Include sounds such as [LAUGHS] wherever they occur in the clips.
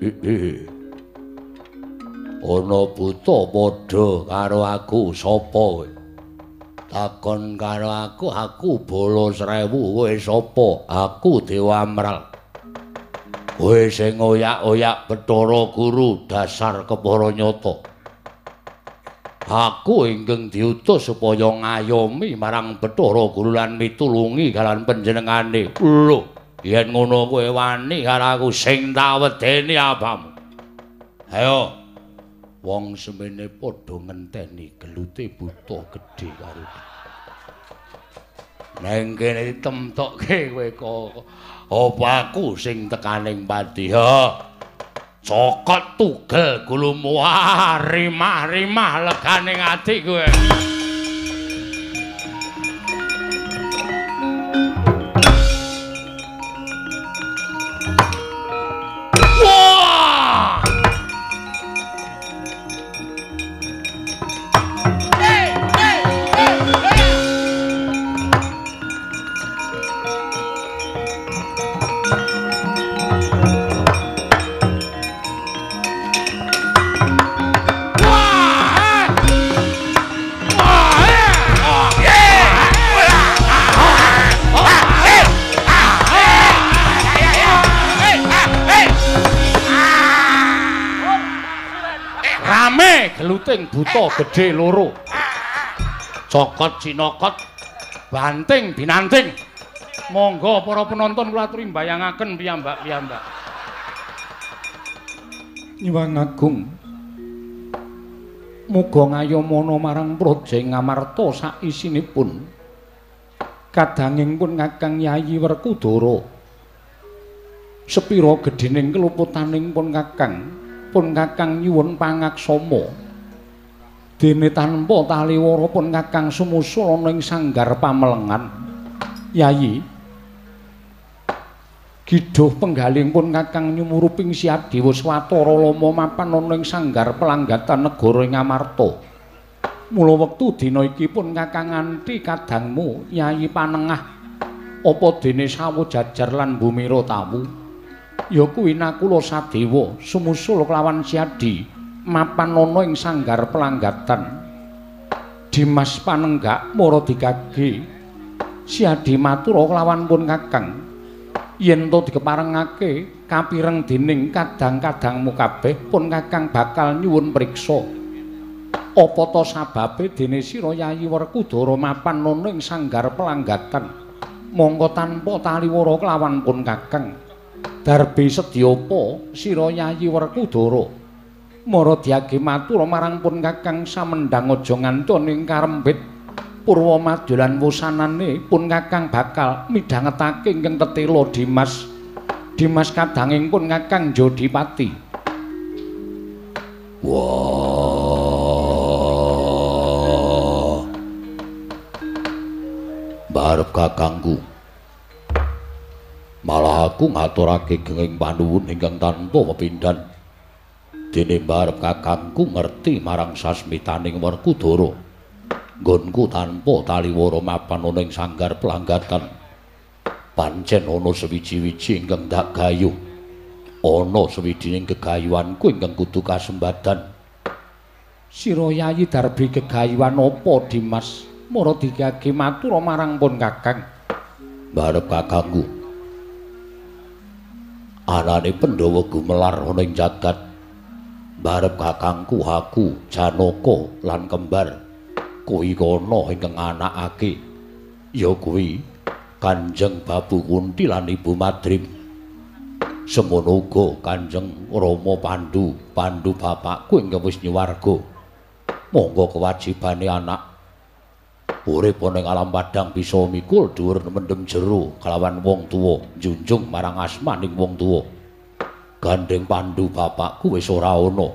Ana buta padha karo aku sapa kowe? Takon karo aku, aku Bala Srewu, kowe sapa? Aku Dewa Amral. Kowe sing oyak-oyak Bathara Guru dasar kepara nyata. Aku ingkang diutus supaya ngayomi marang Bathara Guru lan mitulungi kalan panjenengane. Lho, yen ngono kowe wani karo aku sing tak wedeni apamu? Ayo. Wong semene padha ngenteni gelute buta gedhe karo Neng kene ditemtokke kowe kok. Apa aku sing tekaning pati cokot tugel gulumu. Rimah-rimah legane ati kowe buta gedhe loro. Cokot cinokot banting binanting. Monggo para penonton kula aturi mbayangaken piyambak-piyambak. Nyuwun agung. Muga ngayomana marang Praja Ngamarta sak isinipun. Kadanging pun Kakang Yayi Werkudara. Sepira gedhening keluputaning pun Kakang, pun Kakang nyuwun pangaksama. Dene tanpa taliwara pun kakang sumusul ana ing sanggar pamelengan. Yayi giduh penggaling pun kakang nyumuruping siadewa swatara lama mapan ana ing sanggar pelanggatan negara ing Amarta. Mula wektu dina iki pun kakang nganti kadangmu yayi panengah apa dene sawu jajar lan bumira tawu? Ya kuwi nakula sadewa sumusul kelawan siadi mapan ana ing sanggar pelanggatan Dimas Panenggak mara digage siadi matur kelawan pun Kakang. Yen to dikeparengake kapireng dening kadang-kadangmu kabeh pun Kakang bakal nyuwun priksa. Apa to sababe dene sira Yayi Werkudara mapan ana ing sanggar pelanggatan monggo tanpa taliwara kelawan pun Kakang. Darbe sedya apa sira Yayi Werkudara Mara diage matur marang pun Kakang samendang aja ngantun ing karembit purwa madolan wusanane pun Kakang bakal midhangetake ingkang tetela Dimas. Dimas kadanging pun Kakang Jodipati Wah. Barep kakangku. Malah aku ngaturake genging panuwun ingkang tanpa pepindhan dene barep kakangku ngerti marang sasmitaning Werkudara. Nggonku tanpa taliwara mapan ana ing sanggar pelanggatan. Pancen ana sewiji-wiji ingkang dak gayuh. Ana sewijining kegayuhanku ingkang kudu kasembadan. Sira Yayi darbi kegayuhan apa Dimas? Mara digage matur marang pun Kakang. Barep kakangku. Anane Pandhawa gumelar ana ing jagat barep kakangku aku Janaka lan kembar kuwi kono ingkang anakake. Ya kuwi Kanjeng Babu Kunti lan Ibu Madrim. Semono uga Kanjeng Rama Pandu Pandu bapakku ingkang wis nyuwarga monggo kewajibane anak. Urip ning alam padang bisa mikul dhuwur mendem jero kalawan wong tuwa junjung marang asmaning wong tuwa gandeng pandu bapakku wis ora ana.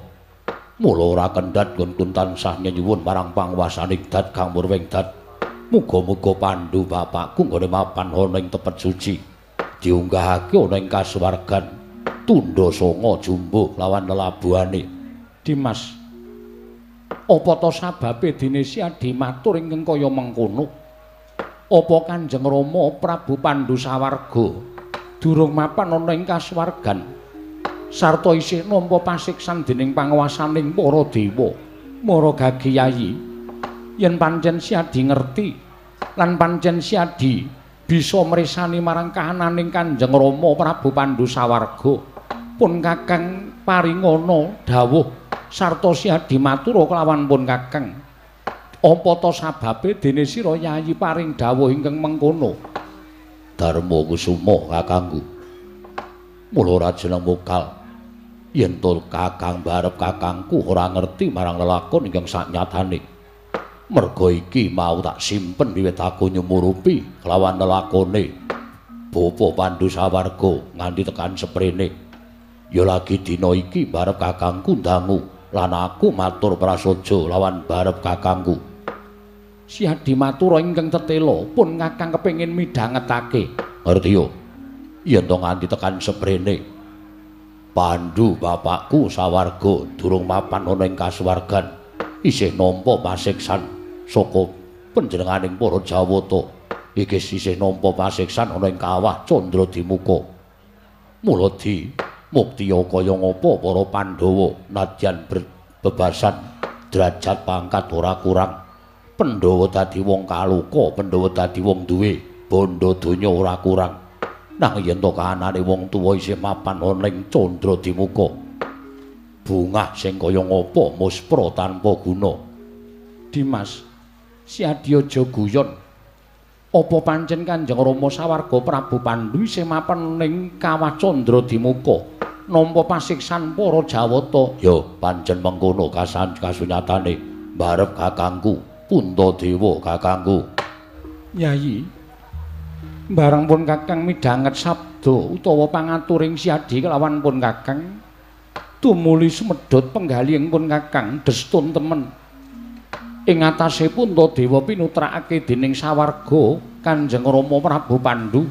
Mula ora kendhat nggon tansah nyuwun marang pangwasaning dat kang murwing dat. Muga-muga pandu bapakku nggone mapan ana ing tepet suci. Diunggahake ana ing kasuwargan. Tunda songo jumbo lawan lelabuhane. Dimas. Apa to sababe dene Siadi matur ingkang kaya mengkono? Apa Kanjeng Rama Prabu Pandu Sawarga durung mapan ana ing kasuwargan? Sarta isih nampa pasiksan dening panguwasaning para dewa mara gagiyayi. Yen pancen siadi ngerti lan pancen siadi bisa mresani marang kahananing Kanjeng Rama Prabu Pandhu Sawarga pun kakang paringana dawuh sarta siadi matur kelawan pun kakang. Apa to sababe dene sira yayi paring dawuh ingkang mengkono? Darma Kusuma kakangku. Mula rajeneng mokal yen to kakang barep kakangku ora ngerti marang lelakon ingkang saknyatane merga iki mau tak simpen wiwit aku nyumurupi kelawan lelakone. Bapa Pandhu Sawarga nganti tekan seprene. Ya lagi dina iki barep kakangku ndangu lan aku matur prasaja lawan barep kakangku. Siadi matur ingkang tetela pun kakang kepengin midhangetake ngerti yo? Yen to nganti tekan seprene Pandhu bapakku Sawarga durung mapan ana ing kasuwargan isih nampa pasiksan saka panjenenganing para Jawata iki sisih nampa pasiksan ana ing kawah Candra Dimuka. Mula di muktiya kaya ngapa para Pandhawa nadyan bebasan derajat pangkat ora kurang. Pandhawa dadi wong kaluka, Pandhawa dadi wong duwe bondo donya ora kurang. Nang yen to kahanane wong tuwa isih mapan ana ing Candra Dimuka. Bungah sing kaya ngapa muspra tanpa guna. Dimas, Siadi aja guyon. Apa pancen Kanjeng Rama Sawarga Prabu Pandhu isih mapan ning Kawah Candra Dimuka nampa pasiksan para Jawata? Ya, pancen mengkono kasan kasunyatane. Barep kakangku, Puntadewa kakangku. Yayi. Bareng pun Kakang midhanget sabda utawa pangaturing Siadi kelawan pun Kakang tumuli semedhot penggalihing pun Kakang destun temen. ing atase Puntadewa pinutrakake dening sawarga Kanjeng Rama Prabu Pandhu.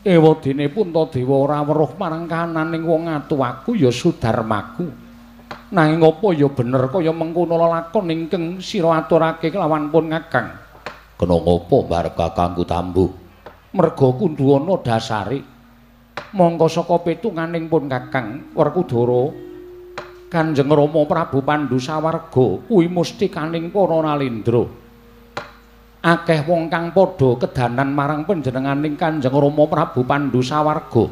Ewa dene Puntadewa ora weruh marang kananing wong atuwaku ya Sudarmaku. Nanging apa ya bener kaya mengkono lakon ingkang sira aturake kelawan pun Kakang. Kena ngopo barep kakangku tambu? Merga kunduwana dasare. Mongko saka petunganing pun Kakang Werkudara Kanjeng Rama Prabu Pandhu Sawarga kuwi mesti kaning para nalindra. Akeh wong kang padha kedanan marang panjenenganing Kanjeng Rama Prabu Pandhu Sawarga.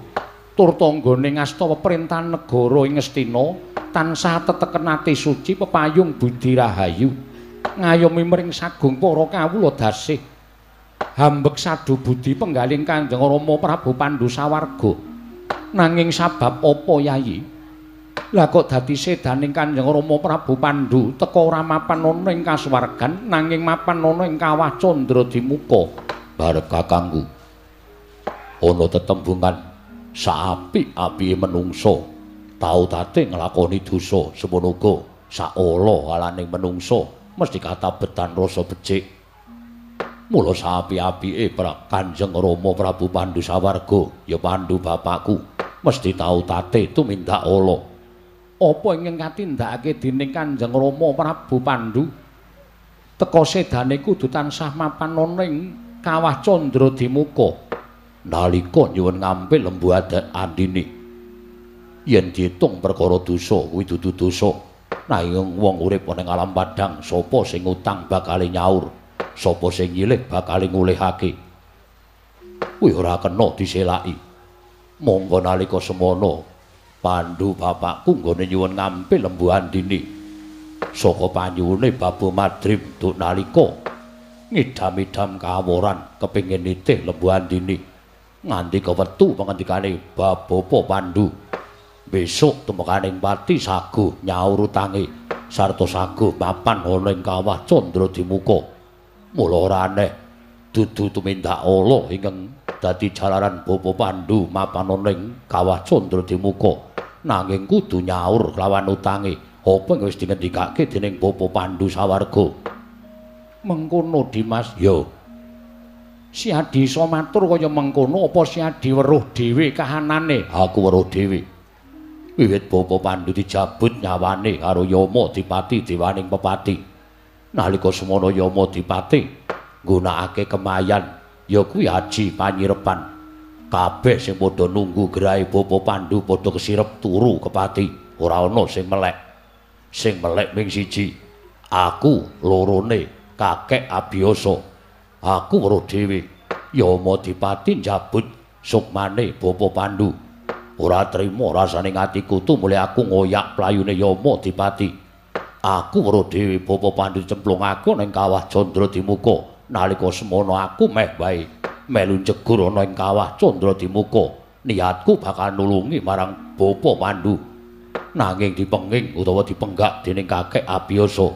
Tur tanggane ngasta pemerintahan negara ing Ngastina tansah teteken ati suci pepayung budi rahayu. Ngayomi mring sagung para kawula dasih. Hambek sadu budi penggaling Kanjeng Rama Prabu Pandhu Sawarga. Nanging sabab apa yayi? Lah kok dadi sedaning Kanjeng Rama Prabu Pandhu teka ora mapan ana ing kasuwargan nanging mapan ana ing kawah Candra Dimuka. Barep kakangku. Ana tetembungan saapik-apike menungsa tau tate nglakoni dosa semono uga saala alaning menungsa mesti katabetan rasa becik. Mula saapik-apike Kanjeng Rama Prabu Pandhu Sawarga ya Pandhu bapakku. Mesti tau tate tumindak ala. apa ingkang katindakake dening Kanjeng Rama Prabu Pandhu teka sedane kudu tansah mapan ing Kawah Candra Dimuka. Nalika nyuwun ngampil lembu adat andine yen diitung perkara dosa kuwi dudu dosa nanging wong urip ning alam padhang sapa sing utang bakal nyaur sapa sing nyilih bakal ngulihake kuwi ora kena diselaki monggo nalika semono Pandhu bapakku nggone nyuwun ngampil lembu andini. Saka panyuwune babu madrim duk nalika ngidam-idam kaworan kepingin nitih lembu andini. Nganti kewetu pengendikane Babopo Pandhu. Besok tumekaning pati sagu nyaur utange sarta sagu mapan ana ing kawah Candra Dimuka. Mula ora aneh dudu tumindak ala ingkang dadi jalaran Bapak Pandhu mapan ana ing kawah Candra Dimuka. nanging kudu nyaur lawan utange apa wis dingendikake dening Bapak Pandhu Sawarga? Mengkono Dimas. Yo Siadi iso matur kaya mengkono apa Siadi weruh dhewe kahanane? Aku weruh dhewe wiwit Bapak Pandhu dijabut nyawane karo Yama Dipati dewaning pepati. Nalika semono Yama Dipati nggunakake kemayan ya kuwi aji panyirepan. Kabeh sing padha nunggu grahe Bapa Pandu padha kesirep turu kepati ora ana sing melek. Sing melek ming siji aku lorone kakek Abiyasa. Aku weruh dhewe Yama Dipati njabut sukmane Bapa Pandu ora trima rasane atiku tumule aku ngoyak playune Yama Dipati. Aku weruh dhewe Bapa Pandu cemplung aku ning kawah Candra Dimuka nalika semono aku meh bae melu jegur ana ing kawah Candra Dimuka niatku bakal nulungi marang Bapa Pandu. Nanging dipenging utawa dipenggak dening kakek Abiyasa.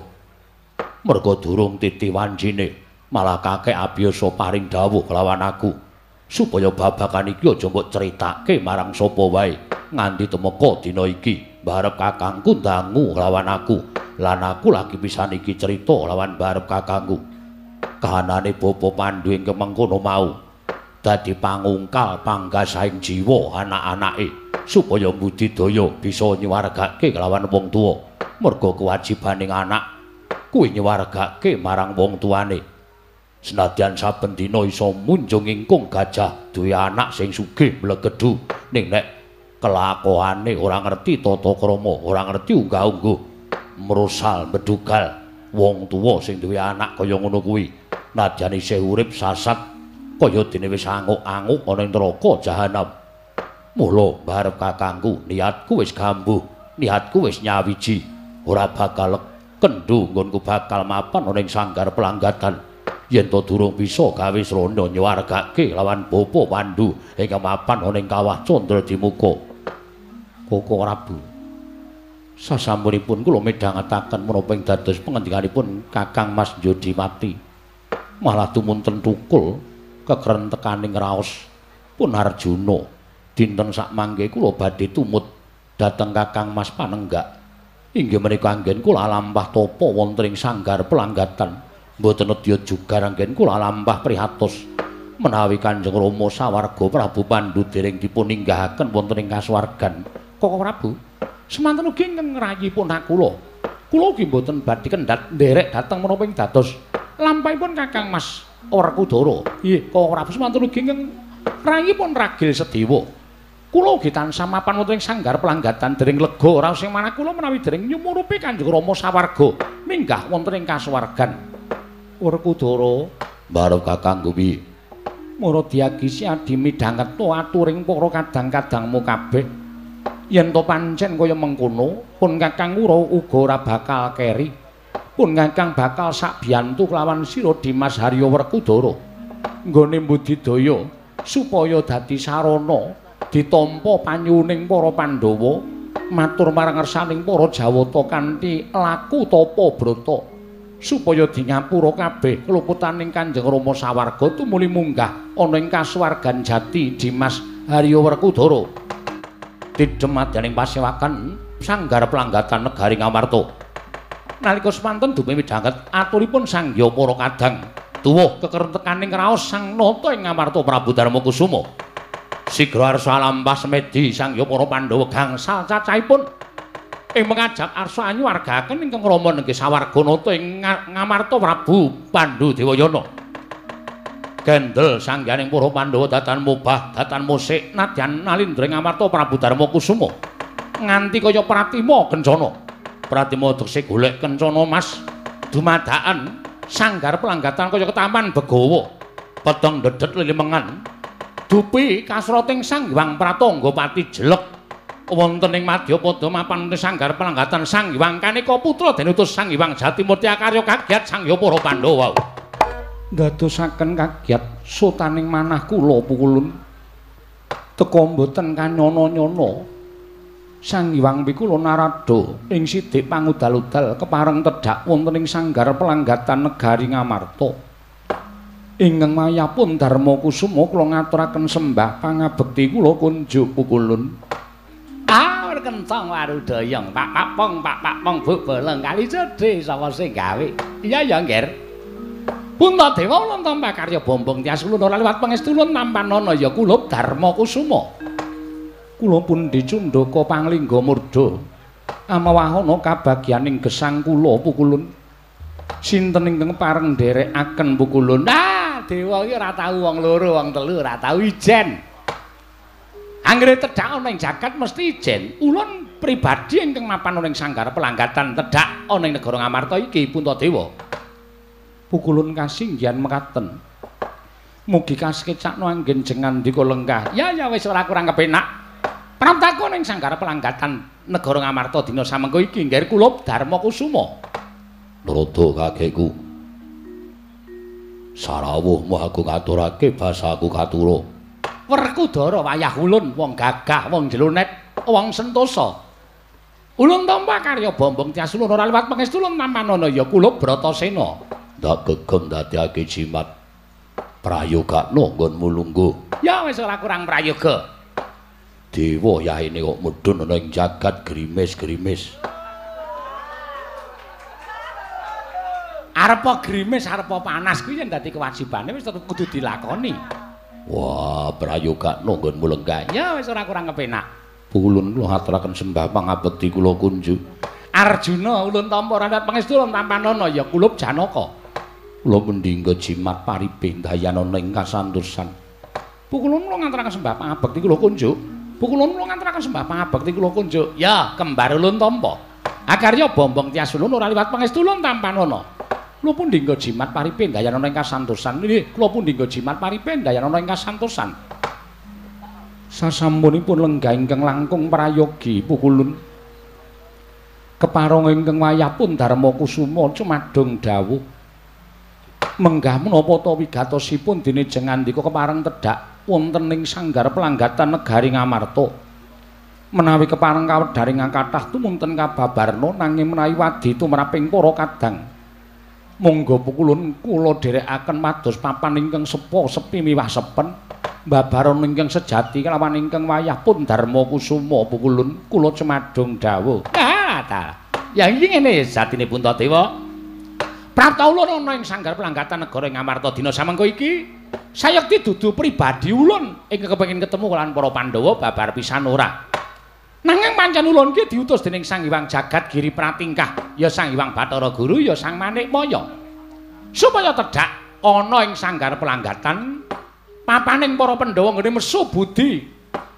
Merga durung titi wanjine malah kakek Abiyasa paring dawuh kelawan aku supaya babakan iki aja mbok critake marang sapa wae. Nganti temeka dina iki barep kakangku ndangu lawan aku. Lan aku lagi pisan iki cerita lawan barep kakangku. Kahanane bapa Pandu ing kemengkono mau. Dadi pangungkal panggasaing jiwa anak-anake supaya budidaya bisa nyuwargake kelawan wong tuwa. Merga kewajibaning anak kuwi nyuwargake marang wong tuane Senadyan saben dina isa munjung ingkung gajah duwe anak sing sugih mlegedu ning nek kelakuane ora ngerti tata krama, ora ngerti unggah-ungguh, merusal bedugal wong tuwa sing duwe anak kaya ngono kuwi. Nadyan isih urip sasat kaya dene wis anguk-anguk ana ing neraka jahanam. Mula barep kakangku, niatku wis gambuh, niatku wis nyawiji. Ora bakal kendhu nggonku bakal mapan ana ing sanggar pelanggatan. Yen to durung bisa gawe srana nyuwargake lawan Bapa Pandu ing mapan ana ing kawah Candra Dimuka. Koko Prabu. Sasampunipun kula midhangetaken menapa ing dados pangendikanipun Kakang Mas Jodimati. Malah tumunten tukul kekrentekaning raos pun Arjuna. Dinten sak mangke kula badhe tumut dhateng Kakang Mas Panenggak. Inggih menika anggen kula lampah tapa wonten ing sanggar pelanggatan. Mboten nedya juga ranggen kula lampah prihatos menawi Kanjeng Rama sawarga Prabu Pandhu dereng dipun inggahaken wonten ing kasuwargan. Koko Prabu? Semanten ugi ngrayipun kula. Kula ugi mboten badhe kendhat nderek dhateng menapa ing dados. Lampahipun Kakang Mas Werkudara nggih Koko Prabu semanten ugi ngrayipun ragil sedewa kula ugi tansah mapan wonten ing sanggar pelanggatan dereng lega. Ora sing manah kula menawi dereng nyumurupi Kanjeng Rama sawarga. Minggah wonten ing kasuwargan Werkudara. Barep kakangku piye Muradiagi siadi midhanget to aturing para kadang-kadangmu kabeh. Yen to pancen kaya mengkono pun kakang ura uga ora bakal keri. Pun kakang bakal sak biyantu kelawan sira Dimas Haryo Werkudara. Nggone budidaya supaya dadi sarana ditampa panyuning para Pandhawa matur marang ngersaning para Jawata kanthi laku tapa brata supaya di ngapura kabeh keluputaning Kanjeng Rama sawarga tumuli munggah ana ing kasuwargan jati Dimas Haryo Werkudara. Didhemadyaning pasewakan sanggar pelanggatan negari Ngamarta. Nalika semanten dume midhanget aturipun sanggya para kadang tuwuh kekerentekaning raos Sang Nata ing Ngamarta Prabu Darma Kusuma. Sigra arsa lampah semedi sanggya para Pandhawa gangsal cacahipun ing mengajak arsa anyu wargaken ingkang rama nggih sawarga nata ing ngamarta Prabu Pandhu Dewayana. Gendel sangganing para Pandhawa datan mubah datan musik nadyan nalindring ngamarta Prabu Darma Kusuma. Nganti kaya pratima kencana. Pratima tekse golek kencana Mas dumadakan sanggar pelanggatan kaya ketaman begawa. Pedeng dedet lilimengan. Dupi kasrating Sang Hyang Pratangga Pati jelek wonten ing Madyapada mapan sanggar pelanggatan Sang Hyang Kanika putra den utus Sang Hyang Jatimurti karya kagiat Sang para Pandhawa. Dadosaken kagiat sotaning manah kula pukulun. Teka mboten kanyono-nyono. Sang Hyang mikula narada ing sidik pangudal-udal kepareng tedhak wonten ing sanggar pelanggatan negari Ngamarta. Ingkang mayapun Darma Kusuma kula ngaturaken sembah pangabekti kula kunjuk pukulun. Kencang warudayang Pak Papong Pak Papong Bu Boleng kali cedhe sapa sing gawe. Iya ya, Nger. Punta Dewa ulun tampa karya bombong tias ulun ora liwat pangestu ulun nampanana ya kula Darma Kusuma. Kula pun dicundhaka panglingga murda. Amawahana kabagyaning gesang kula pukulun. Sinten ingkang pareng nderekaken pukulun. Ah, Dewa iki ora tau wong loro, wong telu ora tau ijen. Anggere tedhak ana ing jagat mesti ijen. Ulun pribadi ingkang mapan ana ing sanggar pelanggatan tedhak ana ing negara Ngamarta iki Puntadewa. Pukulun kasinggihan mekaten. Mugi kasekecakno anggen jengan dika lenggah. Ya ya wis ora kurang kepenak. Pramtaku ning sanggar pelanggatan negara Ngamarta dina samengko iki nggih kula Dharma Kusuma. Narada kakekku. Sarawuhmu aku ngaturake basaku katura. Werkudara wayah ulun wong gagah, wong jlonet, wong sentosa. Ulun tampa karya Bombong Tias ulun ora liwat pangestu ulun nampanana ya kula Bratasena. Ndak gegem dadekake jimat prayogakno nggonmu lungguh. Ya wis ora kurang prayoga. Dewa yahine kok mudhun ana ing jagat grimis-grimis. Arepa grimis, arepa panas kuwi yen dadi kewajibane wis kudu dilakoni. Wah, prayoga nonggon mulenggah. Ya wis ora kurang kepenak. Ulun kula aturaken sembah pangabekti kula kunju. Arjuna ulun tampa randat pangestu ulun tampanana ya kulub Janaka. Kula mendhingga jimat paribe dayana ing kasantosan. Pukulun kula ngaturaken sembah pangabekti kula kunju. Pukulun kula ngaturaken sembah pangabekti kula kunju. Ya, kembar ulun tampa. Akarya bombong tias ulun ora liwat pangestu ulun tampanana. Kula pun dinggo jimat paripe gayana ing kasantosan. Nggih, kula pun dinggo jimat paripe gayana ing kasantosan. Sasampunipun lenggah ingkang langkung prayogi pukulun. Keparong ingkang wayah pun Darma Kusuma cumadung dawuh. Menggah menapa ta wigatosipun dene jengandika kepareng tedhak wonten ing sanggar pelanggatan negari Ngamarta. Menawi kepareng kawedharing kathah tumunten kababarna nanging menawi wadi tumraping para kadang. Monggo pukulun kula dherekaken mados papan ingkang sepo sepi miwah sepen. Babaron ingkang sejati kelawan ingkang wayah pun dharma kusuma pukulun kula cemadung dawuh. Ah ya iki ngene satine puntadewa prapta ulun ana ing sanggar pelanggatan negara ngamarta dina samengko iki sayekti dudu pribadi ulun ingkang kepengin ketemu kalian para pandhawa babar pisan ora Nanging pancen ulun ki diutus dening Sang Hyang Jagat Giri Pratingkah, ya Sang Hyang Bathara Guru, ya Sang Manikmaya. Supaya tedhak ana ing sanggar pelanggatan papaning para Pandhawa nggone mesu budi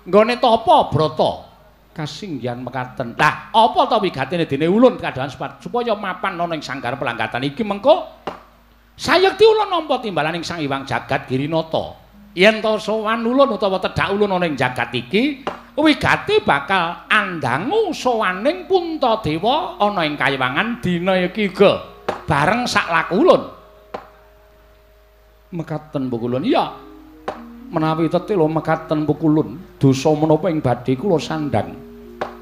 nggone tapa brata kasinggihan mekaten. Lah, apa ta wigatine dene ulun kadhahan supaya mapan ana ing sanggar pelanggatan iki mengko sayekti ulun nampa timbalan ing Sang Hyang Jagat Girinata. Yen to sowan ulun utawa tedhak ulun ana ing jagat iki, wigati bakal andangu sowaning Puntadewa ana ing kayiwangan dina iki uga bareng sak lakulun. Mekaten bukulun, iya. Menawi tetelo mekaten bukulun, dosa menapa ing badhe kula sandang.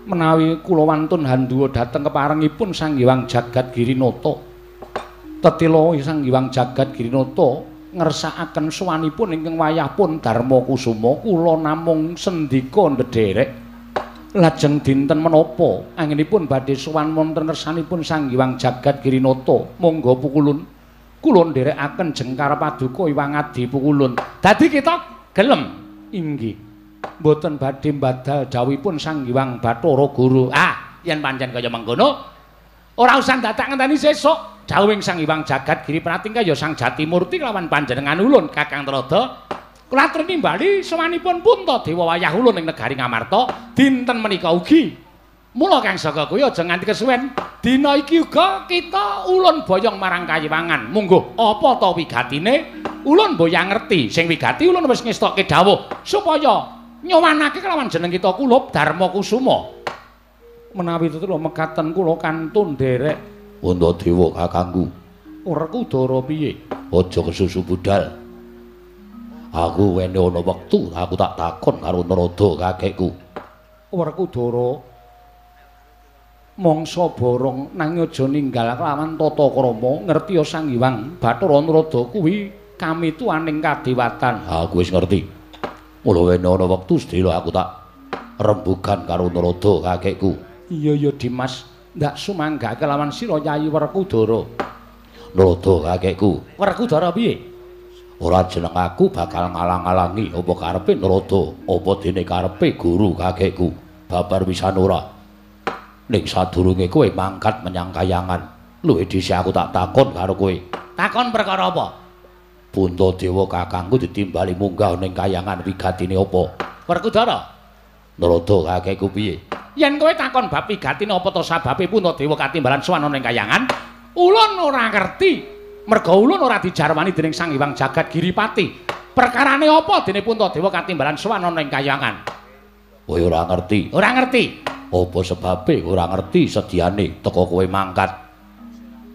Menawi kula wantun handuwa dhateng keparengipun Sang Hyang Jagat Girinata. Tetelo Sang Hyang Jagat Girinata ngersakaken suwanipun ingkang wayahpun Darma Kusuma kula namung sendika ndederek. Lajeng dinten menapa? Anginipun badhe suwan wonten ngersanipun Sang Hyang Jagat Girinata. Monggo pukulun. Kula nderekaken jengkar paduka Iwang Adi pukulun. Dadi kita gelem. Inggih. Mboten badhe badal dawuhipun Sang Hyang Bathara Guru. Ah yen pancen kaya mengkono ora usah dadak ngenteni sesuk dawuhing Sang Hyang Jagat Giri Pratingka ya Sang Jatimurti kelawan panjenengan ulun Kakang Trada. Kula aturi nimbali sawanipun Puntadewa wayah ulun ing negari Ngamarta dinten menika ugi. Mula Kang Saka kuwi aja nganti kesuwen. Dina iki uga kita ulun boyong marang kayiwangan. Munggo apa ta wigatine? Ulun boyang ngerti. Sing wigati ulun wis ngestokke dawuh supaya nyowanake kelawan jeneng kita Kulub Darma Kusuma. Menawi tetelo mekaten kula kantun derek Wantadewa kakangku. Werkudara piye? Aja kesusu budal. Aku wene ana wektu aku tak takon karo Narada kakekku. Werkudara mangsa borong nanging aja ninggal kelawan tata krama ngerti ya Sang Hyang Bathara Narada kuwi kami tuaning kadewatan. Aku wis ngerti. Mula wene ana wektu sedhela aku tak rembugan karo Narada kakekku. Iya ya Dimas. ndak sumangga kelawan sira Yayi Werkudara. Narada kakekku. Werkudara piye? Ora jeneng aku bakal ngalang-alangi apa karepe Narada, apa dene karepe guru kakekku. Babar Wisanura. Ning sadurunge kowe mangkat menyang kayangan, luwih dhisik aku tak takon karo kowe. Takon perkara apa? Puntadewa kakangku ditimbali munggah ning kayangan wigatine apa? Werkudara. Narada kakek piye? Yen kowe takon bab wigatine apa to sababe Puntadewa katimbalan sowan ana ing kayangan, ulun ora ngerti. Merga ulun ora dijarwani dening Sang Hyang Jagat Giripati. Perkarane apa dene Puntadewa katimbalan sowan ana ing kayangan? Kowe ora ngerti. Ora ngerti. Apa sebabe ora ngerti sediane teko kowe mangkat?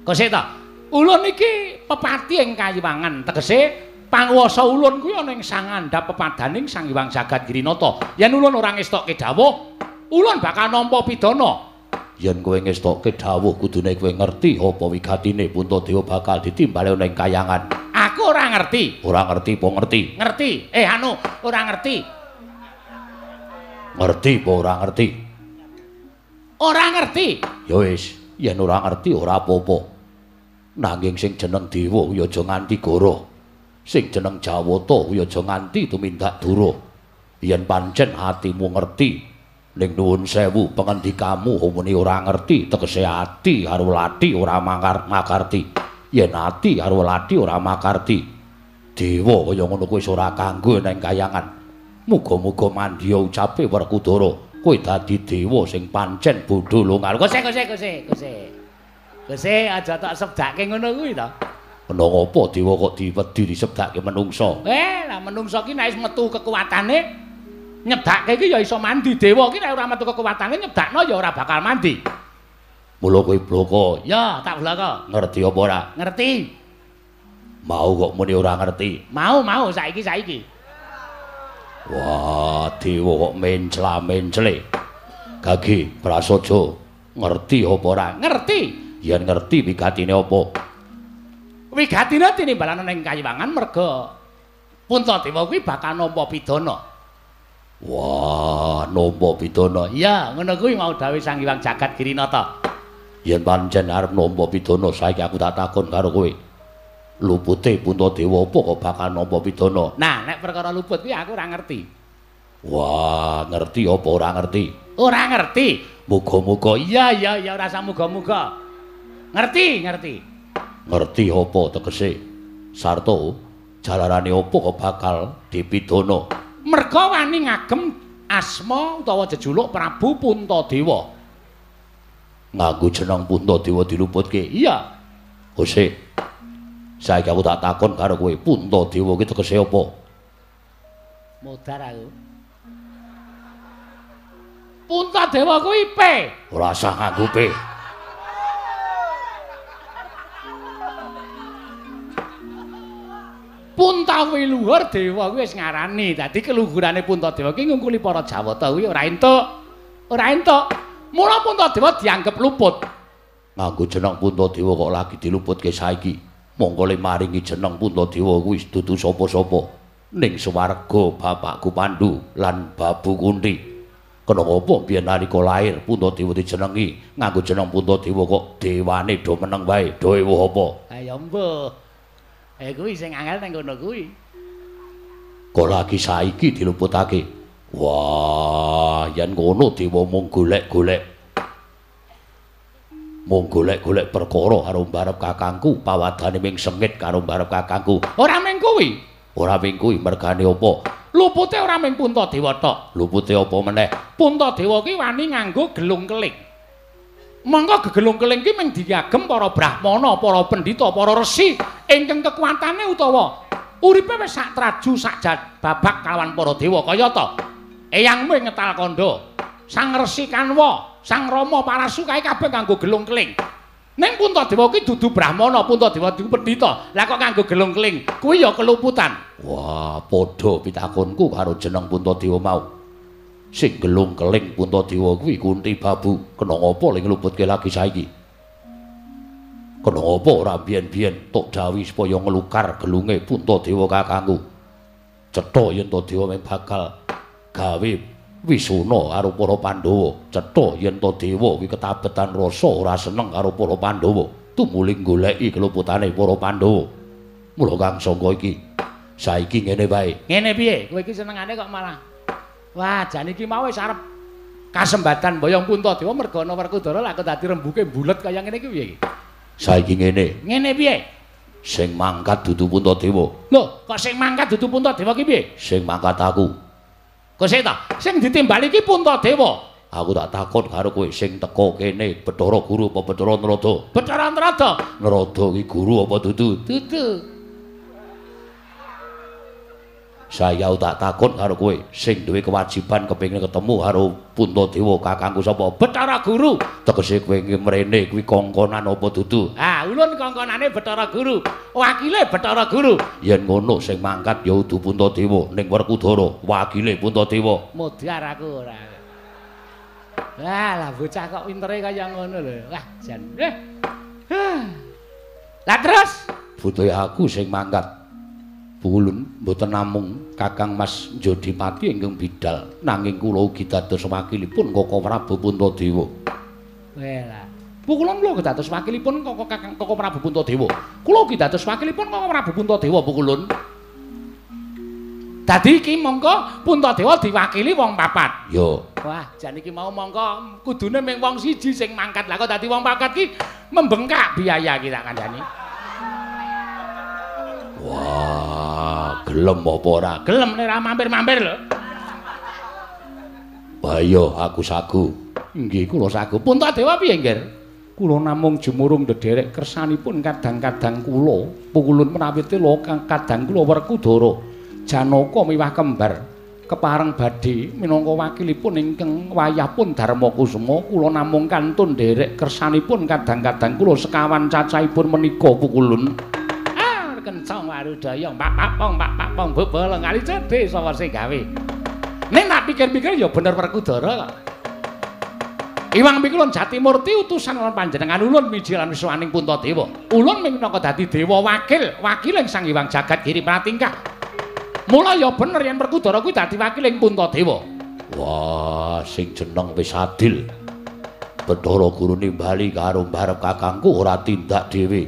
Kosek ta? Ulun iki pepati ing kayangan, tegese panguwasa ulun kuwi ana ing sangandhap pepadaning Sang Hyang Jagat Girinata. Yen ulun ora ngestokke dawuh, ulun bakal nampa pidana. Yen kowe ngestokke dawuh kudune kowe ngerti apa wigatine Puntadewa bakal ditimbali ana ing kayangan. Aku ora ngerti. Ora ngerti apa ngerti? Ngerti. Eh anu, ora ngerti. Ngerti apa ora ngerti? Ora ngerti. Ya wis, yen ora ngerti ora apa-apa. Nanging sing jeneng dewa ya aja nganti goroh. Sing jeneng Jawata ya aja nganti tumindak dura. Yen pancen atimu ngerti, ning nuwun sewu pengendikamu muni ora ngerti, tegese ati karo lati ora mangkar makarti. Yen ati karo lati ora makarti, dewa kaya ngono kuwi ora kanggo nang kayangan. Muga-muga mandya ucape Werkudara, kowe dadi dewa sing pancen bodho lungal. Kose kose kose kose. Kose aja tak sebdake ngono kuwi to. Ana apa dewa kok diwedi disebdake menungsa? Eh, lah menungsa ki nek metu kekuatane nyebdake ki ya iso mandi. Dewa ki nek ora metu kekuatane nyebdakno ya ora bakal mandi. Mula kowe bloko, Ya, tak bloko. ngerti apa ora? Ngerti? Mau kok muni ora ngerti. Mau mau saiki saiki. Wah, dewa kok mencla-mencle. Gagi, prasaja, ngerti apa ora? Ngerti. Yen ngerti wigatine apa? Wigatine tinimbalan ning kayiwangan merga Puntadewa kuwi bakal nampa pidana. Wah, nampa pidana. Iya, ngono kuwi mau dawuh Sang Hyang Jagat Girinata. Yen pancen arep nampa pidana, saiki aku tak takon karo kowe. Lupute Puntadewa apa kok bakal nampa pidana? Nah, nek perkara luput kuwi aku ora ngerti. Wah, ngerti apa ora ngerti? Ora ngerti. Muga-muga Iya, iya, iya ora usah muga-muga. Ngerti, ngerti. Ngerti apa tegese sarta jalarane apa kok bakal dipidana Merga wani ngagem asma utawa jejuluk Prabu Puntadewa. nganggo jeneng Puntadewa diluputke Iya. Ose saiki aku tak takon karo kowe Puntadewa ki tegese apa Modar aku. Puntadewa kuwi P. ora usah nganggo P Puntawi luhur dewa kuwi wis ngarani. Dadi keluhurane Puntadewa ki ngungkuli para Jawata kuwi ora entuk. Ora entuk. Mula Puntadewa dianggep luput. nganggo jeneng Puntadewa kok lagi diluputke saiki monggo le maringi jeneng Puntadewa kuwi dudu sapa-sapa ning swarga bapakku Pandu lan babu Kunti kena apa biyen nalika lair Puntadewa dijenengi nganggo jeneng Puntadewa kok dewane do meneng wae do ewuh apa Ha ya mbuh. Eh kuwi sing angel nang kono kuwi. kok lagi saiki diluputake wah yen ngono dewa mung golek-golek mung golek-golek perkara karo mbarep kakangku pawadane ming sengit karo mbarep kakangku Ora mung kuwi. ora ming kuwi mergane apa Lupute ora mung Puntadewa tok. lupute apa meneh Puntadewa ki wani nganggo gelung keling. Mangka gegelung keling ki mung diagem para brahmana, para pendhita, para resi ingkang kekuatane utawa uripe wis sak traju sak babak kalawan para dewa kaya ta. Eyangmu ing ngetal kandha, Sang Resi Kanwa, Sang Rama Parasukae kabeh nganggo gelung keling. Ning Puntadewa ki dudu brahmana, Puntadewa dudu pendhita. Lah kok nganggo gelung keling? Kuwi ya keluputan. wah padha pitakonku karo jeneng Puntadewa mau sing gelung keling Puntadewa kuwi Kunti Babu. Kena ngapa ling ngluputke lagi saiki? Kena ngapa ora biyen-biyen tok dawi supaya ngelukar gelunge Puntadewa kakangku? Cetha yen Tadewa bakal gawe wisuna karo para Pandhawa. Cetha yen Tadewa kuwi ketabetan rasa ora seneng karo para Pandhawa. Tumuling goleki keluputane para Pandhawa. Mula kang sangka iki. Saiki ngene wae. Ngene piye? Kowe iki senengane kok malah Wah, jan iki mau wis arep kasembatan boyong Puntadewa merga ana Werkudara lak dadi rembuke bulet kaya ngene iki piye iki? saiki ngene Ngene piye? sing mangkat dudu Puntadewa Lho, kok sing mangkat dudu Puntadewa ki piye? sing mangkat aku Kose ta, sing ditimbali iki Puntadewa. Aku tak takon karo kowe sing teko kene Bathara Guru apa Bathara Narada? Bathara Narada. Narada iki guru apa dudu? Dudu. Saya tak takon karo kowe sing duwe kewajiban kepengin ketemu karo Puntadewa kakangku sapa? Bathara Guru. Tegese kowe mrene kuwi kongkonan apa dudu? Ah, ulun kongkonane Bathara Guru. Wakile Bathara Guru. Yen ngono sing mangkat ya udu Puntadewa ning Werkudara, wakile Puntadewa. Mudhar aku ora. Lah bocah kok pintere kaya ngono lho. Wah, jan. Eh. Lah terus Butuhe aku sing mangkat. Bulun mboten namung Kakang Mas Jodipati ingkang bidal, nanging kula ugi dados wakilipun Koko Prabu Puntadewa. Wela. Bu kula kula dados wakilipun Koko Kakang Koko Prabu Puntadewa. Kula ugi dados wakilipun Koko Prabu Puntadewa Bu Kulun. Dadi iki mongko Puntadewa diwakili wong papat. Yo, Wah, jan iki mau mongko kudune mung wong siji sing mangkat. Lah kok dadi wong papat ki membengkak biaya kita kandhani. Wah, gelem apa ora? Gelem nek ora mampir-mampir lho. Iya, aku sagu. Nggih, kula sagu. Puntadewa piye, Nggir? Kula namung jumurung ndederek kersanipun kadang-kadang kula, pukulun menawi tela kadang kula Werkudara, Janaka miwah kembar kepareng badhe minangka wakilipun ingkang wayahpun Dharma Kusuma, kula namung kantun nderek kersanipun kadang-kadang kula sekawan cacahipun menika pukulun. Kencang warudaya, Pak Pak Pong, Pak Pak Pong, bobol ngali cedhe sapa sing gawe. Nek nak pikir-pikir ya bener Werkudara kok. Iwang Mikulun Jatimurti utusan lan panjenengan ulun miji lan wiswaning Puntadewa. Ulun minangka dadi dewa wakil, wakiling Sang Hyang Jagat Giri Pratingkah. Mula ya bener yen Werkudara kuwi dadi wakiling Puntadewa. Wah, sing jeneng wis adil. Bathara Guru nimbali karo mbarep kakangku ora tindak dhewe.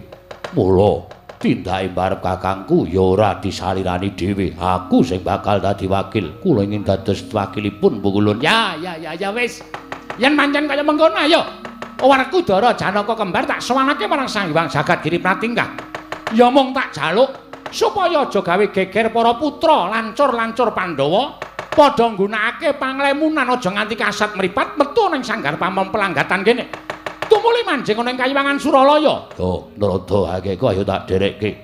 Mula tindake mbarep kakangku ya ora disalirani dhewe. Aku sing bakal dadi wakil. Kula ingin dados wakilipun Bukulun. Ya, ya, ya, ya wis. Yen pancen kaya mengkono ayo. Werkudara Janaka kembar tak sowanake marang Sang Hyang Jagat Giri Pratingkah. Ya mung tak jaluk supaya aja gawe geger para putra lancur-lancur Pandhawa padha nggunakake panglemunan aja nganti kasat mripat metu ning sanggar pamon pelanggatan kene. Tumuli manjing ning Kayiwangan Suralaya. Yo, Narada hakeko ayo tak derekke.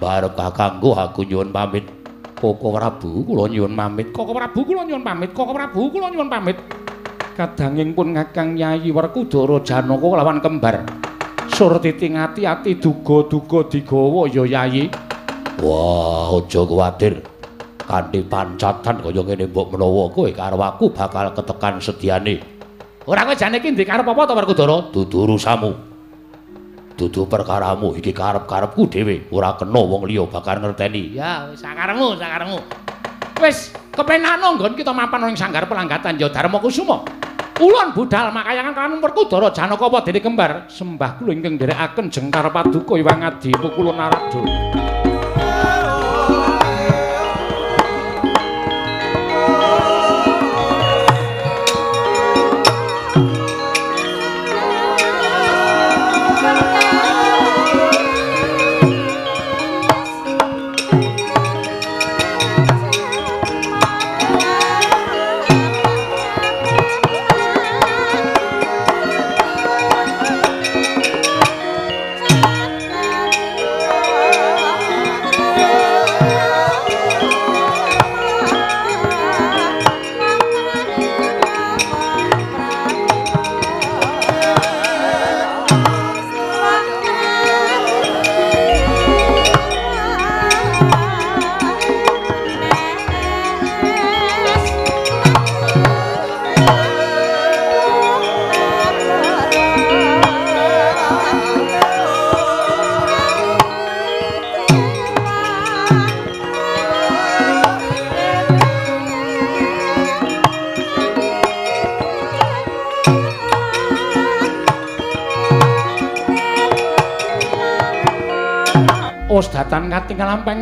Mbarep kakangku aku nyuwun pamit. Koko Prabu kula nyuwun pamit. Koko Prabu kula nyuwun pamit. Koko Prabu kula nyuwun pamit. Kadanging pun Kakang Yayi Werkudara Janaka lawan kembar. Surtiti ngati-ati duga-duga digawa ya Yayi. Wah, aja kuwatir. Kanthi pancatan kaya ngene mbok menawa kowe karo aku bakal ketekan sediane. Ora kowe jane iki ndek karep apa ta Werkudara? Dudu urusamu. Dudu perkaramu iki karep-karepku dhewe. Ora kena wong liya bakal ngerteni. Ya, wis sakaremu, sakaremu. Wis kepenano nggon kita mapan ning sanggar pelanggatan ya Dharma Kusuma. Ulun budal makayangan kan Werkudara Janaka apa dene kembar. Sembah kula ingkang nderekaken jengkar paduka Iwang Adi Pukulun Narada.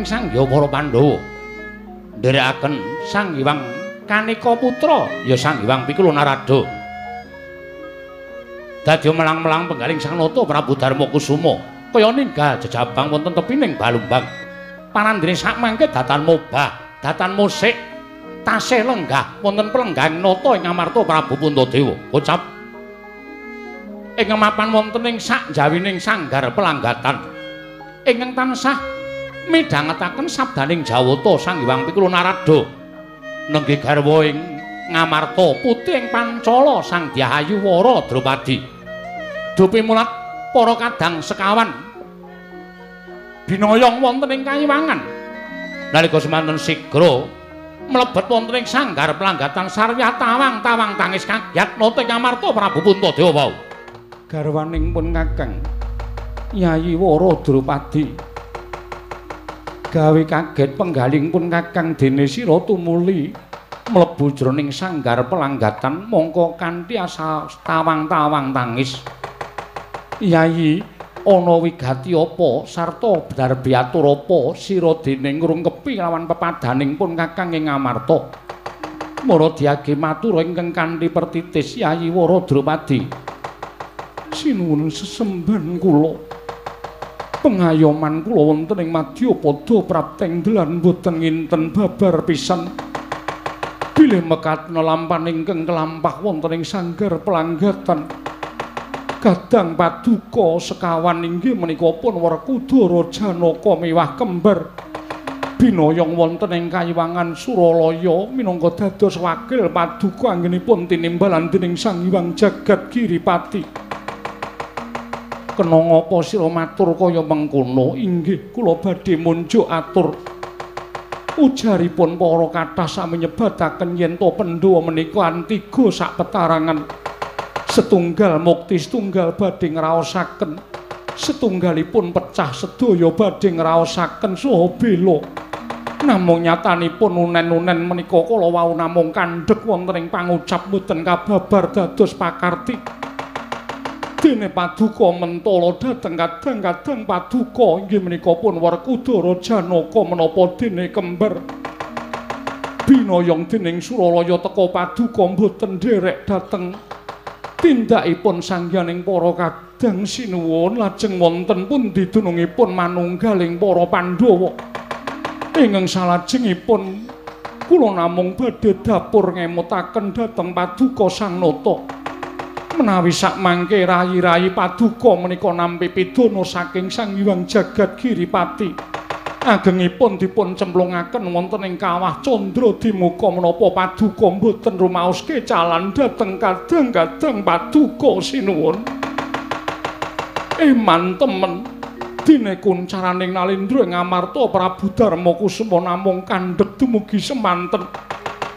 Sang Hyang para Pandhawa. Nderekaken Sang Hyang Kanika Putra ya Sang Hyang Pikulun Narada. Dadi melang-melang penggaling Sang Nata Prabu Darma Kusuma kaya ninggal jejabang wonten tepining balumbang. Panandene sak mangke datan mobah, datan musik tasih lenggah wonten pelenggang nata ing Amarta Prabu Puntadewa. Ucap ing mapan wonten ing sak jawining sanggar pelanggatan ingkang tansah midhangetaken sabdaning Jawata Sang Hyang Pikula Narada nenggih garwa ing Ngamarta putih ing Pancala Sang Dyahayu Wara Drupadi. Dupi mulat para kadang sekawan binoyong wonten ing kayiwangan nalika semanten sigra mlebet wonten ing sanggar pelanggatan sarya tawang-tawang tangis kagyat nate Ngamarta Prabu Puntadewa. Garwaning pun Kakang Yayi Wara Drupadi. Gawe kaget penggaling pun Kakang dene sira tumuli mlebu jroning sanggar pelanggatan mongko kanthi asa tawang-tawang tangis. Yayi ana wigati apa sarta darbi atur apa sira dene ngrungkepi lawan pepadaning pun Kakang ing Amarta. Mara diage matur ingkang kanthi pertitis Yayi Wara Drupadi. sinuwun sesemban kula pengayoman kula wonten ing Madyapada prapteng delan boten nginten babar pisan. Bilih mekat nelampan ingkang kelampah wonten ing sanggar pelanggatan. Kadang paduka sekawan inggih menika pun Werkudara Janaka miwah kembar. Binoyong wonten ing kayiwangan Suralaya minangka dados wakil paduka anggenipun tinimbalan dening Sang Hyang Jagat Giripati kena ngapa sira matur kaya mengkono? Inggih kula badhe munjuk atur ujaripun para kathah sami nyebataken yen to pendhawa menika antiga sak petarangan setunggal mukti setunggal badhe ngraosaken. Setunggalipun pecah sedaya badhe ngraosaken saha bela. Namung nyatanipun unen-unen menika kala wau namung kandhek wonten ing pangucap mboten kababar dados pakarti dene paduka mentala dhateng kadang-kadang paduka. Inggih menika pun Werkudara Janaka menapa dene kembar? Binoyong dening Suralaya teka paduka mboten nderek dhateng tindakipun sangyaning para kadang sinuwun lajeng wonten pundi dunungipun manunggaling para Pandhawa. Ingkang salajengipun kula namung badhe dapur ngemutaken dhateng paduka Sang Nata menawi sak mangke rayi-rayi paduka menika nampi pidana saking Sang Hyang Jagat Giripati agengipun dipun cemplungaken wonten ing kawah Candra Dimuka menapa paduka mboten rumaos kecalan dhateng kadang-kadang paduka sinuwun. Eman temen dene kuncaraning Nalindra Ngamarta Prabu Darma Kusuma namung kandhek dumugi semanten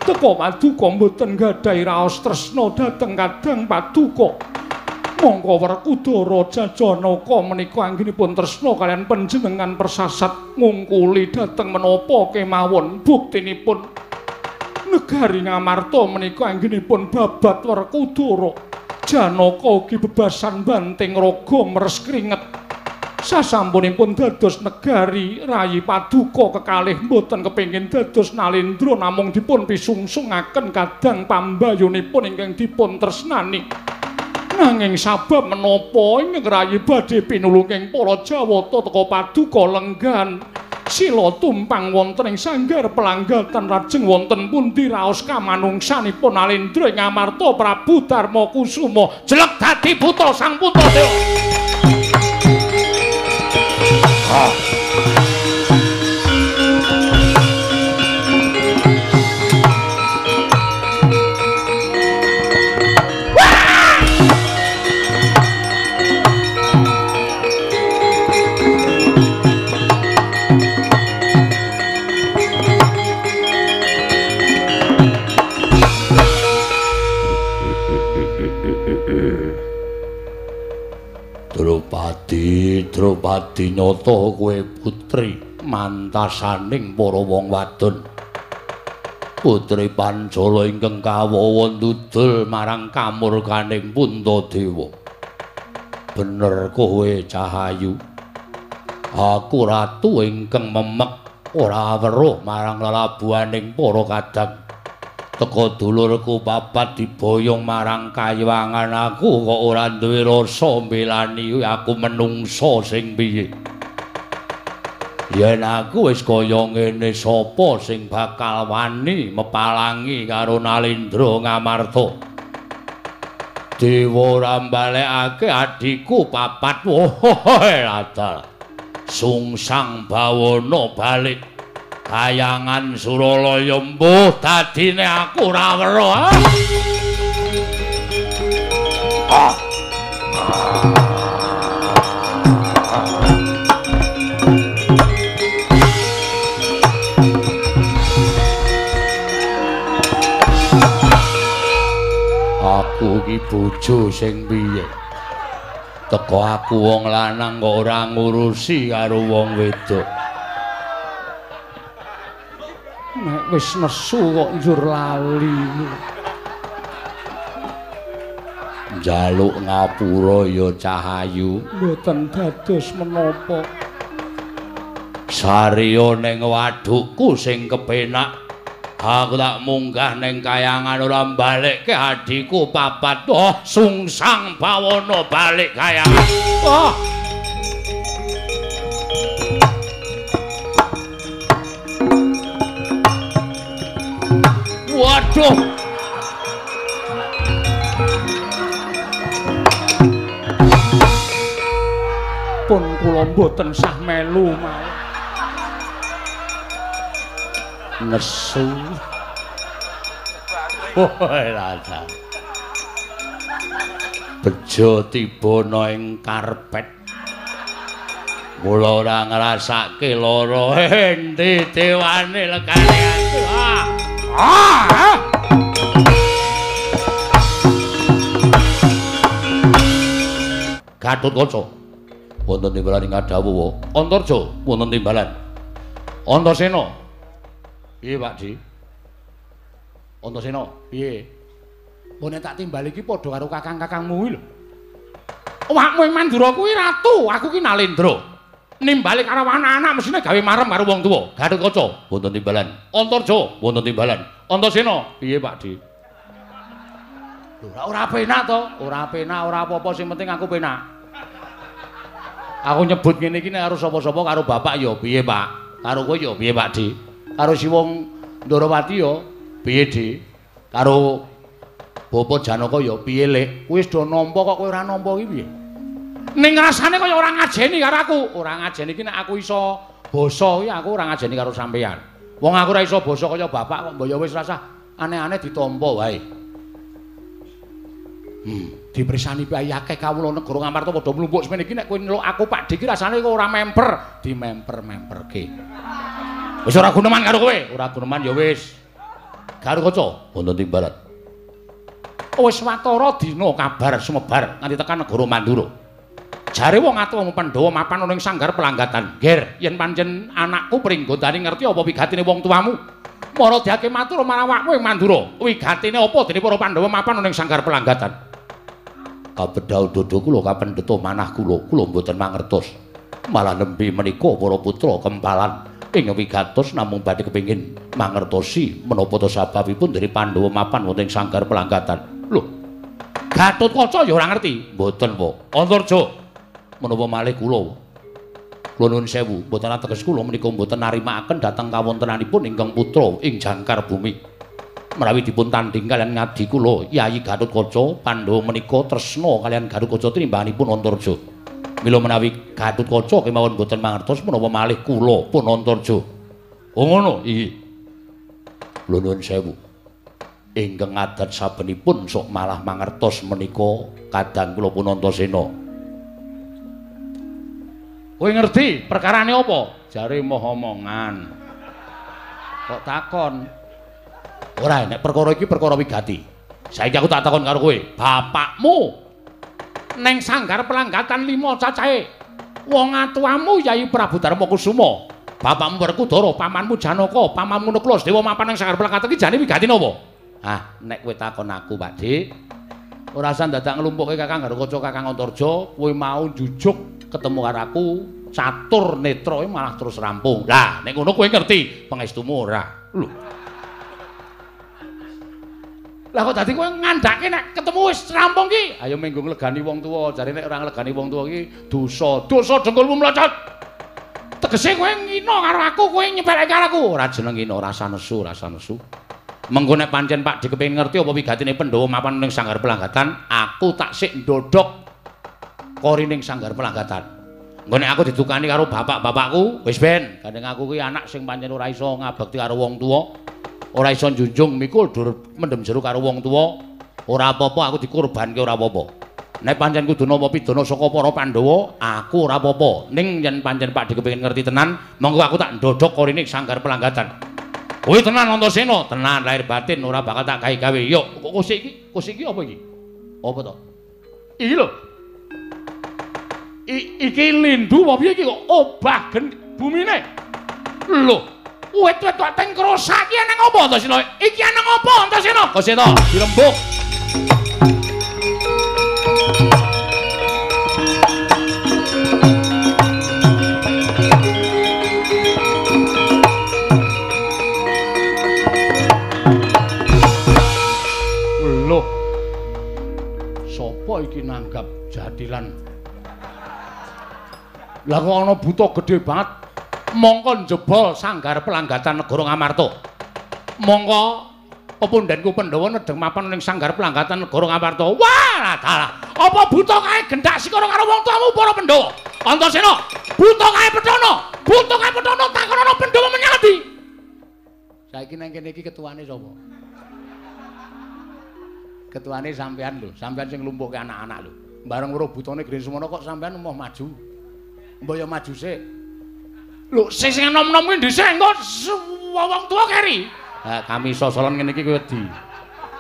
teka paduka mboten gadhahi raos tresna dhateng kadang paduka mongko werkudara jajanaka menika anggenipun tresna kalian panjenengan persasat ngungkuli dhateng menapa kemawon. Buktinipun negari ngamarta menika anggenipun babat werkudara janaka ugi bebasan banting raga meres kringet sasampunipun dados negari rayi paduka kekalih mboten kepengin dados nalendra namung dipun pisungsungaken kadang pambayunipun ingkang dipun tresnani nanging sabab menapa ing rayi badhe pinulunging para jawata teka paduka lenggan? Sila tumpang wonten ing sanggar pelanggatan rajeng wonten pundi raos kamanungsanipun nalendra ing amarta prabu darma kusuma. Jelek dadi buta sang putra Ha! Drupadi nyata kowe putri mantasaning para wong wadon. Putri Pancala ingkang kawawa ndudul marang kamurkaning Puntadewa. Bener kowe Cahayu. Aku ratu ingkang memek ora weruh marang lelabuhaning para kadang. Teka dulurku papat diboyong marang kayiwangan aku kok ora duwe rasa mbelani aku menungso sing piye yen aku wis kaya ngene sapa sing bakal wani mepalangi karo Nalindra Ngamarta Dewa rambalekake adiku papat ladal sungsang bawana balik kayangan Suralaya mbuh dadine aku ora weruh aku iki bojo sing piye? Teko aku wong lanang kok ora ngurusi karo wong wedok nek wis nesu kok njur lali. Njaluk ngapura ya cahayu. Mboten dados menapa. Sariya ning wadukku sing kepenak aku tak munggah ning kayangan ora balik ke adiku papat. Oh sungsang bawana balik kayangan. Oh waduh pun kula mboten sah melu mawon nesu. Woe lata. Bejo tiba ing karpet. Mula ora ngrasake lara endi dewane legane aku. Ah. Gatut kaca. Wonten timbalan ing Kadawuwa. Antarja wonten timbalan. Antasena Piye, Pak Di? Antasena, piye? Mbone tak timbal iki padha karo kakang-kakangmu kuwi lho. Awakmu Mandura kuwi ratu, aku ki Nalendra. Nimbali karo anak-anak mesine gawe marem karo wong tuwa. Gatut Kaca, wonten timbalan. Antarja, wonten timbalan. Antasena, piye, Pak Di? Ora ora penak to, ora penak, ora apa-apa sing penting aku penak. Aku nyebut ngene iki nek karo sapa-sapa karo bapak ya piye, Pak? Karo kowe ya piye, Pak Di? karo si wong Ndarawati ya piye Di karo Bapak Janaka ya piye Lek wis do nampa kok kowe ora nampa iki piye ning rasane kaya ora ngajeni karo aku ora ngajeni iki nek aku iso basa iki aku ora ngajeni karo sampeyan wong aku ora iso basa kaya bapak kok mbok ya wis rasah aneh-aneh ditampa wae Hmm, diprisani piye akeh kawula negara Ngamarta padha mlumpuk semene iki nek kowe ndelok aku Pak Dik iki rasane kok ora memper, di memper-memperke. Wis ora guneman karo kowe, ora guneman ya wis. Karo kaca wonten timbalan. Wis watara dina kabar sumebar nganti tekan negara Mandura. Jare wong atuwa Pandhawa mapan ana ing sanggar pelanggatan. Ger, yen pancen anakku pringgondane ngerti apa wigatine wong tuamu. Mara diake matur marang awakmu ing Mandura. Wigatine apa dene para Pandhawa mapan ana ing sanggar pelanggatan? Kabedhau dodo kula kapendheto manah kula, kula mboten mangertos. Malah nembe menika para putra kempalan ing wigatos namung badhe kepengin mangertosi menapa to sababipun dari Pandhawa mapan wonten sanggar pelanggatan. Lho. Gatut Kaca ya ora ngerti. Mboten, Pak. Antarja. Menapa malih kula? Kula nuwun sewu, mboten ateges kula menika mboten narimakaken dhateng kawontenanipun ingkang putra ing jangkar bumi. Menawi dipun tanding kalian ngadi kula, Yayi Gatut Kaca Pandhawa menika tresna kalian Gatut Kaca Antarja. Mila menawi Gatut Kaca kemawon boten mangertos menapa malih kula pun Antarja. Oh ngono iki. Kula nuwun sewu. Ingkang adat sabenipun sok malah mangertos menika kadang kula pun Antasena. Kowe ngerti perkarane apa? Jare moh omongan. Kok takon? Ora nek perkara iki perkara wigati. Saiki aku tak takon karo kowe, bapakmu neng sanggar pelanggatan lima cacahe. Wong atuamu Yai Prabu Darma Kusuma, bapakmu Werkudara, pamanmu Janaka, pamanmu Nuklas, dewa mapan neng sanggar pelanggatan iki jane wigati napa? Ah, nek kowe takon aku, Pak Dik, ora usah dadak nglumpukke Kakang Garukaca Kakang Antarja, kowe mau jujuk ketemu karo aku, catur netra malah terus rampung. Lah, nek ngono kowe ngerti pangestumu ora? Lho. Lah kok dadi kowe ngandhake nek ketemu wis rampung ki? Ayo menggo nglegani wong tuwa, jare nek ora nglegani wong tuwa ki dosa. Dosa dengkulmu mlocot. Tegese kowe ngino karo aku, kowe nyepelke karo aku. Ora jeneng ngino, rasa nesu, rasa nesu. Mengko nek pancen Pak Dik kepengin ngerti apa wigatine Pandhawa mapan ning sanggar pelanggatan, aku tak sik ndodhok korining sanggar pelanggatan. Engko aku didukani karo bapak-bapakku, wis ben, gandeng aku kuwi anak sing pancen ora iso ngabekti karo wong tuwa. Ora iso njunjung mikul dur mendem jero karo wong tuwa. Ora apa-apa aku dikurbanke ora apa-apa. Nek pancen kudu napa pidana saka para Pandhawa, aku ora apa-apa. Ning yen pancen Pak Dik kepengin ngerti tenan, monggo aku tak ndodhok korine sanggar pelanggatan. Kuwi tenan Antasena, tenan lahir batin ora bakal tak gawe gawe. Yo, kusik iki? Kusik iki apa iki? Apa to? Iki lho. I, iki lindu apa piye iki kok obah gen bumine? Lho, wit-wit kok teng krosak iki nang apa Antasena? Iki nang apa Antasena? Kusita, dirembuk. Jadilan? Lah kok ana buta gedhe banget. Mongko njebol sanggar pelanggatan negara Ngamarta. Mongko pepundhenku Pandhawa nedeng mapan ning sanggar pelanggatan negara Ngamarta. Wah, dalah. Apa buta kae gendak sikara karo wong tuamu para Pandhawa? Antasena, buta kae Petana. Buta kae Petana takonono Pandhawa menyang ndi? Saiki nang kene iki ketuane sapa? ketuane sampean lho, sampean sing nglumpuhke anak-anak lho. Bareng weruh butane Gren Sumono kok sampean mau maju. Mbok ya maju sik. Lho, sing sing enom-enom kuwi dhisik engko wong tuwa keri. Ha, kami sosolan ngene iki kuwi wedi.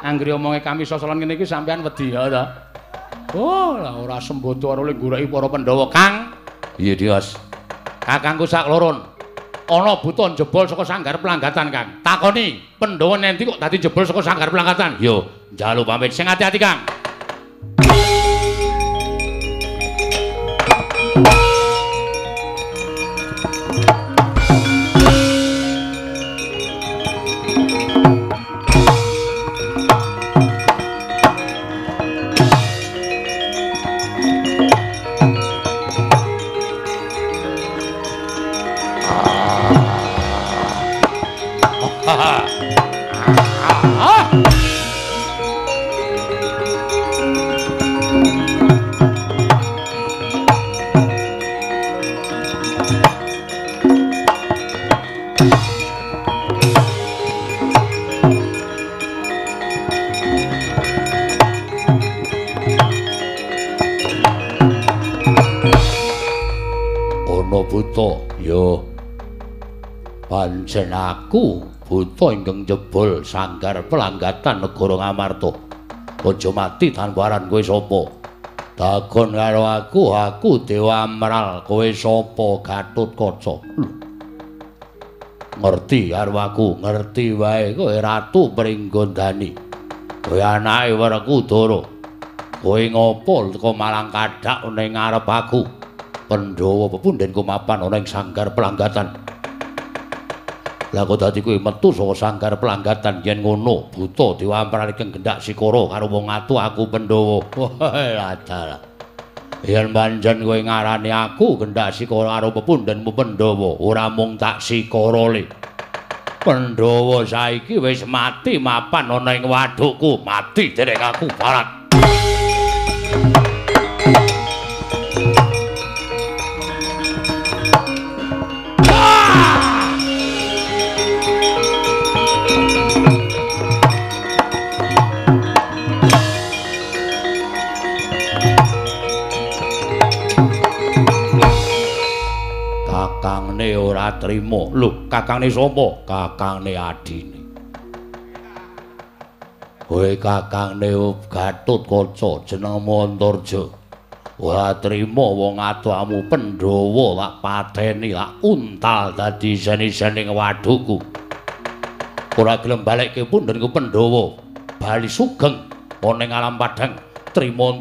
Anggere omonge kami sosolan ngene iki sampean wedi ya ta. Oh, lah ora sembodo karo le goleki para Pandhawa, Kang. Iya, Dios. Kakangku sak loron. Ana buta jebol saka sanggar pelanggatan, Kang. Takoni, Pandhawa nendi kok dadi jebol saka sanggar pelanggatan? Yo, njalu pamit. Sing ati-ati, Kang. Ana Pancen aku buta ingkang jebol sanggar pelanggatan negara Ngamarta. Aja mati tanpa aran kowe sapa? Takon karo aku, aku Dewa Amral, kowe sapa Gatotkaca? Ngerti karo aku, ngerti wae kowe Ratu Pringgondani. Kowe anake Werkudara. Kowe ngopo teko Malang Kadhak ning ngarep aku? Pandhawa pepundhenku mapan ana ing sanggar pelanggatan. Lah kok dadi kowe metu saka sanggar pelanggatan yen ngono, buta Amral iki gendak sikara karo wong atu aku Pandhawa. Wah, dalah. Yen pancen kowe ngarani aku gendak sikara karo pepundhenmu Pandhawa, ora mung tak sikara le. Pandhawa saiki wis mati mapan ana ing wadukku, mati derek aku barat. Trima. Lho, kakangne sapa? Kakangne adine. Kowe kakangne Gatotkaca jenengmu Antarja. Ora trima wong atuamu Pandhawa tak pateni, tak untal dadi seni-sening wadukku. Ora gelem balekke pundhenku Pandhawa. Bali sugeng ana ing alam padhang trima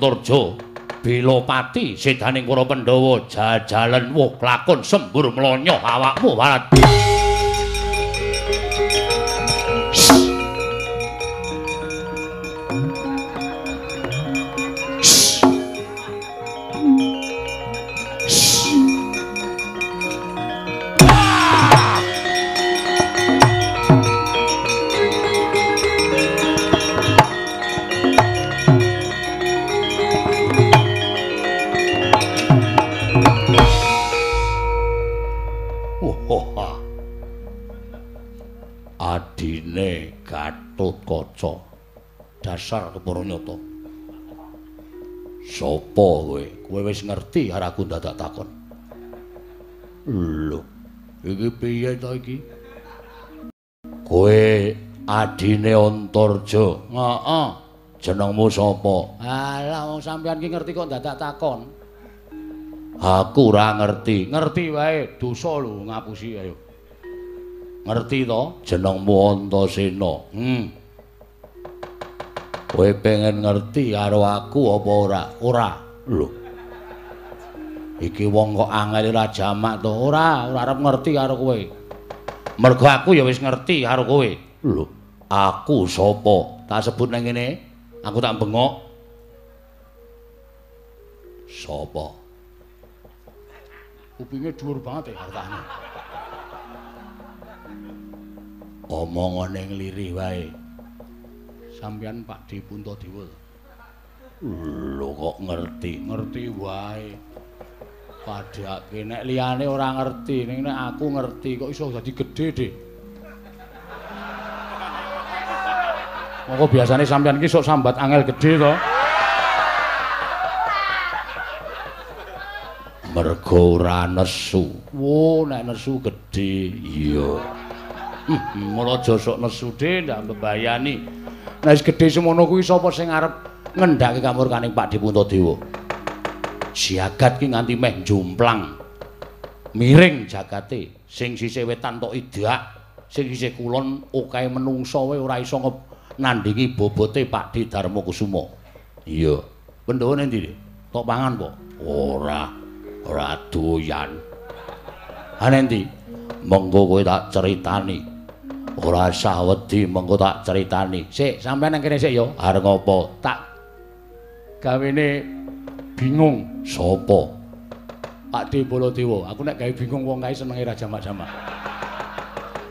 Antarja. Bela pati sedaning para Pandhawa jajalan woh lakon sembur mlonyo awakmu warat. Dasar Keparanyata. Sopo kowe? Kowe wis ngerti aku dadak takon. Lho, iki piye to iki? Kowe adine Antarja. Heeh. Jenengmu sapa? Alah wong sampeyan ki ngerti kok dadak takon. Aku ora ngerti. Ngerti wae, dosa lho ngapusi ayo. Ngerti to? Jenengmu Antasena. Hmm. Kowe pengen ngerti karo aku apa ora? Ora. Lho. Iki wong kok angel ora jamak to. Ora, ora arep ngerti karo kowe. Mergo aku ya wis ngerti karo kowe. Lho, aku sapa? Tak sebut nang ngene. Aku tak bengok. Sapa? Kupinge dhuwur banget ya hartane. Omongane nglirih wae. Sampeyan Pak Di Puntadewa. Lho kok ngerti? Ngerti wae. Padhake nek liyane ora ngerti, ning nek aku ngerti kok iso dadi gedhe, Dik. Monggo biasane sampeyan ki sok sambat angel gedhe to. Mergo ora nesu. Wo, nek nesu gedhe. Iya. Hmm, Mula aja sok nesu, Dik, ndak mbebayani. Wis gedhe semono kuwi sapa sing arep ngendhake kamurkaning Pak Dipuntadewa? Jagat ki nganti meh jomplang. Miring jagate sing sisih wetan tok idak, sing sisih kulon okahe menungsa wae ora iso nandingi bobote Pak Di Darma Kusuma. Iya. Pandhawa endi, Dik? Tok pangan po? Ora. Ora doyan. Ane endi? Mengko kowe tak critani. Ora usah wedi, mengko tak critani. Sik, sampeyan nang kene sik ya. Arep ngopo? Tak gawene bingung Sopo? Pak Baladewa. Aku nek gawe bingung wong kae senenge ra jamak-jamak.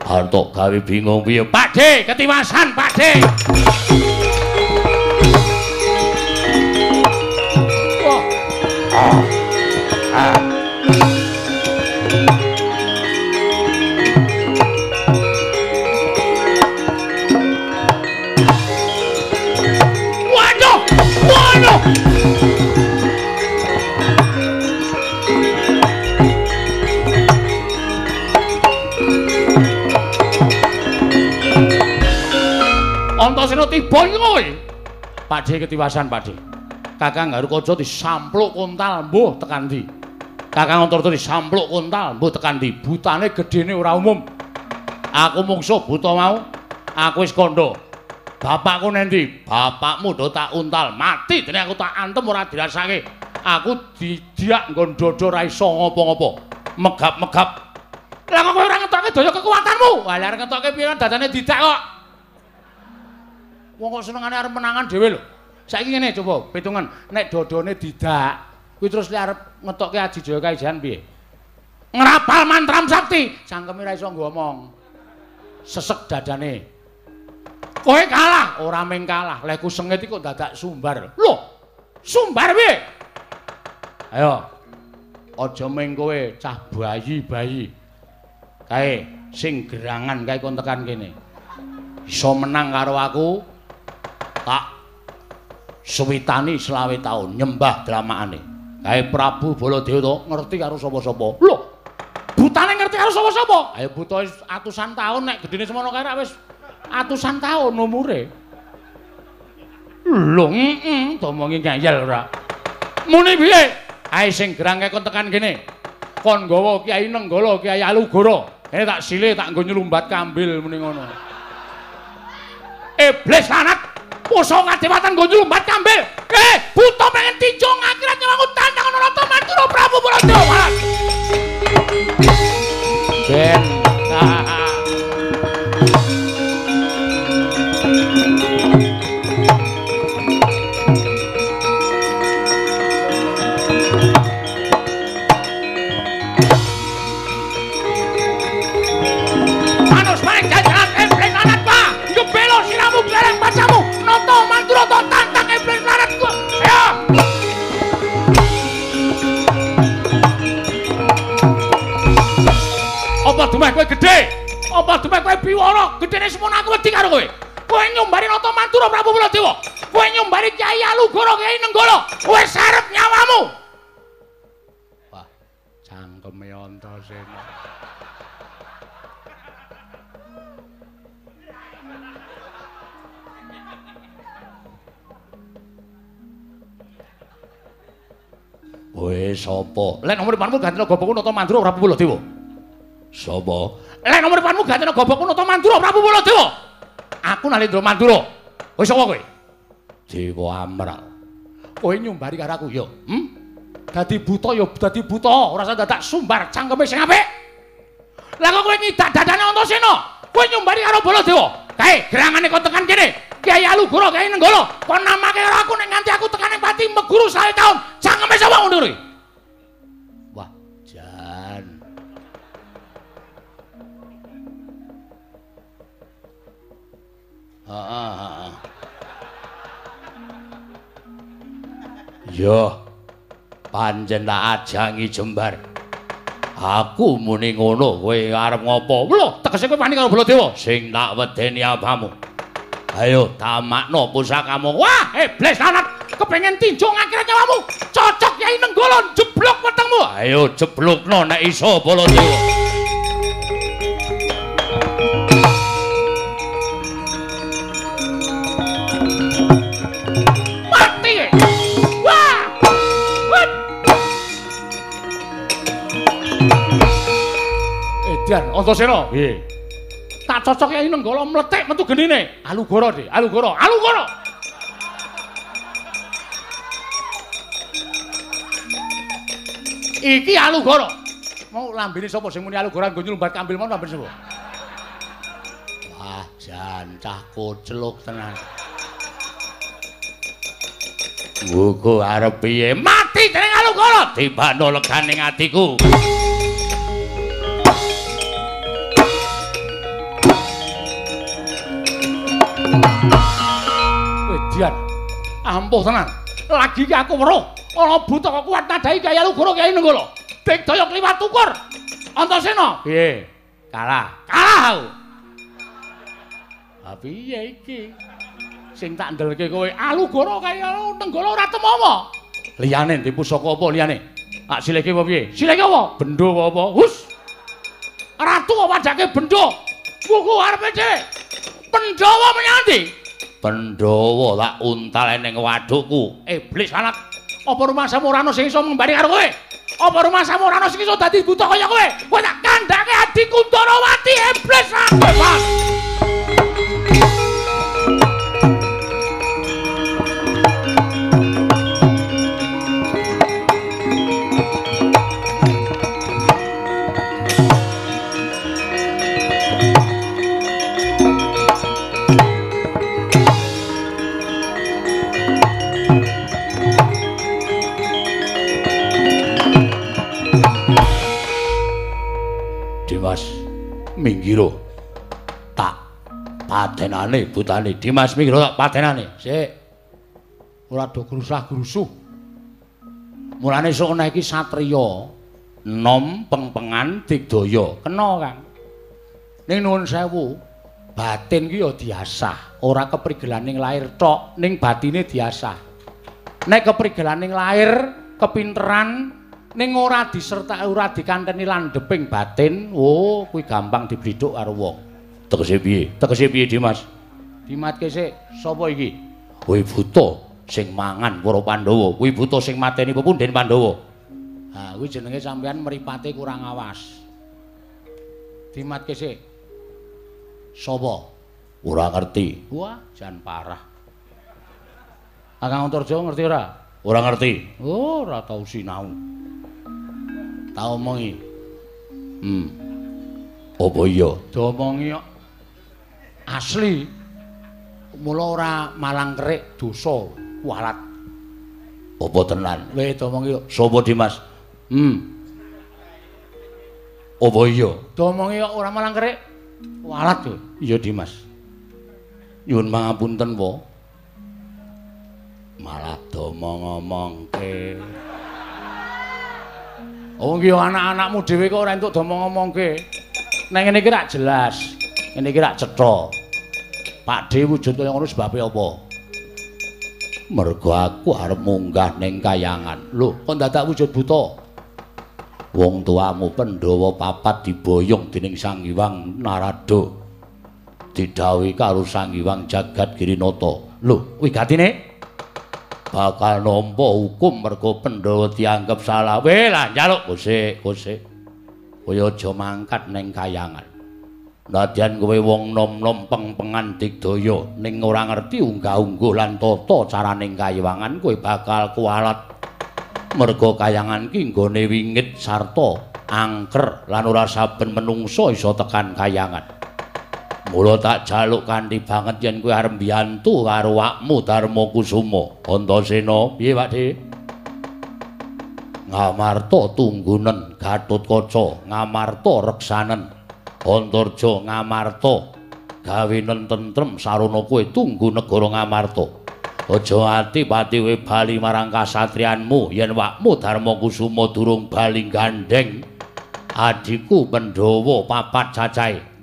Arep tok gawe bingung piye? Pak De, ketiwasan Pak De. Wah, Waduh! Antasena tiba kowe. Pakde ketiwasan, Pakde. Kakang Garukaja disampluk kontal mbuh tekan ndi? Kakang Antarta disampluk kontal mbuh tekan ndi? Butane gedene ora umum. Aku mungsuh buta mau. Aku wis kandha. Bapakku nendi? Bapakmu do tak untal mati dene aku tak antem ora dirasake. Aku didiak nggon dodo ora iso ngopo-ngopo. Megap-megap. Lah kok kowe ora ngetokke daya kekuatanmu? Lah arep ngetokke piye dadane didak kok. Wong kok senengane arep menangan dhewe lho. Saiki ngene coba pitungan nek dodone didak kuwi terus li arep ngetokke Aji Jaya Kaijan piye? Ngrapal mantram sakti, cangkeme ra iso ngomong. Sesek dadane. Kowe kalah, ora mung kalah. Lek ku sengit iku dadak sumbar. Lho, sumbar piye? Ayo. Aja mung kowe cah bayi-bayi. Kae sing gerangan kae kon tekan kene. Iso menang karo aku, tak suwitani selawe taun nyembah dramaane. Kae Prabu Baladewa to ngerti karo sapa-sapa. Lho, butane ngerti karo sapa-sapa? Ayo buta atusan taun nek gedene semono kae wis atusan taun umure. Lho, heeh, domongi ngayal ora. Muni piye? Ae sing gerang kae tekan kene. Kon nggawa Kiai Nenggala, Kiai Alugara. Kene tak sile tak nggo nyelumbat kambil muni ngono. Iblis lanat musuh kadewatan nggo nyulumbat kambil. Eh, buta pengen tinjo akhirat nyawangu tandang ana rata mantura Prabu Baladewa. Ben. Dumeh kowe gedhe? Apa dumeh kowe biwara? Gedene semono aku wedi karo kowe. Kowe nyumbari Nata Mantura Prabu Baladewa. Kowe nyumbari Kyai Alugara Kyai Nenggala. Kowe sarep nyawamu. Wah, cangkeme Antasena. Kowe sapa? Lek nomor depanmu gantena gobokku Nata Mantura Prabu Baladewa. Sapa? Lek nomor depanmu gantena gobokku Nata Mantura Prabu Baladewa. Aku Nalendra Mantura. Kowe sapa kowe? Dewa Amral. Kowe nyumbari karo aku ya. Hm? Dadi buta ya dadi buta, ora usah dadak sumbar cangkeme sing apik. Lah kok kowe nyidak dadane Antasena? Kowe nyumbari karo Baladewa. Kae, gerangane kok tekan kene. Kyai Alugara, Kyai Nenggala, kok namake karo aku nek nganti aku tekan ning pati meguru sae taun. Cangkeme sapa ngono kuwi? Yo. Pancen tak ajangi jembar. Aku muni ngono, kowe arep ngopo? Lho, tegese kowe wani karo Baladewa. Sing tak wedeni apamu? Ayo tamakno pusakamu. Wah, iblis lanat, kepengin tinju ngakhire nyawamu. Cocok Kyai Nenggala jeblok wetengmu. Ayo jeblukno nek iso Baladewa. Edian, Antasena. Piye? Tak cocok Kyai Nenggala mletek metu genine. Alugara, Dik. Alugara. Alugara. Iki Alugara. Mau lambene sapa sing muni Alugara nggo nyumbat kambil mau lambene sapa? Wah, jan cah kocluk tenan. Wuku arep piye? Mati dening Alugara. Tibano leganing atiku. Edian. Ampuh tenan. Lagi ki aku weruh ana buta kok kuat nadai Kyai Alugara Kyai Nenggala. Digdaya kliwat ukur. Antasena. Piye? Kalah. Kalah aku. Ha piye iki? Sing tak ndelke kowe Alugara kaya Nenggala ora temomo. Liyane ndi pusaka apa liyane? Tak sileke apa piye? Sileke apa? Bendho apa apa? Hus. Ratu apa wadake bendho? Kuku arepe dhek. Pandhawa menyang ndi? Pandhawa tak untal ning wadukku. Iblis anak. Apa rumah Samurano sing iso ngembari karo kowe? Apa rumah Samurano sing iso dadi buta kaya kowe? Kowe tak kandhake adikku Ndarawati iblis aku, Mas. Minggiro tak patenane butane Dimas Minggiro tak patenane Sik. Ora do grusah-grusuh. Mulane sok ana iki satriya nom pengpengan digdaya. Kena, Kang. Ning nuwun sewu, batin ki ya diasah, ora keprigelaning lair tok, ning batine diasah. Nek keprigelaning lair, kepinteran ning ora diserta ora dikanteni landheping batin, oh kuwi gampang dibriduk karo wong. tegese piye tegese piye Dimas Dimatke sik, sapa iki? kowe buta sing mangan para Pandhawa kuwi buta sing mateni pepunden Pandhawa Ha, kuwi jenenge sampean mripate kurang awas. Dimatke sik. Sapa? ora ngerti Wah, jan parah. Kakang Antarja ngerti ora? ora ngerti Oh, ora tau sinau. Tak omongi. hmm apa iya Diomongi kok asli. Mula ora malang kerik dosa walat. apa tenan Weh diomongi kok. sapa Dimas hmm apa iya Diomongi kok ora malang kerik walat kowe. iya Dimas nyuwun pangapunten po malah domo ngomongke Oh nggih anak-anakmu dhewe kok ora entuk domo ngomongke. Nang ngene iki rak jelas. Ngene iki rak cetha. Pakde wujud kaya ngono sebabe apa? Mergo aku arep munggah ning kayangan. Lho, kok dadak wujud buta? Wong tuamu Pandhawa papat diboyong dening Sang Hyang Narada. Didhawuhi karo Sang Hyang Jagat Girinata. Lho, wigatine bakal nampa hukum mergo Pandhawa dianggep salah. Weh, lah njaluk gosik, gosik. Kaya aja mangkat ning kayangan. Nadyan kowe wong nom-nom peng-pengan digdaya ning ora ngerti unggah-ungguh lan tata caraning kayiwangan kowe bakal kualat. Merga kayangan ki nggone wingit sarta angker lan ora saben menungso iso tekan kayangan. Mula tak jaluk kanthi banget yen kowe arep mbiyantu karo wakmu Darma Kusuma. Antasena, piye Pakde? Ngamarta tunggunen Gatotkaca, ngamarta reksanen. Antarja ngamarta. Gawenen tentrem sarana kowe tunggu negara ngamarta. Aja ati pati we bali marang kasatriyanmu yen wakmu Darma Kusuma durung bali gandeng. Adiku Pandhawa papat cacahe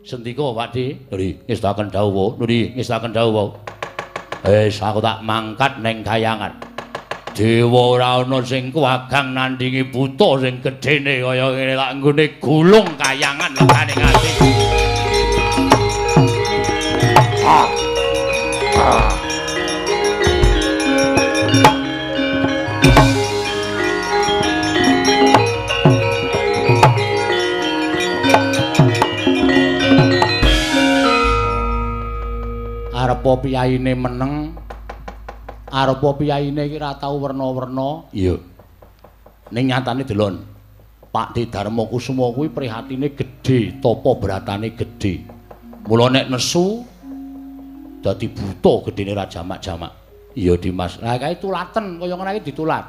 sendika Pakde nuri ngestaken dawuh nuri ngestaken dawuh wis aku tak mangkat neng kayangan dewa ora ana sing kuwagang nandingi buta sing gedene kaya ngene lak nggone gulung kayangan legane ati ah. ah. Arepa piyaine meneng arepa piyaine iki ora tau werna-werna. Iya. Ning nyatane delon. Pak Di Darma Kusuma kuwi prihatine gedhe, tapa beratane gedhe. Mula nek nesu dadi buta gedene ra jamak-jamak. Iya Dimas. Lah kae tulaten kaya ngene iki ditulat.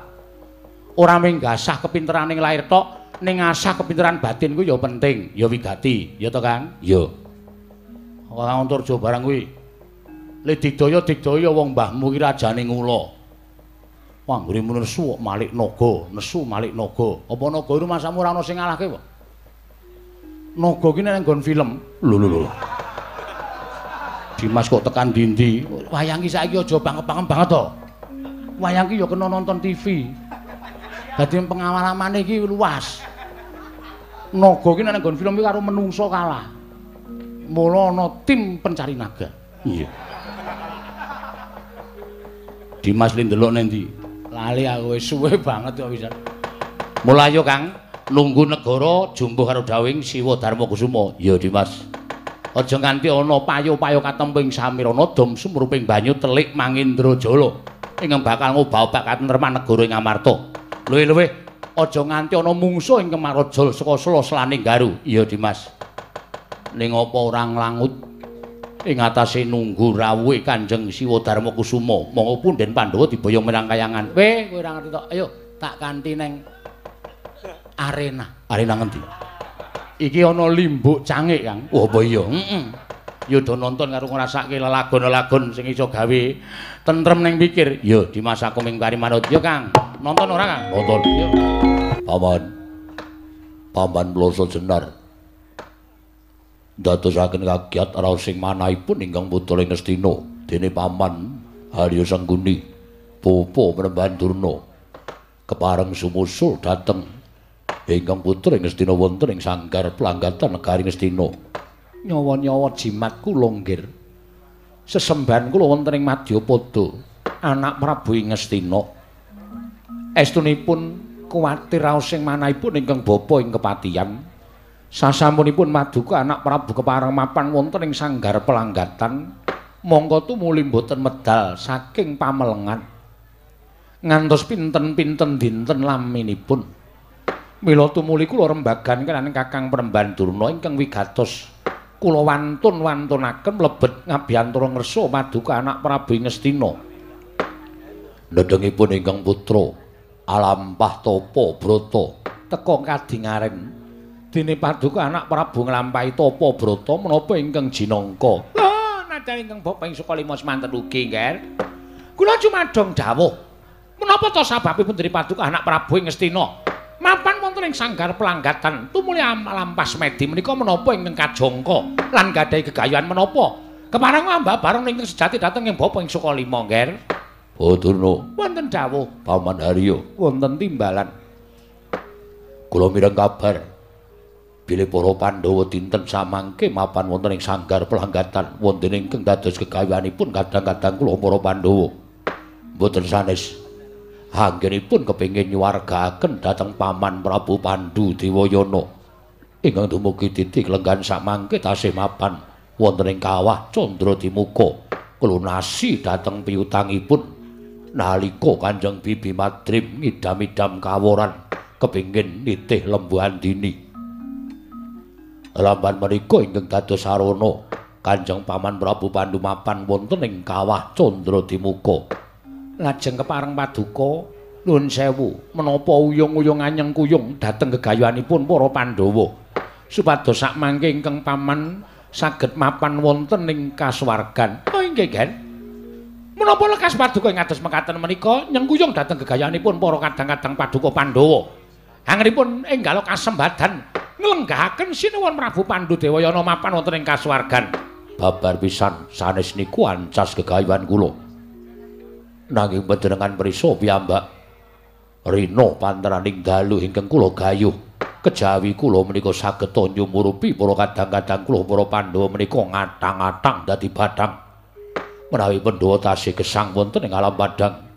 Ora mung gasah kepinterane lair tok, ning asah kepinteran batin kuwi ya penting, ya wigati, ya to Kang? Iya. Kang Antarja barang kuwi Le digdaya digdaya wong mbahmu ki rajane ngula. Wah, nggone nesu Malik Naga, nesu Malik Naga. Apa Naga iku masamu ora ana sing ngalahke kok? Naga ki nek nggon film. Lho lho lho. Dimas kok tekan dindi. Wayang ki saiki aja bangep-bangep banget to. Wayang ki ya kena nonton TV. Dadi pengalaman iki luas. Naga ki nek nggon film ki karo menungso kalah. Mula ana tim pencari naga. Iya. Dimas li ndelok nendi? Lali aku wis suwe banget kok pisan. Mulai yo Kang, nunggu negara jumbuh karo dawing Siwa Darma Kusuma. Ya Dimas. Aja nganti ana payo-payo katemping samirana dom sumruping banyu telik Mangindrajala. Ingkang bakal ngobah-obah katentreman negara ing Amarta. Luwih-luwih aja nganti ana mungsuh ing Kemarajal saka Sela Slaning Garu. Iya Dimas. Ning apa ora nglangut ing atase nunggu rawuhe Kanjeng Siwa Darma Kusuma monggo punden Pandhawa diboyong menyang kayangan. Kowe kowe ora ngerti tok. Ayo tak kanthi neng arena. Arena ngendi? Iki ana limbuk cangik Kang. Oh apa iya? Heeh yo do nonton karo ngrasake lelagon-lelagon sing iso gawe tentrem ning pikir. Yo di masa kuming kari manut. Yo Kang nonton ora Kang? Nonton. Yo paman. Paman ploso jenar dadosaken kagiat raos sing manahipun ingkang putra Ngastina dene paman Harya Sangguni popo Mrembahan Durna kepareng sumusul dateng. Ingkang putra Ngastina wonten ing sanggar pelanggatan negari Ngastina nyawa-nyawa jimatku longgir. Sesembahan kula wonten ing Madyapada anak Prabu Ngastina estunipun kuwatir raos sing manahipun ingkang bapa ing kepatihan Sasampunipun Maduka anak Prabu kepareng mapan wonten ing sanggar pelanggatan, monggo tumuli mboten medal saking pamelengan. Ngantos pinten-pinten dinten laminipun. Mila tumuli kula rembagan kaliyan Kakang Premban Durna ingkang wigatos kula wantun-wantunaken mlebet ngabiyantara ngersa Maduka anak Prabu Ngastina. Nedengipun ingkang putra Alampah Tapa Brata teka kadingaring dene paduka anak Prabu nglampahi tapa brata menapa ingkang jinangka. Lha nadyan ingkang bapak ing saka lima semanten ugi, Nger. Kula cuma dong dawuh. Menapa to sababipun dari paduka anak Prabu ing Ngastina? Mapan wonten ing sanggar pelanggatan tumuli alampas medi menika menapa ingkang kajangka lan gadhahi gegayuhan menapa Keparang mbak bareng ning sejati dateng ing bapa ing Sukalima, Nger. Badurna, Wonten dawuh, Paman Haryo, wonten timbalan. kula mireng kabar bilih para Pandhawa dinten samangke mapan wonten ing sanggar pelanggatan wonten ingkang dados kegaweanipun kadang-kadang kula para Pandhawa. Mboten sanes. Anggenipun kepengin nyuwargaken dhateng Paman Prabu Pandu Dewayana ingkang dumugi titik lenggan samangke tasih mapan wonten ing kawah Candra Dimuka. Kelunasi dhateng piyutangipun nalika Kanjeng Bibi Madrim ngidam-idam kaworan kepingin nitih lembu andini. Lamban menika ingkang dados sarana Kanjeng Paman Prabu Pandu mapan wonten ing kawah Candra Dimuka. Lajeng kepareng paduka nuwun sewu menapa uyung-uyung anyeng kuyung dhateng gegayanipun para Pandhawa supados sak mangke ingkang paman saged mapan wonten ing kasuwargan. Oh inggih, Gen. Menapa lekas paduka ing atus mekaten menika nyengkuyung dhateng gegayanipun para kadang-kadang paduka Pandhawa. Anggenipun enggal kasembadan nglenggahaken sinuwun Prabu Pandu Dewayana mapan wonten ing kasuwargan. Babar pisan sanes niku ancas gegayuhan kula. Nanging panjenengan prisa piyambak rina panteraning dalu ingkang kula gayuh. Kejawi kula menika saged nyumurupi para kadang-kadang kula para Pandhawa menika ngatang-atang dadi badhang. Menawi Pandhawa tasih gesang wonten ing alam padhang.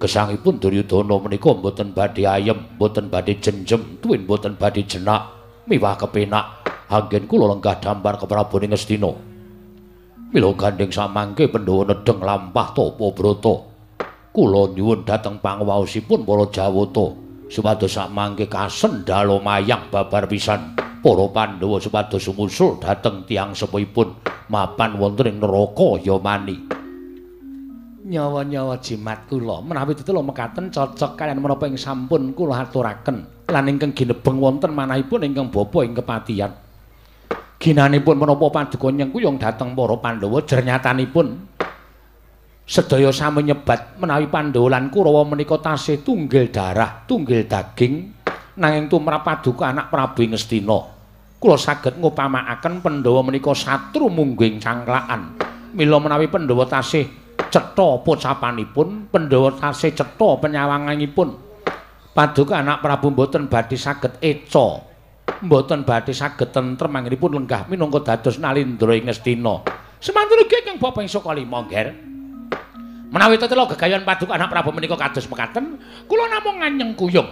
Gesangipun Duryudana menika mboten badhe ayem, mboten badhe jenjem, tuwin mboten badhe jenak, miwah kepenak. Anggen kula lenggah dambar ke Ngastina. Mila gandeng samangke Pandhawa nedeng lampah tapa brata. Kula nyuwun dhateng pangwaosipun para Jawata supados samangke kasendalo mayang babar pisan para Pandhawa supados sumusul dhateng tiang sepuhipun mapan wonten ing neraka Yamani. nyawa-nyawa jimat kula menawi tetelo mekaten cocok kalian menapa ing sampun kula aturaken lan ingkang ginebeng wonten manahipun ingkang bapa ing kepatihan. Ginanipun menapa paduka nyengkuyung dhateng para Pandhawa jernyatanipun sedaya sami nyebat menawi Pandhawa lan Kurawa menika tasih tunggil darah tunggil daging nanging tumrap paduka anak Prabu Ngastina kula saged ngupamakaken Pandhawa menika satru mungging cangklakan. Mila menawi Pandhawa tasih cetha pocapanipun Pandhawa tasih cetha penyawanganipun paduka anak Prabu mboten badhe saged eca mboten badhe saged tentrem anggenipun lenggah minangka dados nalindra ing Ngastina. Semanten ugi ingkang bapa ing Sokalima nger menawi tetelo gegayon paduka anak Prabu menika kados mekaten kula namung nganyeng kuyung.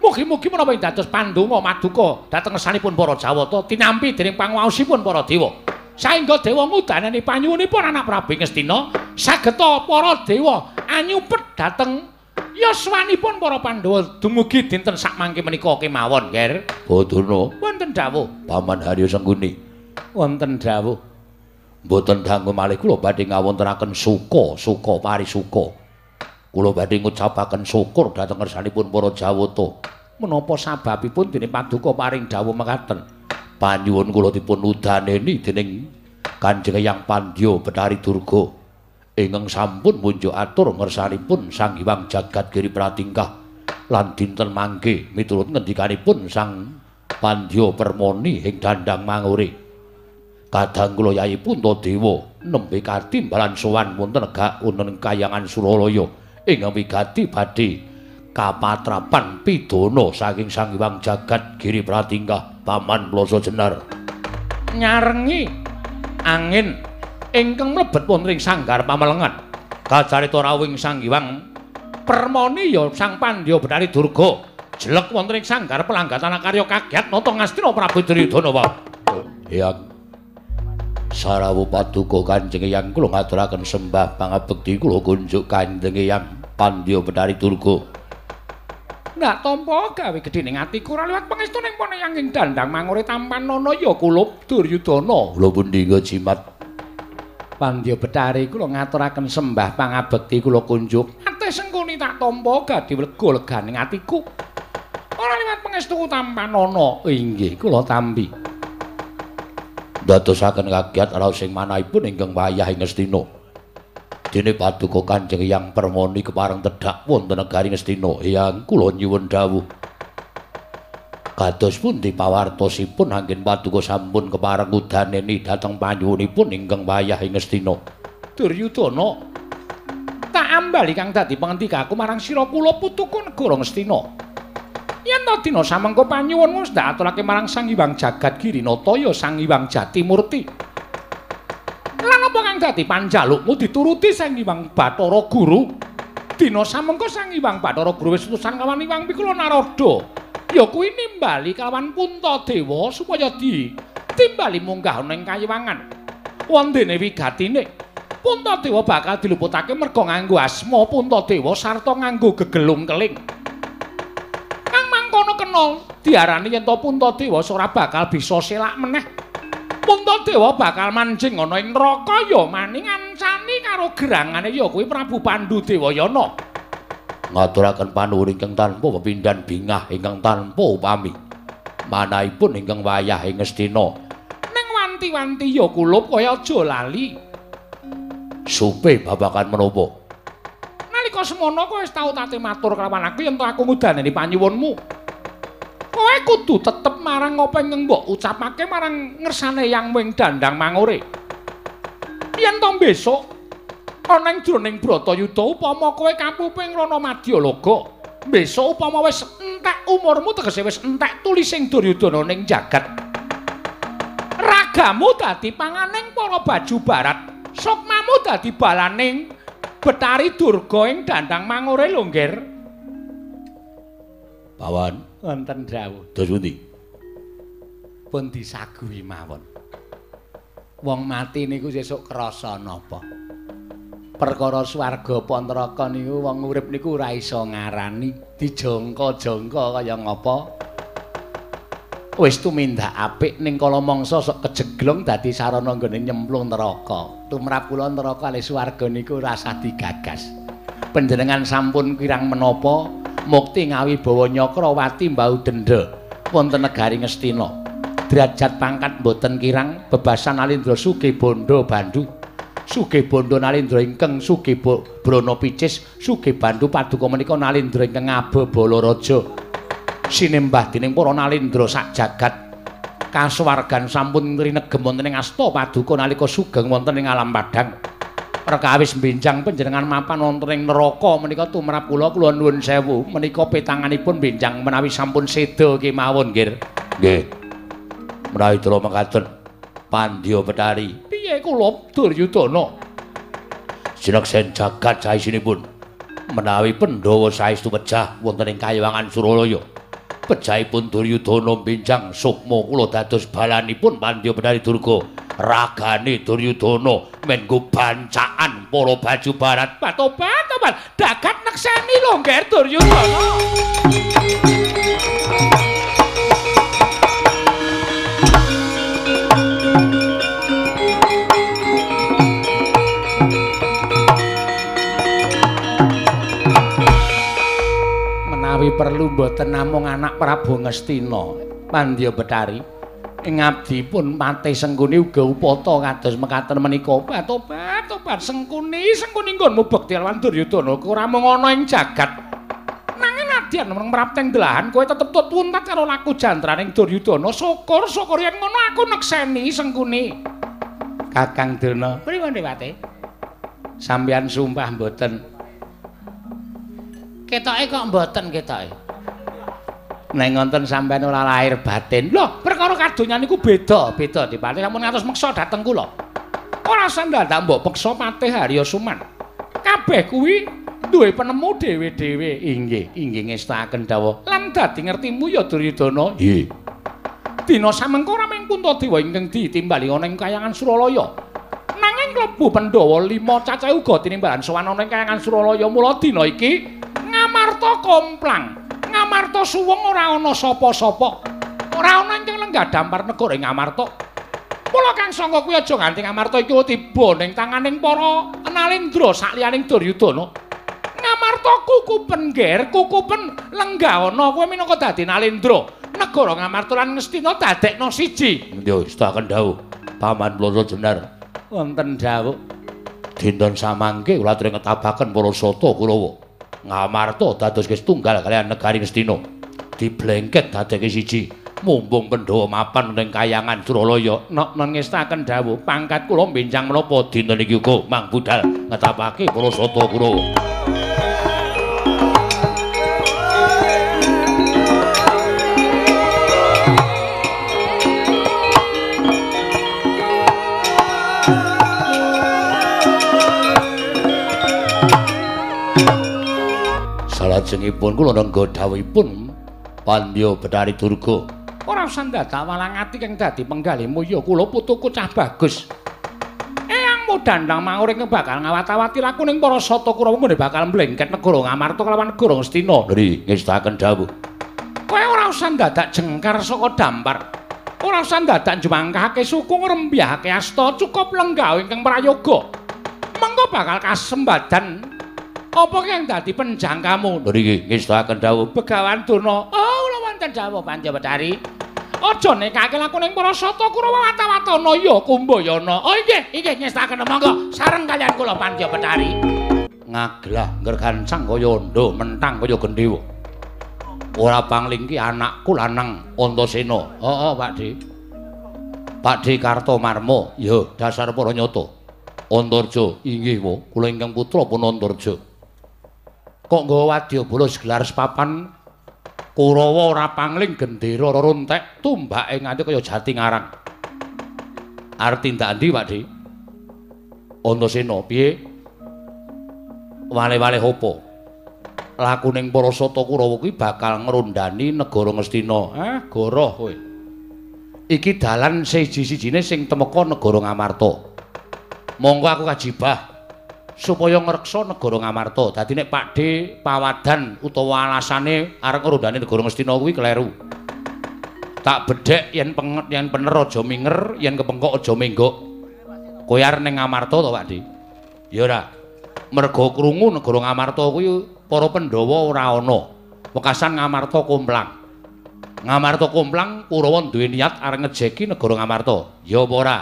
Mugi-mugi menapa ing dados pandonga maduka dhateng ngesanipun para Jawata tinampi dening panguwasipun para dewa. Saengga dewa ngudanani panyuwunipun anak Prabu Ngastina sageta para dewa anyupet dhateng yaswanipun para Pandhawa dumugi dinten sakmangke menika kemawon, Nger. Badurna, Wonten dawuh. Paman Haryo Sengguni. Wonten dawuh. Mboten dangu malih kula badhe ngawontenaken suka, suka parisuka. Kula badhe ngucapaken syukur dhateng ngersanipun para Jawata. Menapa sababipun dene paduka paring dawuh mekaten? Panyuwun kula dipun udaneni dening Kanjeng Hyang Pandya Betari Durga ingkang sampun munjuk atur ngersanipun Sang Hyang Jagat Giri Pratingkah lan dinten mangke miturut ngendikanipun Sang Pandya Permoni ing Dandang Mangure. Kadang kula Yayi Puntadewa nembe katimbalan sowan wonten gak wonten kayangan Suralaya. ingkang wigati badhe kapatrapan pidana saking Sang Hyang Jagat Giri Pratingkah Paman Plasa Jenar. Nyarengi angin ingkang mlebet wonten ing sanggar pamelengan. Kacarita rawing Sang Hyang Permoni ya Sang Pandya Betari Durga jelek wonten ing sanggar pelanggatan karya kaget nata Ngastina Prabu Duryudana wae. Hyang Sarawu paduka Kanjeng Hyang kula ngaturaken sembah pangabekti kula kunjuk Kanjeng Hyang Pandya Betari Durga. Ndak tampa gawe gedhe ning atiku ora liwat pangestu ning pone yang ing dandang mangure tampan nono ya kulup Duryudana. Kula pundi jimat Pandya Betari kula ngaturaken sembah pangabekti kula kunjuk. Ate sengkuni tak tampa gadhe lega leganing atiku. Ora liwat pangestu tampan nono. Inggih kula tampi. Dadosaken kagiat raos sing manahipun ingkang wayah ing Ngastina. Dene paduka Kanjeng Hyang Permoni kepareng tedhak wonten negari Ngastina. Hyang kula nyuwun dawuh. Kados pundi pawartosipun anggen paduka sampun kepareng udaneni dhateng panyuwunipun ingkang wayah ing Ngastina. Duryudana tak ambali kang dadi pangandikaku marang sira kula putuku negara Ngastina. Yen to dina samengko panyuwunmu ndak aturake marang Sang Hyang Jagat Girinata ya Sang Hyang Jatimurti. Lan apa kang dadi panjalukmu dituruti Sang Hyang Bathara Guru? Dina samengko Sang Hyang Bathara Guru wis utusan kawan Hyang Pikula Narada. Ya kuwi nimbali kalawan Puntadewa supaya di timbali munggah ana ing kayiwangan. Wondene wigatine Puntadewa bakal diluputake merga nganggo asma Puntadewa sarta nganggo gegelung keling. Kang mangkono kena diarani yen to Puntadewa ora bakal bisa selak meneh. Puntadewa bakal mancing ana ing neraka ya maning ancani karo gerangane ya kuwi Prabu Pandu Dewayana. Ngaturaken panuwun ingkang tanpa pepindhan bingah ingkang tanpa upami. Manahipun ingkang wayah ing Ngastina ning wanti-wanti ya kulup kaya aja lali. Supe babakan menapa? Nalika semono kowe wis tau tate matur kelawan aku yen aku ngudaneni panyuwunmu. Kowe kudu tetep marang apa ing mbok ucapake marang ngersane yang wing dandang mangure yen to besok ana ing jroning Bratayuda upama kowe kapuping Rana Madyalaga besok upama wis entek umurmu tegese wis entek tulising Duryudana ning jagat. Ragamu dadi panganing para baju barat. Sukmamu dadi balaning Betari Durga ing dandang mangure lho nggir Pawan. Wonten dawuh. Dos pundi? Pun disaguhi mawon. Wong mati niku sesuk krasa napa perkara swarga apa neraka niku wong urip niku ora iso ngarani. Dijangka-jangka kaya ngapa wis tumindak apik ning kala mangsa sok kejeglong dadi sarana nggone nyemplung neraka. Tumrap kula neraka le swarga niku rasa digagas. Panjenengan sampun kirang menapa? Mukti ngawi bawa nyakrawati mbau denda. Wonten negari Ngastina derajat pangkat boten kirang bebasan alindra sugih bondo bandu Sugih Bondo Nalindra ingkang Sugih Brana Picis Sugih Bandu Paduka menika Nalindra ingkang Ngaba Balaraja. Sinembah dening para Nalindra sak jagat kasuwargan sampun rinegem wonten ing asta Paduka nalika sugeng wonten ing alam padhang perkawis benjang panjenengan mapan wonten ing neraka menika tumrap kula kula nuwun sewu. Menika petanganipun benjang menawi sampun seda kemawon nggih nggih. Menawi dra mekaten pandya betari piye kula Duryudana sineksen jagat saisinipun. Menawi Pandhawa saestu pecah wonten ing kayiwangan Suralaya. Pejahipun Duryudana benjang sukma kula dados balanipun Pandya Bedari Durga. Ragane Duryudana menggo bancaan para baju barat. Patobat tobat dagat nekseni lho Nger Duryudana menawi perlu mboten namung anak Prabu Ngastina. Pandya Betari ing abdi pun mate sengkuni uga upata kados mekaten menika. Tobat tobat sengkuni sengkuni nggonmu bekti lawan Duryudana ora mung ana ing jagat. Nanging nadyan meneng mrapteng delahan kowe tetep tuntat karo laku jantraning Duryudana syukur syukur yen ngono aku nekseni sengkuni. Kakang Dana pripun Dewate? Sampeyan sumpah mboten ketoke kok mboten ketoke. Neng wonten sampean ora lahir batin. Lho, perkara kadonyan niku beda, beda dipane sampun ngatos meksa dhateng kula. Ora sandal mbok peksa patih Harya Suman. Kabeh kuwi duwe penemu dhewe-dhewe. Inggih, inggih ngestaken dawuh. Lan dadi ngertimu ya Duryudana. Nggih. Dina samengko ora mung Puntadewa ingkang ditimbali ana ing kayangan Suralaya. Nanging klebu Pandhawa lima cacah uga tinimbalan sowan ana ing kayangan Suralaya mula dina iki Ngamarta komplang. Ngamarta suwung ora ana sapa-sapa. Ora ana ingkang lenggah dampar negara Ngamarta. Mula Kang Sangga kuwi aja nganti Ngamarta iki tiba ning tanganing para Analindra sakliyaning Duryudana. Ngamarta kukupen ger, kukupen lenggah ana kowe minangka dadi Nalindra. Negara Ngamarta lan Ngastina dadekno siji. Yo, setaken dawuh. Paman Bloro jenar. Wonten dawuh. Dinten samangke kula aturi ngetabaken para sata Kurawa. Ngamarta dados wis tunggal kalian negari Ngastina. diblengket dadeke siji. Mumpung Pandhawa mapan ning kayangan Suralaya, nek ngestaken dawuh pangkat kula benjang menapa dinten iki uga mang budal ngetapake para sata Kurawa. Salajengipun kula nengga dawuhipun Pandya Betari Durga. Ora usah dadak walang ati kang dadi penggalihmu ya kula putuku cah bagus. Eyang mudandang manguring bakal ngawat-awati laku ning para sata Kurawa ngene bakal mlengket negara Ngamarta kelawan negara Ngastina. Nggih, ngestaken dawuh. Kowe ora usah dadak jengkar saka dampar. Ora usah dadak njemangkahake suku ngrembyahake asta cukup lenggawe ingkang prayoga. Mengko bakal kasembadan apa kang dadi penjangkamu? Nggih, ngestaken dawuh. Begawan Duna. Oh, kula wonten dawuh Panjabetari. Aja nekake laku ning para sata Kurawa wata-watana ya Kumbayana. Oh nggih, inggih ngestaken monggo sareng kalian kula Panjabetari. Ngaglah nggergancang kaya ndo mentang kaya gendhewa. Ora pangling ki anakku lanang Antasena. Heeh, Pakde. Pakde Kartomarma, ya dasar para nyata. Antarja, inggih wa, kula ingkang putra pun Antarja. Kok nggawa wadyabala segelar sepapan Kurawa ora pangling gendera ora runtek tumbake nganti kaya jati ngarang. Arep tindak endi, Pakde? Antasena, piye? Wale-wale apa? Lakuning para sata Kurawa kuwi bakal ngrondani negara Ngastina. Eh, goroh kowe. Iki dalan siji-sijine sing temeka negara Ngamarta. Monggo aku kajibah supaya ngreksa negara Ngamarta. Dadi nek Pakde pawadan utawa alasane arep ngrondani negara Ngastina kuwi kleru. Tak bedhek yen penget yen bener aja minger, yen kepengkok aja menggok. Kowe arep ning Ngamarta to, Pakde? Ya ora. Merga krungu negara Ngamarta kuwi para Pandhawa ora ana. Wekasan Ngamarta kumplang. Ngamarta kumplang Kurawa duwe niat arep ngejeki negara Ngamarta. Ya apa ora?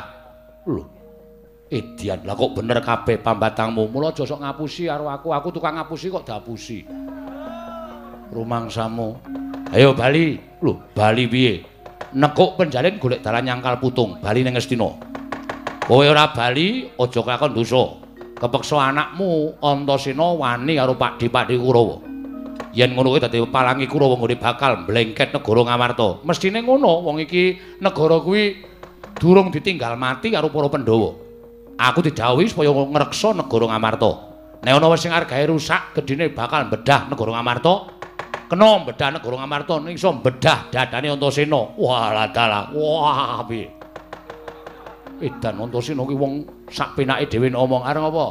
Lho. Edian, lah kok bener kabeh pambatangmu. Mula aja sok ngapusi karo aku. Aku tukang ngapusi kok dapusi. Rumangsamu. Ayo bali. Lho, bali piye? Nekuk penjalin golek dalan nyangkal putung, bali ning Ngastina. Kowe ora bali, aja kakon dosa. Kepeksa anakmu Antasena wani karo Pakde-pakde Kurawa. yen ngono kuwi dadi palangi Kurawa nggone bakal mlengket negara Ngamarta. Mestine ngono, wong iki negara kuwi durung ditinggal mati karo para Pandhawa. Aku didhawuhi supaya ngreksa negara Ngamarta. Nek ana wis sing argae rusak, gedine bakal bedah negara Ngamarta. Kena bedah negara Ngamarta iso bedah dadane Antasena. Wah, dalah. Wah, piye? Edan Antasena kuwi wong sak penake dhewe ngomong areng apa?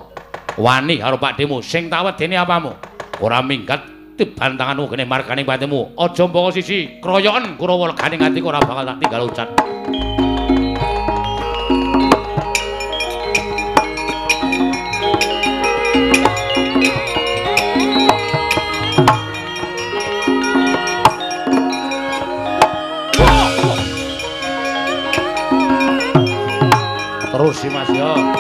Wani karo Pakdemu sing tak wedeni apamu? Ora minggat tibantanganmu kene marganing patimu. Aja mboko sisi, kroyoken Kurawa legane nganti ora bakal tak tinggal ucat. Terus sih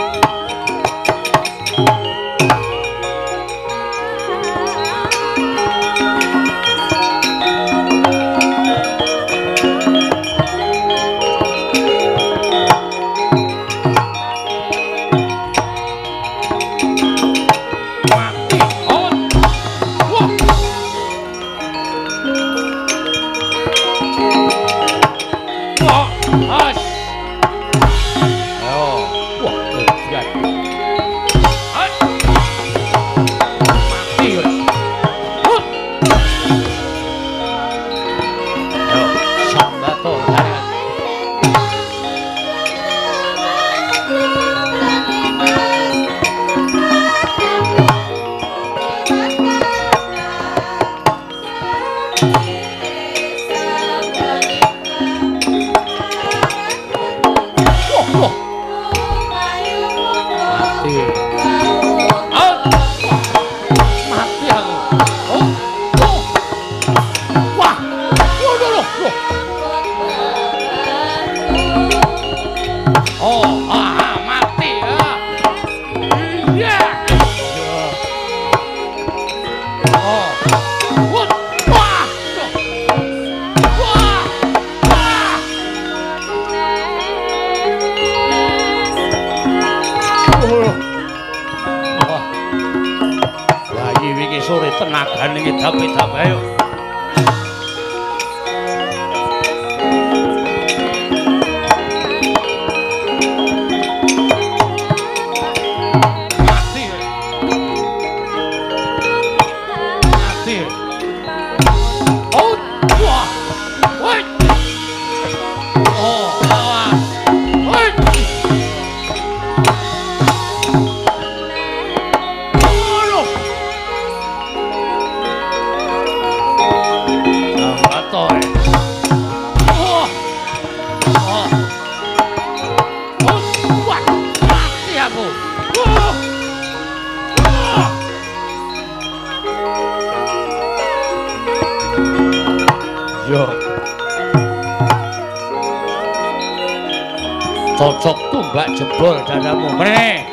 cocok tumbak jebol dadamu. Mrene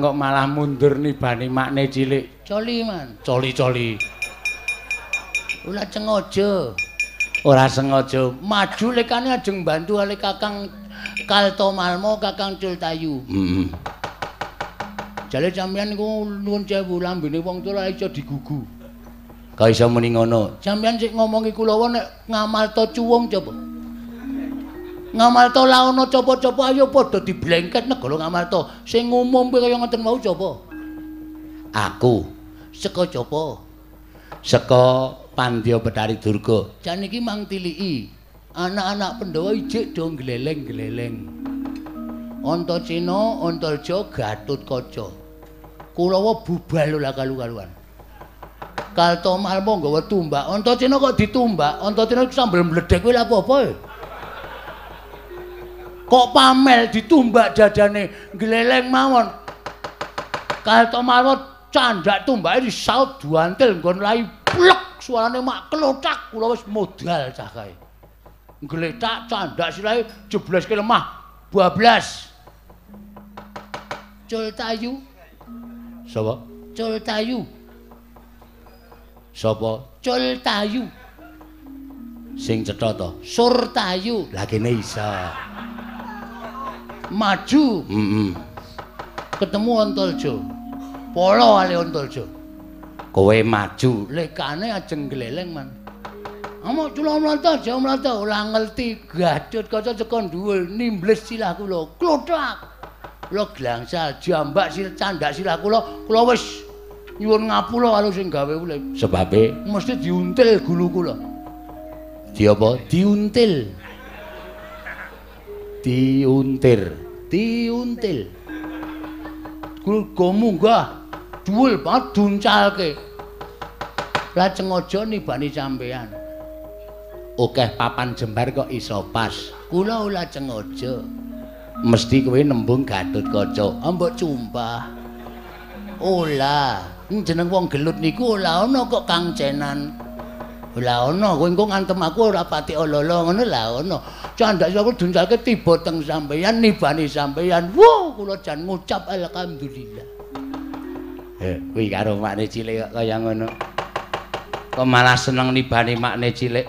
kok malah mundur nibani makne cilik. Coli man. Coli-coli. Ora sengaja. Ora sengaja. Maju lekane ajeng bantu ale Kakang Kalto Malmo Kakang Cultayu. Heeh. Mm Jale sampeyan iku nuwun sewu lambene wong tuwa iso digugu. Ka iso muni ngono. Sampeyan sik ngomongi kula nek ngamal to cuwung coba. Ngamalta laono copo-copo ayo padha diblengket negara Ngamalta. Sing umum kaya ngoten mau copo. Aku saka copo? Saka Pandya Betari Durga. Jan iki mang tiliki. Anak-anak Pandhawa ijik do gleleng-gleleng. Antacena, Antarja, Gatutkaca. Kulawa bubal lho kalu-kaluan. Kaltomal monggo tumbak. Antacena kok ditumbak? Antacena sambel mledhek kuwi lha apa-apa? Kok pamel ditumbak dadane? Gleleng mawon. Kalto mawon candak tumbake disaut duantil nggon lai plek suarane mak klotak kula wis modal cah kae. Gletak candak silae jebles ke lemah bablas cul tayu. Sapa? Cul tayu. Sapa? Cul tayu. Sing cetha to? Sur tayu. Lha kene isa maju. Mm -mm. Ketemu Antoljo. Polo ale Antoljo. Kowe maju. Lekane ajeng gleleng man. Amo cula mlata aja mlata ora ngerti gadut kaca cekon dhuwur nimbles silah kula. Klothak. Kula glangsal jambak sil candak silah kula. Kula wis nyuwun ngapura karo sing gawe kula. Sebabe mesti diuntil gulu kula. Di apa? Diuntil. Diuntir diuntil. Kulgo munggah. Dhuwul banget duncalke lajeng aja nibani sampean akeh papan jembar kok iso pas. Kula lajeng aja mesti kowe nembung gatut kaca. Ambek cumpah. Ola, jeneng wong gelut niku ora ana kok Kang Cenan. Ora ana, kowe engko ngantem aku ora pati ololo ngono lah ana. Candak aku dunjalke tiba teng sampeyan nibani sampeyan. Wo, kula jan ngucap alhamdulillah. Eh, kuwi karo makne cilik kok kaya ngono. Kok malah seneng nibani makne cilik.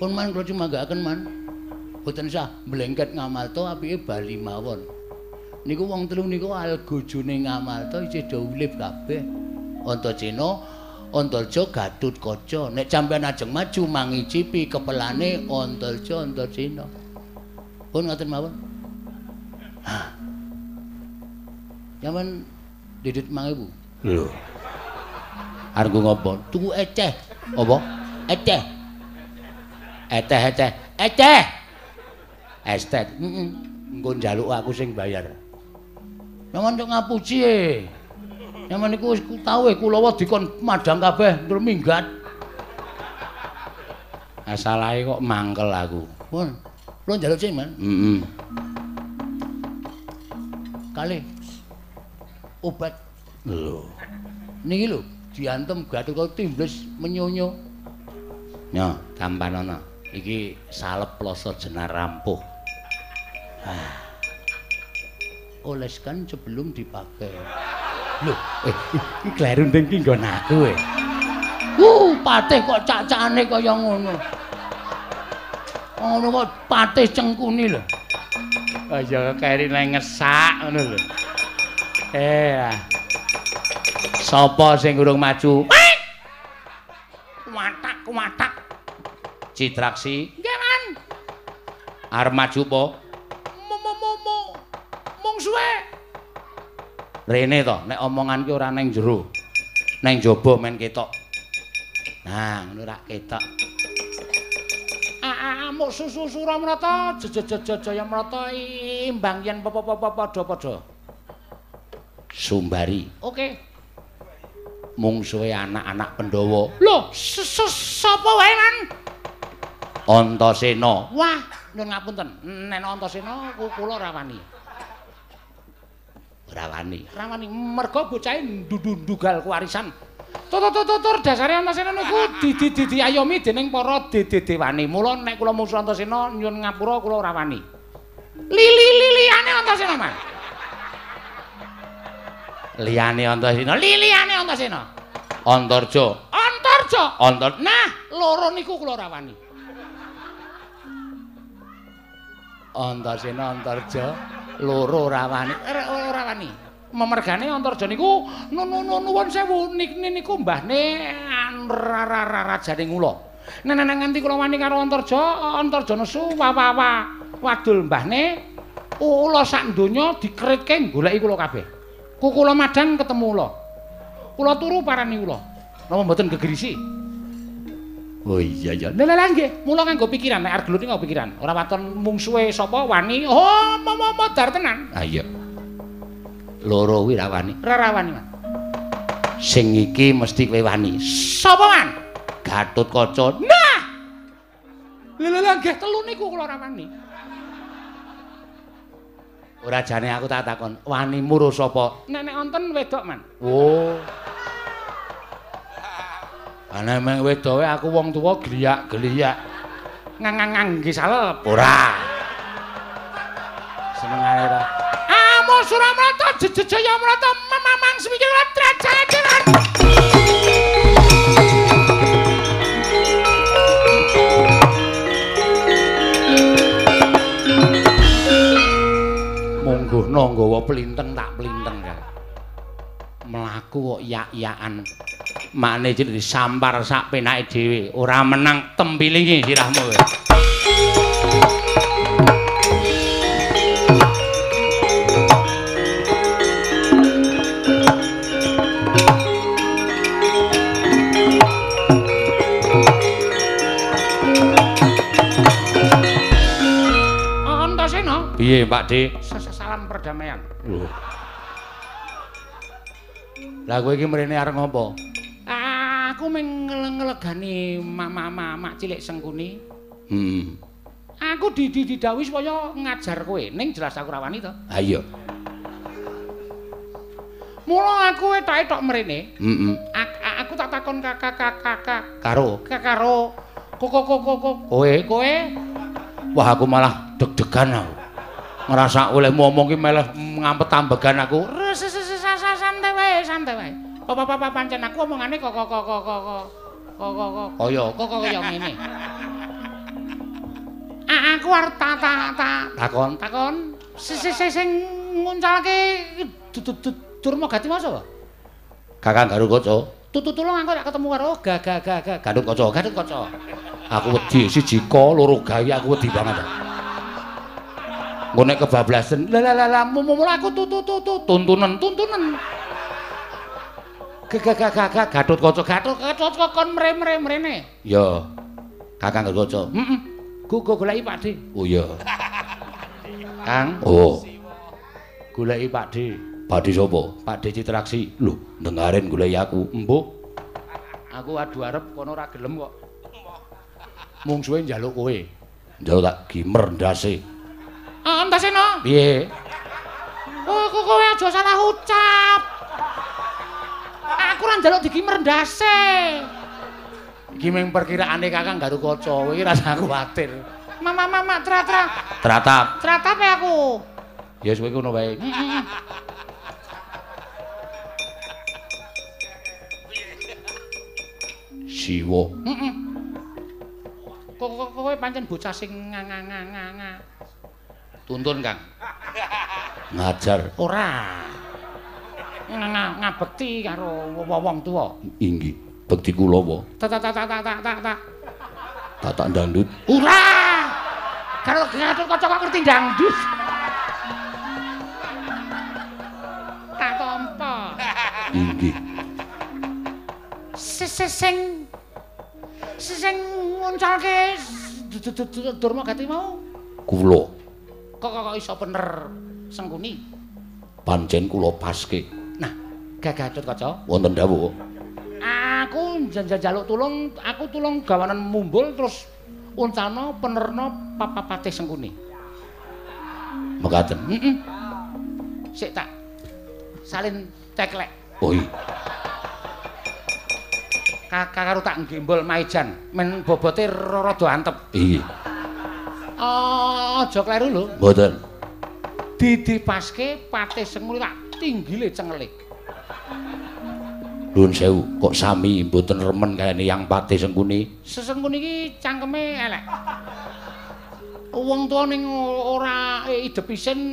Pun man kula cuma gakaken man. Boten sah mlengket ngamalto apike bali mawon. niku wong telu niku algojone ngamalta isih do ulip kabeh. Antaséna, Antarja, Gatutkaca. Nek sampeyan ajeng maju mangicipi kepelane Antarja, Antaséna. Pun ngoten mawon. Hah. Yaman didit 5000. Lho. Arep ngopo? Tuku eceh. Apa? Eceh. Eteh eteh. Eteh. Estet. Heeh. Engko njaluk aku sing bayar. Nyaman cok ngapuji e. Nyaman iku wis tau e kulawa dikon madang kabeh tur minggat. Asalahe kok mangkel aku. Pun. Kula njaluk sing, Man. Heeh. Kali. Obat. Lho. Niki lho, diantem gathuk kok timbles menyonyo. Nyo, gampanono. Iki salep ploso jenar rampuh. Ah. Oleskan sebelum dipakai. Lho, eh, iki kleru ndeng ki nggon aku e. Uh, patih kok cacane kaya ngono. Ngono kok patih cengkuni lho. Kaya keri nang ngesak ngono lho. Eh. ah. Sapa sing urung maju? Kuwatak, kuwatak. Citraksi, Nggih, Man. arep maju apa? Momo-momo. Mung suwe. Rene to, nek omongan ki ora nang jero. Nang jaba men ketok. Nah, ngono ra ketok. Ah, muk susu Suramrata, jejejejaya mrata imbang yen apa-apa padha-padha. Sumbari, Oke. mungsuhe anak-anak Pandhawa. Lho, sapa wae, Man? Antasena. Wah, nyuwun ngapunten. Nek Antasena kula ora wani. Ora wani. Ora wani mergo bocahe ndundugal kewarisan. Tutur-tutur dasare Antasena niku di-di-diayomi dening para dedewani. Mula nek kula mungsuh Antasena nyuwun ngapura kula ora wani. Lili-liliane Antasena, Man. Liyane Antasena, Liliane Antasena. Antarja. Antarja. Antar Nah, loro niku kula ora wani. Antasena Antarja loro ora wani. Ora wani. Memergane Antarja niku nuwun sewu niku mbahne rajane ngula. Nek nek nganti kula wani karo Antarja, Antarja nesu wawa wadul mbahne ula sak donya dikritke goleki kula kabeh. Ku kula madang ketemu ula. Kula turu parani ula. Napa mboten gegerisi? Oh iya ya. Lha lha nggih, mula nganggo pikiran nek arep gelut nganggo pikiran. Ora waton mungsuhe sapa wani. Oh, momodar tenan. Ah iya. Loro kuwi ra wani. Ora wani, Man. Sing iki mesti kowe wani. Sapa, Man? Gatutkaca. Nah. Lha lha nggih telu niku kula ora wani. Ora jane aku tak takon, wani muru sapa? Nek nek wonten wedok, Man. Oh. Ana meng wedoke aku wong tuwa gliyak-gliyak. Ngang-ngang salep. Ora. Senengane ta. Amo Suramrata jejejaya mrata mamang semikir trajajan. Monggono nggawa plinteng tak plinteng Mlaku kok yak-yakan. Makne jeneng disampar sak penake dhewe, ora menang tempilingi sirahmu kowe. Piye, Pak Dik? salam perdamaian. Lah kowe iki mrene arep ngopo? Aku meng ngelegani mama-mama cilik sengkuni. Hmm. Aku di di didhawuhi supaya ngajar kowe. Ning jelas aku rawani to. Ha iya. Mula aku etok-etok mrene. Heeh. Aku tak takon kakak kakak Karo karo koko koko kowe kowe wah aku malah deg-degan aku. Ngerasa oleh ngomong ki malah ngampet tambegan aku. wae santai wae. Papa-papa pancen aku omongane kok kok kok kok kok kok kok Kaya kok kaya ngene. Ah aku arep tak tak tak takon takon sing nguncalke Durma Gati Masa. Kakang Garukaca. Tutu tulung aku tak ketemu karo ga ga ga ga Garukaca, Garukaca. Aku wedi siji ko loro gawe aku wedi banget. Engko nek kebablasan, la la la la mula aku tutu tutu tuntunan tuntunan. Ga ga ga ga ga Gatut Kaca Gatut Kaca kon mre-mre mrene. ya Kakang Garukaca. Heeh. Ku goleki Pakde. Oh iya. Kang, Oh, goleki Pakde. Pakde sapa? Pakde Citraksi. Lho, dengaren goleki aku. Mbok. Aku adu arep kono ora gelem kok. Mung suwe njaluk kowe. Njaluk tak gimer ndase. Ah, entasena. Piye? Oh, kowe aja salah ucap. Aku ora njaluk dikimer ndase. Iki mung perkiraane Kakang Garukaca, kowe iki rasa kuwatir. Mama mama tra tra. Tratap. Tratape aku. Ya wis kowe ngono wae. Siwa. Heeh. Kok kowe pancen bocah sing nganga-nganga. Tuntun, Kang. Ngajar Ora. Ngabekti karo wong tuwa. inggih. Bekti kula apa? Tak tak tak tak tak tak tak. Tatak dangdut. Ora. Karo Gatot Kaca kok ngerti dangdut. Tak tampa. Inggih. Sing sing nguncalke Durma Gati mau. Kula Kok kok iso bener sengkuni. pancen kula paske. Nah, Gatot Kaca, Wonten dawuh. aku njaluk tulung, aku tulung gawanan mumbul terus uncana penerna papapate sengkuni. Mekaten. Heeh. Sik tak salin teklek. Oh iya. Kakak karo tak nggembol maijan, men bobote rada antep. Iya. Aja kleru lho. Mboten. Didipaske pate sengkuni tak tinggile cengelik. Nuwun sewu, kok sami mboten remen kayane yang pate sengkuni. Sesengkuni iki cangkeme elek. Wong tuwa ning ora idep isin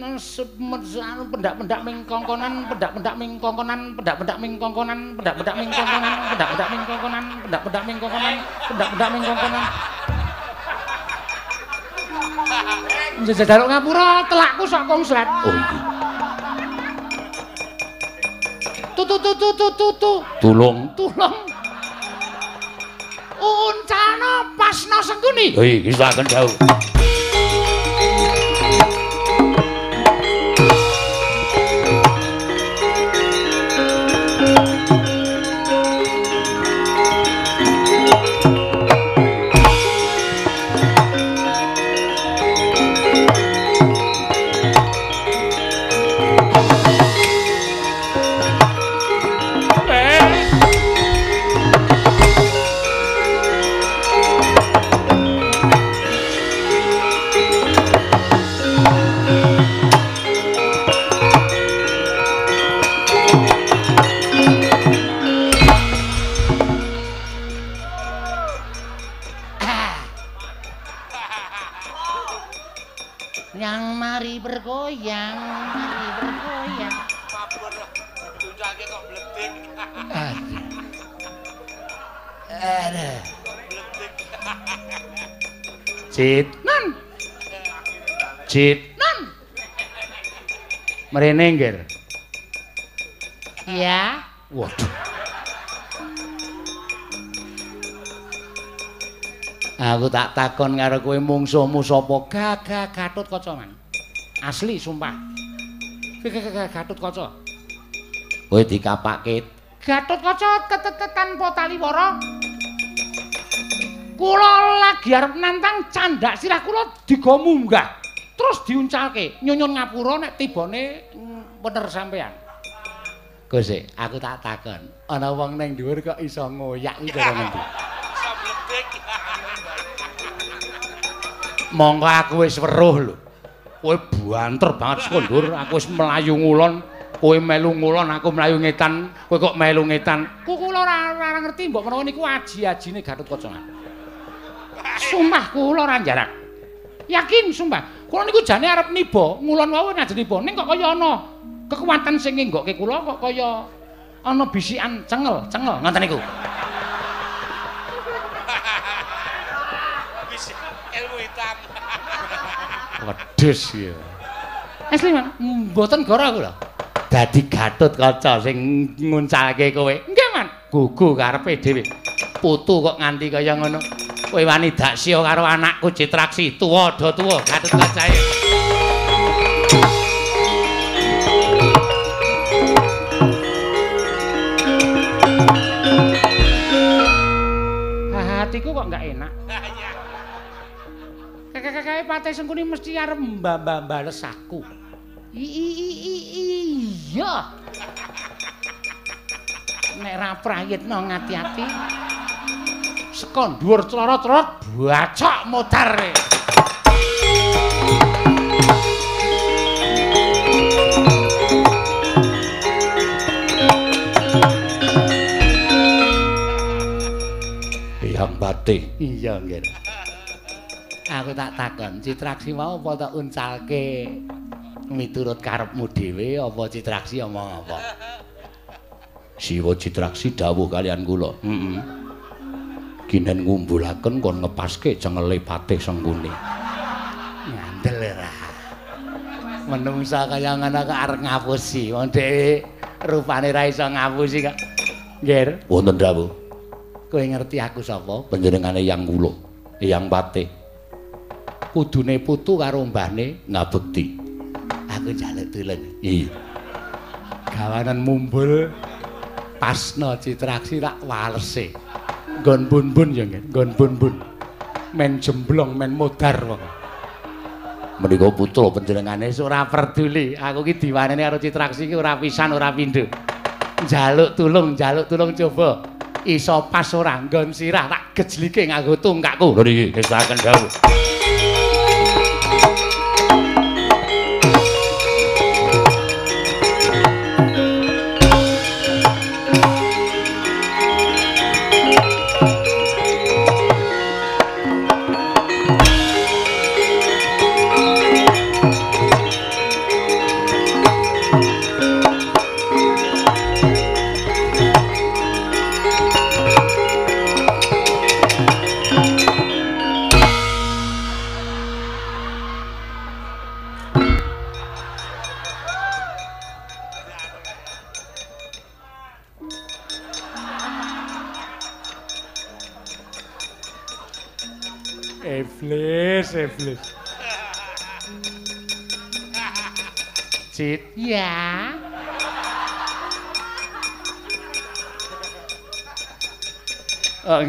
pendak-pendak ming kongkonan, pendak-pendak ming kongkonan, pendak-pendak ming kongkonan, pendak-pendak ming kongkonan, pendak-pendak ming kongkonan, pendak-pendak ming kongkonan, pendak-pendak ming kongkonan. Njaluk ngapura telakku sok kongslet. Oh iya. Tutu tutu tutu tutu. Tulung. Tulung. Uncana pasna sengkuni. Oh iya, kisaken dawuh. Nggir. Ya. Waduh. Aku tak takon karo kowe mungsuhmu sapa? Gagah Gatut Kaca, Man. Asli sumpah. Gagah Gatut Kaca. Kowe dikapake Gatut Kaca ketetetan Potaliwara. Kula lagi arep nantang candhak sirah kula diga munggah. Terus diuncalke nyunyun ngapura nek tibane bener sampean. Kusik, aku tak takon. Ana wong ning dhuwur kok iso ngoyak iki cara ngendi? [LAUGHS] Monggo aku wis weruh lho. Kowe banter banget sekondur, aku wis mlayu ngulon, kowe melu ngulon, aku mlayu ngetan, kowe kok melu ngetan. Ku kula ora ora ngerti mbok menawa niku aji-ajine Gatotkaca. Sumpah kula ora jarak. Yakin sumpah. Kula niku jane arep niba, ngulon wae ngajeng niba. Ning kok kaya ana kekuatan sing ngenggokke kula kok kaya ana bisikan cengel, cengel ngoten niku. ilmu hitam. Wedhus ya. Asli man, mboten goro aku lho. Dadi Gatotkaca sing nguncalke kowe. Nggih man, gugu karepe dhewe. Putu kok nganti kaya ngono. Kowe wani daksya karo anakku Citraksi, tuwa do tuwa Gatotkaca. Hatiku kok enggak enak. [LAUGHS] Kakek-kakek Patih Sengkuni mesti arep mbah-mbales aku. Iya. Nek ra prayitno ngati-ati. Sekon dhuwur clorot-clorot bacok modar. Yang Patih. Iya, nggih. Aku tak takon, Citraksi mau apa tak uncalke miturut karepmu dhewe apa Citraksi omong apa? Siwa Citraksi dawuh kalian kula. Heeh. Kinen ngumbulaken kon ngepaske cengele Patih Sengkuni. Ngandel ora. Menungsa kaya ngono kok arep ngapusi, wong dhewe rupane ra iso ngapusi kok. Nggih, Wonten dawuh kowe ngerti aku sapa? panjenengane yang kula, Yang Patih Kudune putu karo mbahne ngabekti. aku jaluk tulung. Iya. Gawanan mumbul pasno Citraksi tak walese. Nggon bun-bun ya nggon bun-bun. Men jemblong, men modar wong. Menika putra panjenengane ora peduli, aku ki diwaneni karo Citraksi ki ora pisan ora pindho. Jaluk tulung, jaluk tulung coba. Iso pas ora nggon sirah tak gejlike nganggo tungkakku. Lho niki ngesaken dawuh.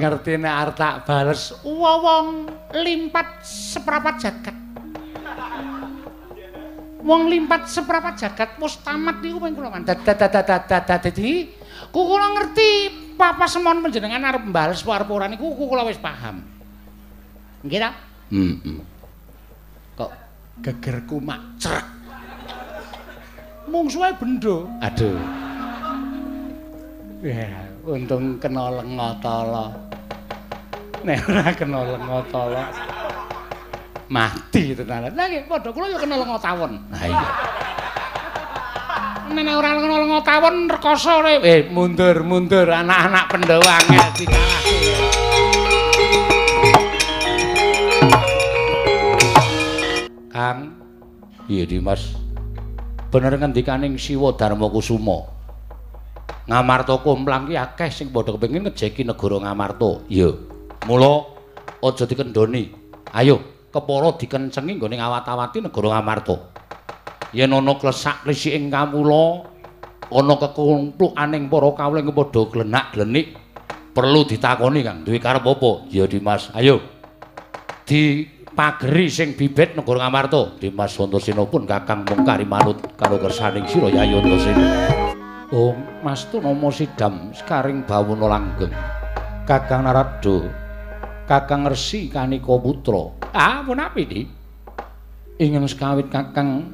Oh, ngerti nek arep tak bales wong limpat seprapat jagat. Wong limpat seprapat jagat wis tamat niku ping kula dadi ku kula ngerti papa semon panjenengan arep bales arep ora niku ku kula wis paham. Nggih ta? Heeh. Kok gegerku mak crek. Mung suwe bendo. Aduh. Ya, untung kena lenga tala. Nek ora kena lenga tala mati tenan. Lah nggih padha kula ya kena lenga tawon. Ha iya. Nek ora kena lenga tawon rekoso re. Eh mundur mundur anak-anak Pandhawa angel dikalahke. Kang, Iya Dimas. Bener ngendikaning Siwa Darma Kusuma. Ngamarta kumplang ki akeh sing padha kepengin ngejeki negara Ngamarta. Iya. Mula aja dikendoni. Ayo, kepara dikencengi nggone ngawat-awati negara Ngamarta. Yen ana klesak-klesiking kamula, ana kekumpulaning para kawling padha glenak-glenik, perlu ditakoni Kang, duwe karep apa? Ya Dimas, ayo. Di pageri sing bibit negara Ngamarta. Dimas Antasena pun kakang mung kari manut karo kersaning sira Yayi Antasena. Oh, Mas Tunama Sidam sekaring bawuna langgeng. Kakang Narada, Kakang Resi Kanika Putra. Ah, punapi di? Ingkang sekawit Kakang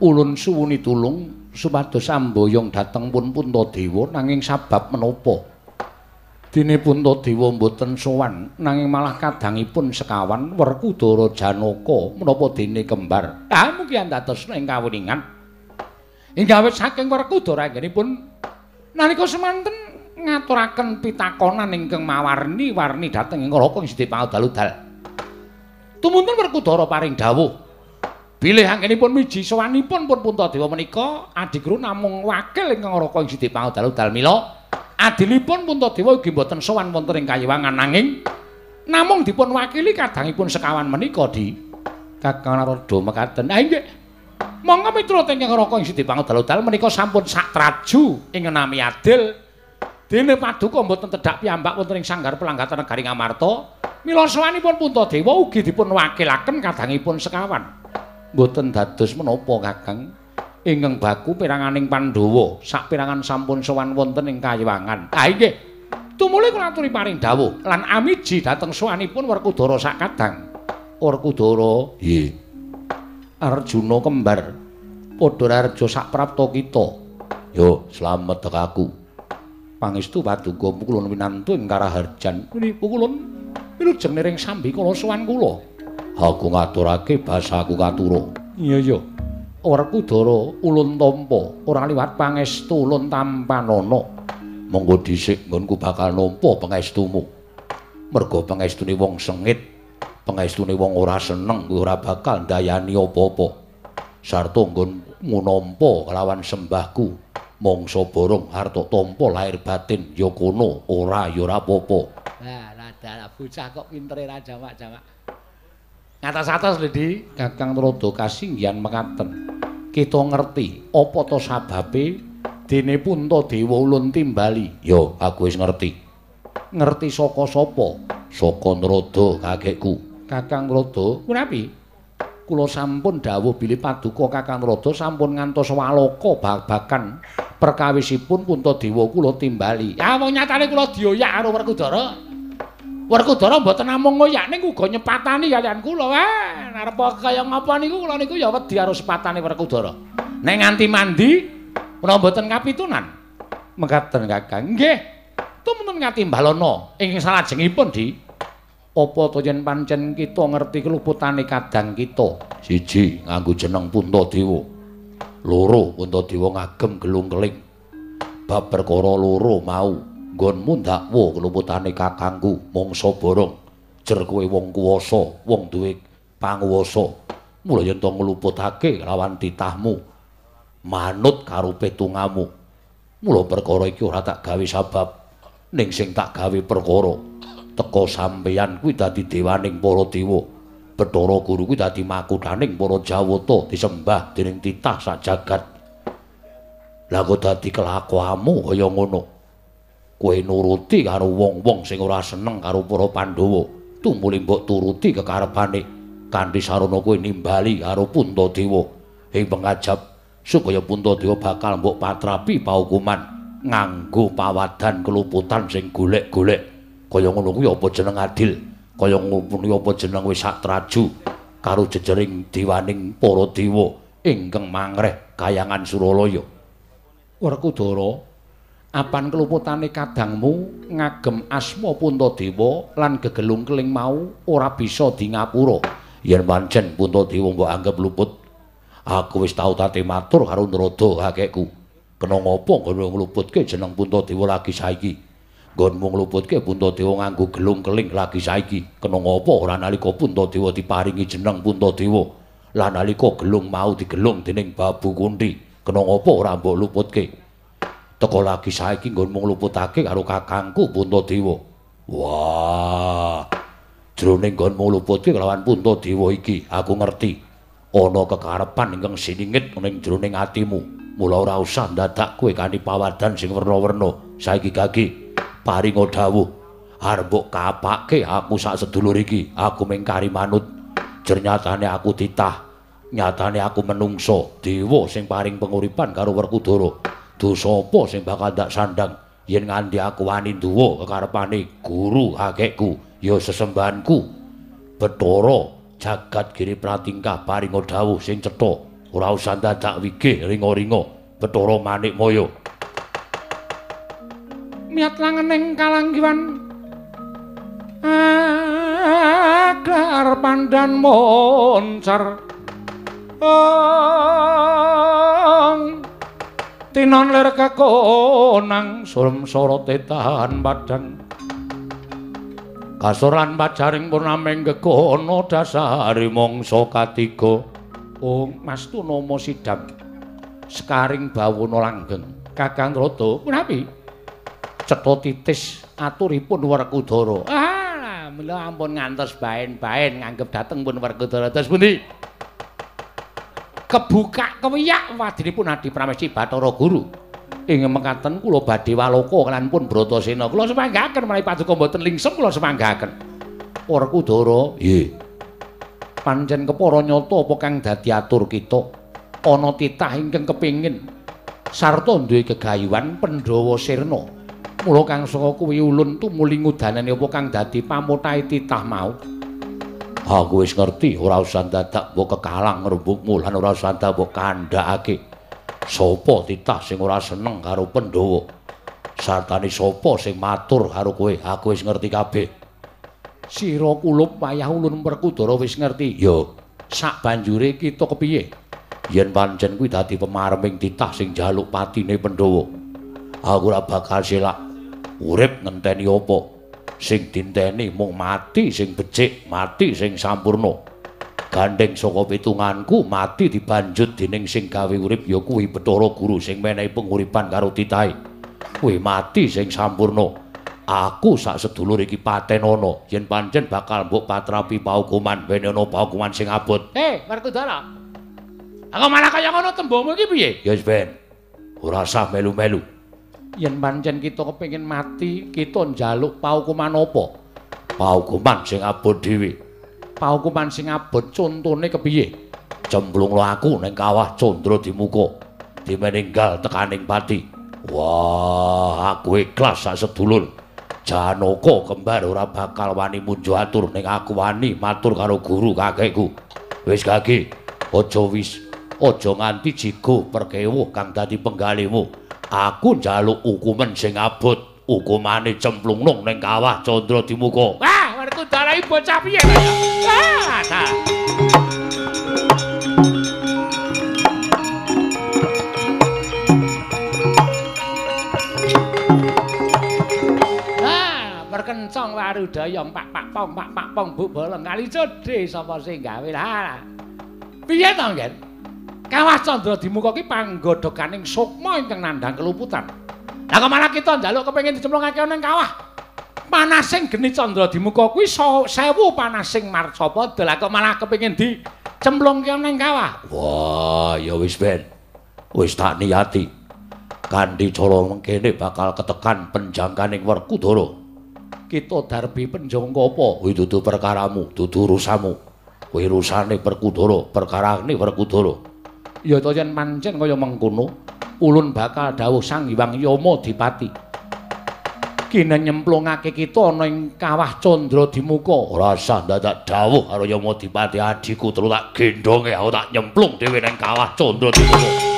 ulun suwuni tulung supados samboyong dhateng pun Puntadewa nanging sabab menapa? Dene Puntadewa mboten sowan nanging malah kadangipun sekawan Werkudara Janaka menapa dene kembar. Ah, mugi antatos ing kawuningan. Hingga wit saking Werkudara anggenipun nalika semanten ngaturaken pitakonan ingkang mawarni-warni dhateng ing Raka Siti Pangadaludal. Tumuntun Werkudara paring dawuh bilih anggenipun miji sowanipun pun Puntadewa menika adigru namung wakil ingkang Raka Siti Pangadaludal mila adilipun Puntadewa ugi boten sowan wonten ing kayiwangan nanging namung dipun wakili kadangipun sekawan menika di Kakang Narada mekaten. Ah nggih Monggo miturut ingkang Raka ing Sidi Pangudal menika sampun sak traju ing nami adil. Dene paduka mboten tedhak piyambak wonten ing sanggar pelanggatan negari Ngamarta. Mila sawanipun Puntadewa ugi dipun wakilaken kadangipun sekawan. Mboten dados menapa Kakang. Ingkang baku piranganing Pandhawa sak pirangan sampun sowan wonten ing kayiwangan. Ha nggih. Tumuli kula aturi paring dawuh lan amiji dhateng sawanipun Werkudara sak kadang. Werkudara, nggih. Arjuna kembar. Padha raja sak prapta kita. Yo slamet tekaku pangestu paduka pukulun winantu ing karaharjan. Kuni pukulun wilujeng ning sambi kala sowan kula. Aku ngaturake basaku katura iya iya. Werkudara ulun tampa ora liwat pangestu ulun tampanana. Monggo dhisik nggonku bakal nampa pangestumu. Merga pangestune wong sengit pengestune wong ora seneng kuwi ora bakal ndayani apa-apa. Sarta nggon ngunampa kelawan sembahku mangsa borong harta tampa lahir batin ya kono ora ya ora apa-apa. Lah rada bocah kok pintere ra jamak-jamak. Ngatas-atas Lidi, Kakang Rada kasinggihan mekaten. Kita ngerti apa to sababe dene Puntadewa ulun timbali. Ya, aku wis ngerti. Ngerti saka sapa? Saka Narada kakekku. Kakang Rada, punapi? Kula sampun dawuh bilih paduka Kakang Rada sampun ngantos waloka babakan perkawisipun Puntadewa kula timbali. Ya wong nyatane kula dioyak karo Werkudara. Werkudara mboten namung ngoyak ning uga nyepatani kalian kula. Wah, arep kaya ngapa niku kula niku ya wedi karo sepatane Werkudara. Nek nganti mandi kula mboten kapitunan. Mekaten Kakang. Nggih. Tumunten ngati mbalono ing salajengipun di apa to yen pancen kita ngerti keluputane kadang kita? Siji nganggo jeneng Puntadewa loro Puntadewa ngagem gelung keling bab perkara loro mau nggonmu ndakwa keluputane kakangku mangsa borong. Jer kowe wong kuwasa wong duwe panguwasa. Mula yen to ngluputake lawan titahmu manut karo petungamu. Mula perkara iki ora tak gawe sabab ning sing tak gawe perkara teka sampeyan kuwi dadi dewaning para dewa. Bathara Guru kuwi dadi makuthaning para Jawata disembah dening titah sak jagat. Lah kok dadi kelakuanmu kaya ngono. Kowe nuruti karo wong-wong sing ora seneng karo para Pandhawa. Tumuli mbok turuti kekarepane kanthi sarana kowe nimbali karo Puntadewa. Ing pengajab supaya Puntadewa bakal mbok patrapi paukuman nganggo pawadan keluputan sing golek-golek. Kaya ngono kuwi apa jeneng adil? Kaya ngono apa jeneng wis sak traju? Karo jejering diwaning para dewa ingkang mangreh kayangan Suralaya. Werkudara apan keluputane kadangmu ngagem asma Puntadewa lan gegelung keling mau ora bisa di ngapura yen pancen Puntadewa mbok anggap luput aku wis tau tate matur karo Narada kakekku kena ngopo ngono ngluputke jeneng Puntadewa lagi saiki nggonmu ngluputke Puntadewa nganggo gelung keling lagi saiki. Kena ngapa ora nalika Puntadewa diparingi jeneng Puntadewa? Lah nalika gelung mau digelung dening Babu Kunti, kena ngapa ora mbok luputke? Teka lagi saiki nggonmu ngluputake karo kakangku Puntadewa. Wah. Jroning nggonmu ngluputke kelawan Puntadewa iki, aku ngerti ana kekarepan ingkang siningit ning jroning atimu. Mula ora usah dadak kowe kanthi pawadan sing werna-werna. Saiki gage paringa dawuh arep mbok kapake aku sak sedulur iki aku mengkari manut. Jernyatane aku titah nyatane aku menungso dewa sing paring penguripan karo Werkudara dosa apa sing bakal dak sandang yen nganti aku wani duwa kekarepane guru kakekku ya sesembahanku. Bathara jagat giri pratingkah paringa dawuh sing cetha. Ora usah dadak wigih ringa-ringa Bathara Manik Miat langening kalanggiwan. Agar pandan moncar. Ong. Tinon lir kekonang surem sorote tahan badan kasoran pajaring purnaming kekono dasari mongso katiga. Ong mas tunomo sidam sekaring bawono langgeng. Kakang roto punapi cetha titis aturipun Werkudara. Ah, mila ampun ngantos baen-baen nganggep dateng pun Werkudara. Terus pundi? Kebuka kewiyak wadinipun Adi Pramesti Bathara Guru. Ing mekaten kula badhe waloka lan pun Bratasena. Kula semanggaken menawi paduka mboten lingsem kula semanggaken. Werkudara, nggih. Pancen kepara nyata apa kang dadi atur kita? Ana titah ingkang kepingin sarta duwe gegayuhan Pandhawa Sirna. Mula kang saka kuwi ulun tumuli ngudanane apa kang dadi pamutahe titah mau. Aku wis ngerti, ora usah dadak mbok kekalang ngrembugmu lan ora usah dadak mbok kandhakake. Sopo titah sing ora seneng karo Pandhawa? Sartane sapa sing matur karo kowe? Aku wis ngerti kabeh. Sira kulup wayah ulun Werkudara wis ngerti. Yo, sak banjure kita kepiye? Yen pancen kuwi dadi pemarming titah sing jaluk patine Pandhawa. Aku ora bakal selak urip ngenteni apa? Sing dinteni mung mati sing becik mati sing sampurna. Gandeng saka pitunganku mati dibanjut dening sing gawe urip ya kuwi Bathara Guru sing menehi penguripan karo titahe. Kuwi mati sing sampurna. Aku sak sedulur iki patenana yen pancen bakal mbok patrapi paukuman wenana paukuman sing abot. Eh Werkudara aku malah kaya ngono tembungmu iki piye? Ya wis ben. Ora usah melu-melu yen pancen kita kepengin mati, kita njaluk paukuman apa? Paukuman sing abot dhewe. Paukuman sing abot contone kepiye? Cemplunglo aku ning kawah Candra Dimuka. Dimeninggal tekaning pati. Wah, aku ikhlas sak sedulur. Janaka kembar ora bakal wani munjo atur ning aku wani matur karo guru kakekku. Wis gage, aja wis aja nganti jigo perkewuh kang dadi penggalihmu. aku njaluk hukuman sing abot hukumane cemplungnung ning kawah Candra Dimuka wah werku dalai bocah piye wah ta Perkencong warudaya pak pak pong pak pak pong bu bolong kali cedhe sapa sing gawe lah. Piye to, Ngen? Kawah Candra Dimuka ki panggodhoganing sukma ingkang nandhang keluputan. Lah kok malah kita njaluk kepengin dicemplungake ning kawah. Panasing geni Candra Dimuka kuwi sewu panasing marcapa lah kok malah kepengin dicemplungke ning kawah. Wah, ya wis ben. Wis tak niati. Kanthi cara mengkene bakal ketekan penjangkaning Werkudara. Kita darbi penjangka apa? Kuwi dudu perkaramu, dudu urusanmu. Kuwi urusane Werkudara, perkarane Werkudara. Ya to yen pancen kaya mengkono ulun bakal dawuh Sang Hyang Yama Dipati. Kene nyemplungake kita ana ing kawah Candra Dimuka. Ora usah dadak dawuh karo Yama Dipati adiku terus tak gendonge aku tak nyemplung dhewe ning kawah Candra Dimuka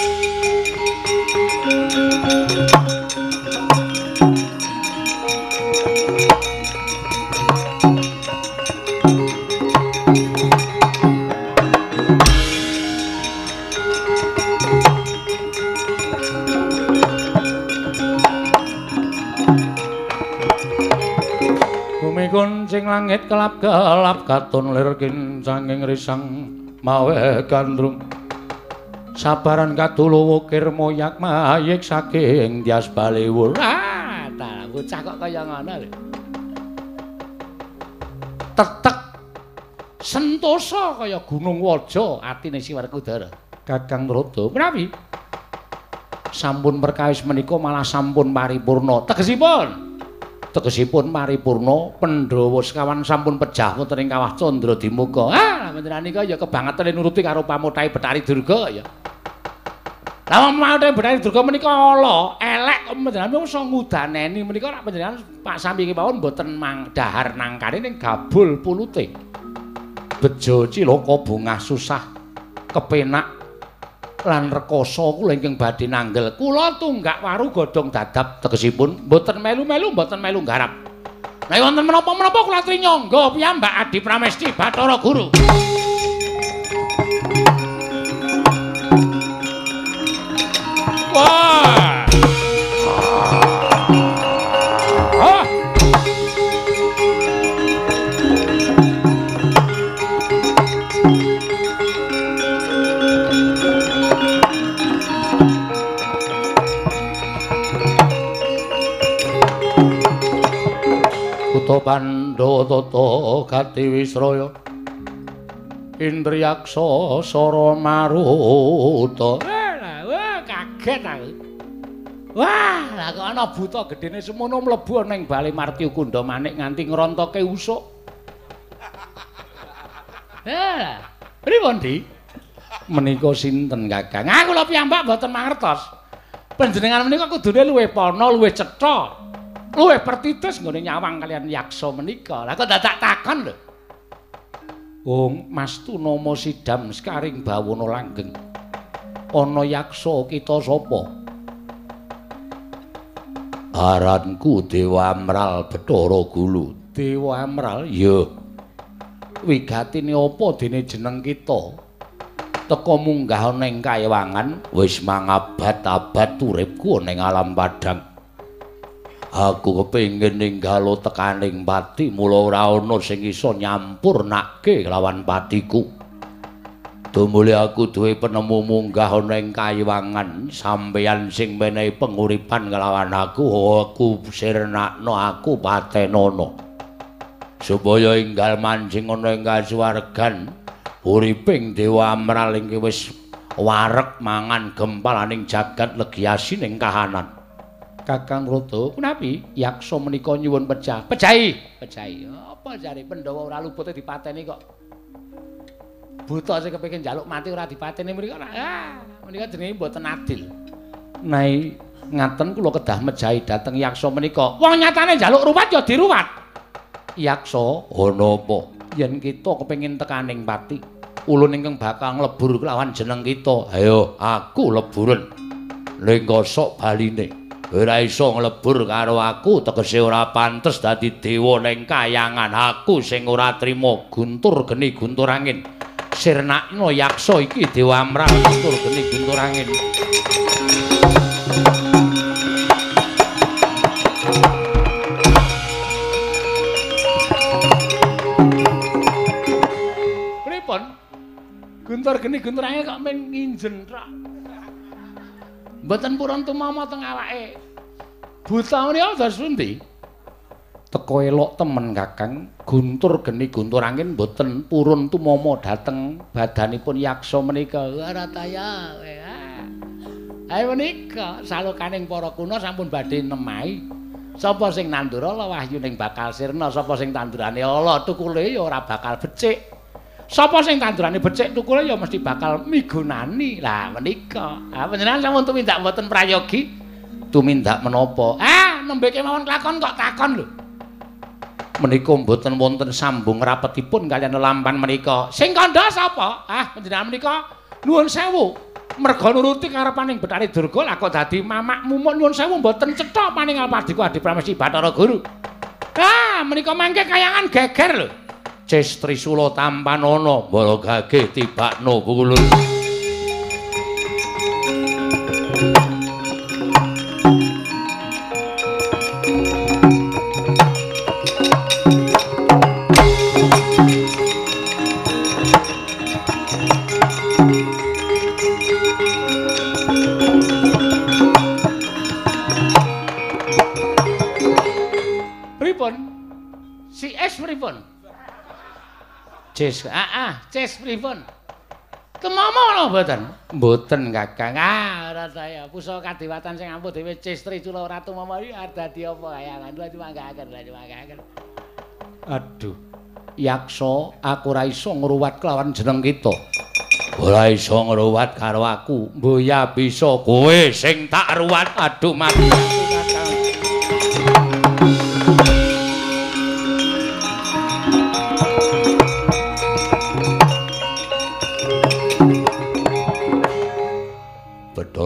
sing langit kelap-kelap katon lir kincanging risang mawe gandrung. Sabaran katulu wukir moyak mayik saking dias baliwul ah ta bocah kok kaya ngono lho. Tetek sentosa kaya gunung waja atine si Werkudara Kakang Rodo. Menawi sampun perkawis menika malah sampun paripurna. Tegesipun tegesipun maripurna Pandhawa sekawan sampun pejah wonten ing kawah Candra Dimuka. Ah, nika ya kebangetan nuruti karo pamutahe Betari Durga ya. Lah wong mate Bathari Durga menika ala, elek kok panjenengan iso ngudaneni menika nek panjenengan Pak Sami iki mawon mboten mang dahar nangkane ning gabul pulute. Bejo cilaka bungah susah kepenak lan rekoso kula ingkang badhe nanggel. Kula tunggak waru godhong dadap tegesipun mboten melu-melu mboten melu garap. Nek wonten menapa-menapa kula aturi nyangga piyambak Adi Pramesti Bathara Guru. Wah! Pandhawa tata gati Wisraya Indriyaksa Sara Maruta Wah, kaget aku. Wah, lah kok ana buta gedene semono mlebu ning bali Marti Kunda Manik nganti ngrontoke usuk. [LAUGHS] Eh, pripun, Di? Menika sinten, Kakang? Aku lho piyambak mboten mangertos. Panjenengan menika kudune luwih pana, luwih cetha, luwih pertitis nggone nyawang kalian yaksa menika. Lah kok dadak takon lho. Wong Mastu nama Sidam Skaring Bawana Langgeng. Ana yaksa kita sapa? Aranku Dewa Amral Bathara Gulu. Dewa Amral. Ya, Wigatine apa dene jeneng kita? Teka munggah ning kaewangan wis mangabad-abad uripku ning alam padang. Aku kepengin ninggalo tekaning pati mula ora ana sing iso nyampurnakke lawan patiku. Dumule aku duwe penemu munggah ning kaewangan sampeyan sing menehi penguripan kelawan aku aku sirnakno aku patenono. Supaya enggal mancing ana ing kasuwargan uriping Dewa Amral ingkang wis wareg mangan gempalaning jagat legiasi ning kahanan. Kakang Roto, kunapi yaksa menika nyuwun pecah? Pejahi, pejahi. Apa jare Pandhawa ora lupute dipateni kok? Buta sing kepengin njaluk mati ora dipateni mriko. Ah, menika jenenge mboten adil. Nai ngaten kula kedah mejahi dhateng yaksa menika. Wong nyatane njaluk ruwat ya diruwat. Yaksa, Ana apa? yen kita kepengin tekaning pati, ulun ingkang bakal nglebur kelawan jeneng kita. Ayo, aku leburen. Ning kosok baline. Ora iso nglebur karo aku tegese ora pantes dadi dewa ning kayangan aku sing ora trima guntur geni guntur angin. Sirnakno yaksa iki Dewa Amral guntur geni guntur angin. Guntur geni guntur angin kok men nginjen rak. Mboten purun tumama teng awake. Buta menika dados pundi? Teko elok temen Kakang, guntur geni guntur angin mboten purun tumama dhateng badanipun yaksa menika. Warataya. Ayo menika salukaning para kuna sampun badhe nemahi. Sapa sing nandura la wahyuning bakal sirna, sapa sing tandurane ala tukule ya ora bakal becik. Sapa sing tandurane becik tukule ya mesti bakal migunani. Lah menika. Ah panjenengan sampun tumindak mboten prayogi. Tumindak menapa? Ah, nembe kemawon lakon kok takon lho. Menika mboten wonten sambung rapetipun kalian lampan menika. Sing kandha sapa? Ah, panjenengan menika nuwun sewu. Merga nuruti karepaning Bathari Durga lah kok dadi mamak mumuk nuwun sewu mboten cetha paning alpadiku Adi Pramesti Bathara Guru. Ah, menika mangke kayangan geger lho. Cis Trisula tampanana Bala gage tibakno pulun. Cis, ah ah, cis pripun? Kemama lho mboten? Mboten, Kakang. Ah, ora saya. Pusaka kadewatan sing ampuh dhewe cis Tricula Ratu Mama iki arep dadi apa kayangan? Lha dimanggaken, lha dimanggaken. Aduh. Yaksa, aku ora iso ngruwat kelawan jeneng kita. Ora iso ngruwat karo aku. Mboya bisa kowe sing tak ruwat. Aduh mati.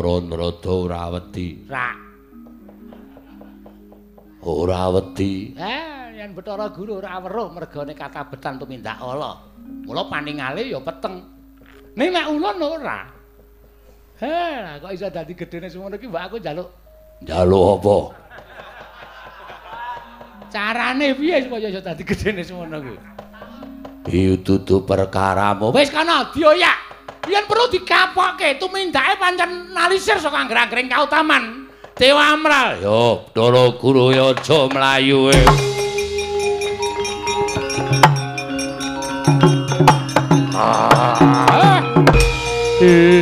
Bathara Nrada ora wedi. Ra. Ora wedi. Eh, yen Bathara Guru ora weruh mergane katabetan tumindak ala. Mula paningale ya peteng. Ning nek ulun ora. Heh, kok iso dadi gedene semono iki mbak aku njaluk. Njaluk apa? Carane piye supaya iso dadi gedene semono kuwi? Iku dudu perkaramu. Wis kana dioyak. Yen perlu dikapokke tumindake pancen nalisir saka angger-anggering kautaman. Dewa Amral. Yo, Bathara Guru ya aja mlayu. Ah. Eh.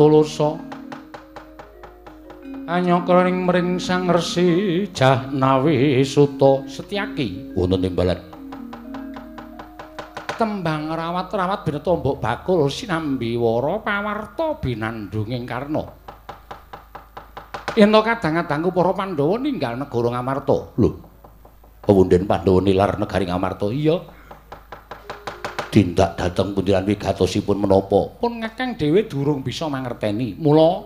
Tulusa. Anyokring mring Sang Resi Jahnawi Suta Setyaki. Wonten timbalan. Tembang rawat-rawat bineta mbok bakul sinambi wara pawarta binandunging Karna. Yen to kadang-kadangku para Pandhawa ninggal negara Ngamarta. Lho. Pawunden Pandhawa nilar negari Ngamarta. Iya. Tindak dhateng pundiran wigatosipun menapa? Pun Kakang dhewe durung bisa mangerteni. Mula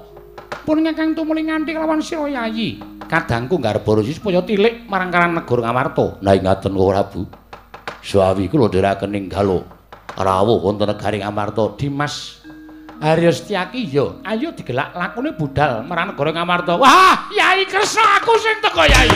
pun Kakang tumuli nganti lawan sira yayi. Kadangku ngarep borosi supaya tilik marang karan negara Ngamarta. Nah ngaten kula Prabu. Suawi kula ndherekaken ninggal rawuh wonten negari Ngamarta. Dimas Arya Setyaki ya, ayo digelak lakune budal marang negara Ngamarta. Wah, Yai Kresna aku sing teko Yai.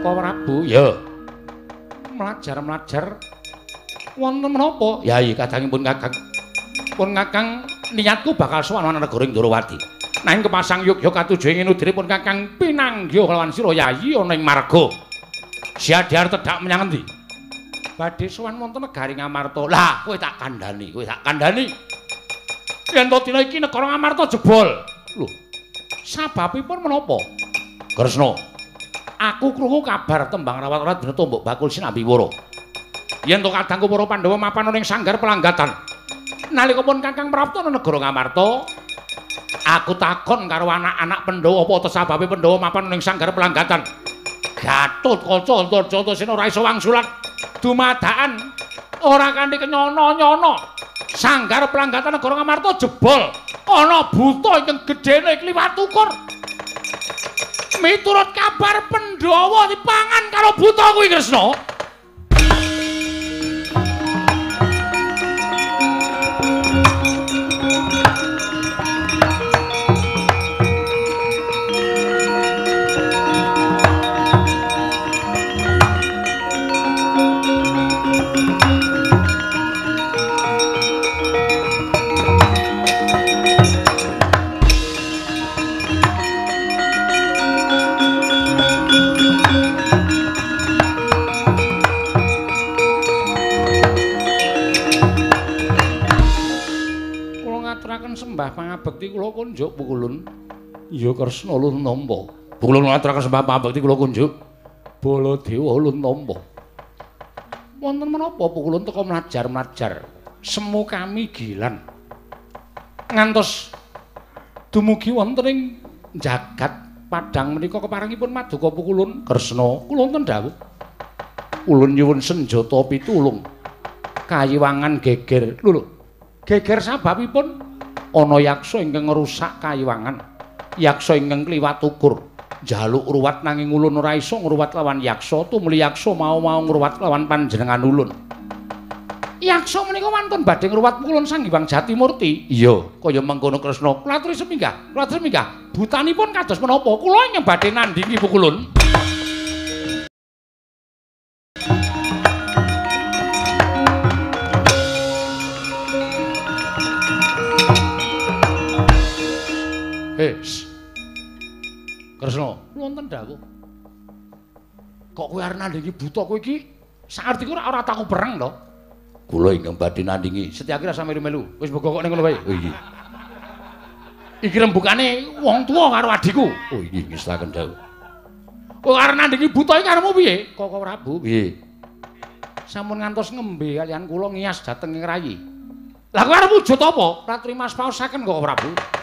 Koko Prabu, Ya. melajar-melajar wonten menapa? Yai kadangipun Kakang pun Kakang niatku bakal sowan ana negara Ndrawati. Nanging kepasang yogya katujuh ingin udiripun Kakang pinanggih kelawan sira Yai ana ing marga. Siadhar tedhak menyang endi? Badhe sowan wonten negari Ngamarta. Lah, kowe tak kandhani, kowe tak kandhani. Yen to dina iki negara Ngamarta jebol. Lho. Sababipun menapa? Kresna. Aku krungu kabar tembang rawat-rawat bineta mbok bakul sinambi wara. Yen to kadangku para Pandhawa mapan ana ing sanggar pelanggatan. Nalika pun Kakang prapta ana negara Ngamarta, aku takon karo anak-anak Pandhawa apa tesababe Pandhawa mapan ana ing sanggar pelanggatan. Gatut kaca Antarjata ora iso wangsulan dumadakan ora kanthi kenyono-nyono. Sanggar pelanggatan negara Ngamarta jebol. Ana buta ingkang gedene kliwat ukur. Miturut kabar Pandhawa dipangan karo buta kuwi Kresna. Sembah pangabekti kula kunjuk pukulun. Ya Kresna ulun nampa. Pukulun ngaturaken sembah pangabekti kula kunjuk. Baladewa ulun nampa. Wonten menapa pukulun teka mlajar-mlajar? semu kami gilan ngantos dumugi wonten ing jagat padang menika keparengipun maduka pukulun Kresna kula wonten dawuh ulun nyuwun senjata pitulung kayiwangan geger lho geger sababipun ana yaksa ingkang ngrusak kayiwangan. Yaksa ingkang kliwat ukur jaluk ruwat nanging ulun ora iso ngruwat lawan yaksa. Tumuli yaksa mau-mau ngruwat lawan panjenengan ulun. Yaksa menika wonten badhe ngruwat ulun Sang Hyang Jatimurti. Iya. Kaya mengkono Kresna. Kula aturi seminggah kula aturi seminggah butanipun kados menapa? Kula ing badhe nandingi pukulun Hei, Kresna, wonten dawuh. Kok kowe arep nandingi buta kowe iki? Saartiku ora ora taku perang to. Kula ingkang badhe nandingi. Setyaki rasa melu-melu. Wis mbok kok ning ngono wae. Oh iki. Iki rembukane wong tuwa karo adiku. Oh iki ngestaken dawuh. Kok arep nandingi buta iki karemu piye? Kok Prabu? Piye? Sampun ngantos ngembe kalian kula ngias dhateng ing rayi. Lah kowe arep wujud apa? Ratri Mas paosaken kok Prabu.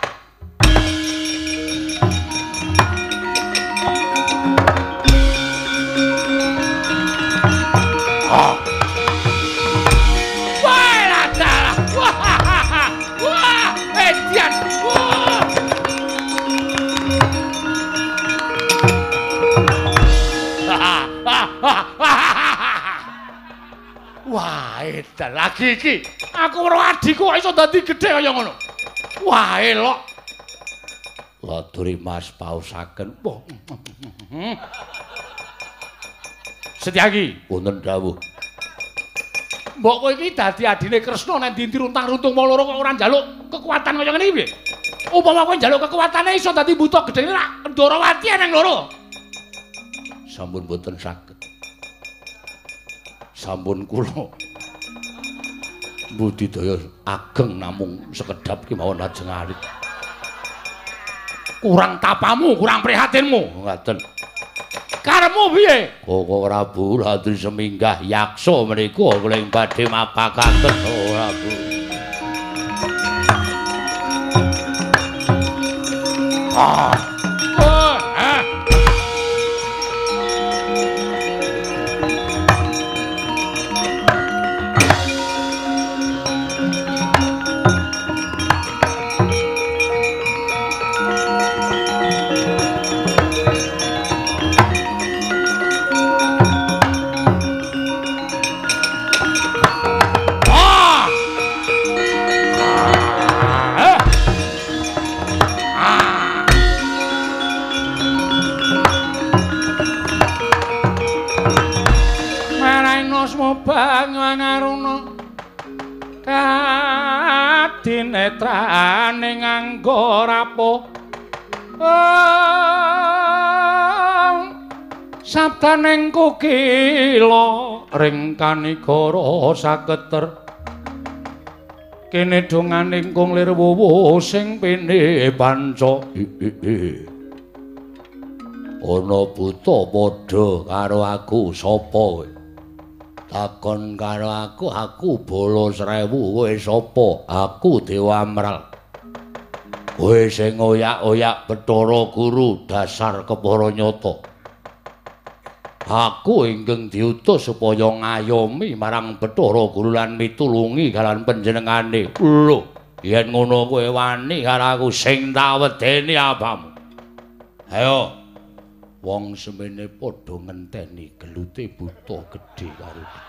Wah, edan lagi iki. Aku karo adikku kok iso dadi gedhe kaya ngono. Wah, elok. Laturi Mas pausaken. Setyaki, Wonten dawuh. mbok kowe iki dadi adine Kresna nek ndi runtang-runtung mau loro kok ora njaluk kekuatan kaya ngene piye? Upama kowe njaluk kekuatane iso dadi buta gedhe ra Ndarawati nang loro. Sampun boten saged. Sampun kula budidaya ageng namung sekedap kemawon lajeng alit. Kurang tapamu, kurang prihatinmu. Ngaten. Karepmu piye? Koko Prabu latri seminggah yaksa menika kula ing badhe mapakaken Koko Prabu. Ah. Kadinetrane nganggo rapuh. Sabdaning kukila ring kanigara saketer kene donganing kung lir wuwu sing pene panca Ana buta padha karo aku sapa? kowe? Takon karo aku, aku Bala Srewu, kowe sapa? Aku Dewa Amral. Kowe sing oyak-oyak Bathara Guru dasar kepara nyata. Aku ingkang diutus supaya ngayomi marang Bathara Guru lan mitulungi kalian panjenengane. Lho, yen ngono kowe wani karo aku sing tak wedeni apamu? Ayo, wong semene padha ngenteni gelute buta gedhe karo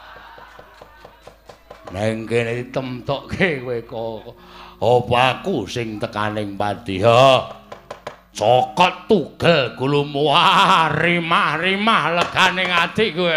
Neng kene ditemtokke kowe apa aku sing tekaning pati ha? Cokot tugel gulumu Wah, rimah-rimah leganing ati kowe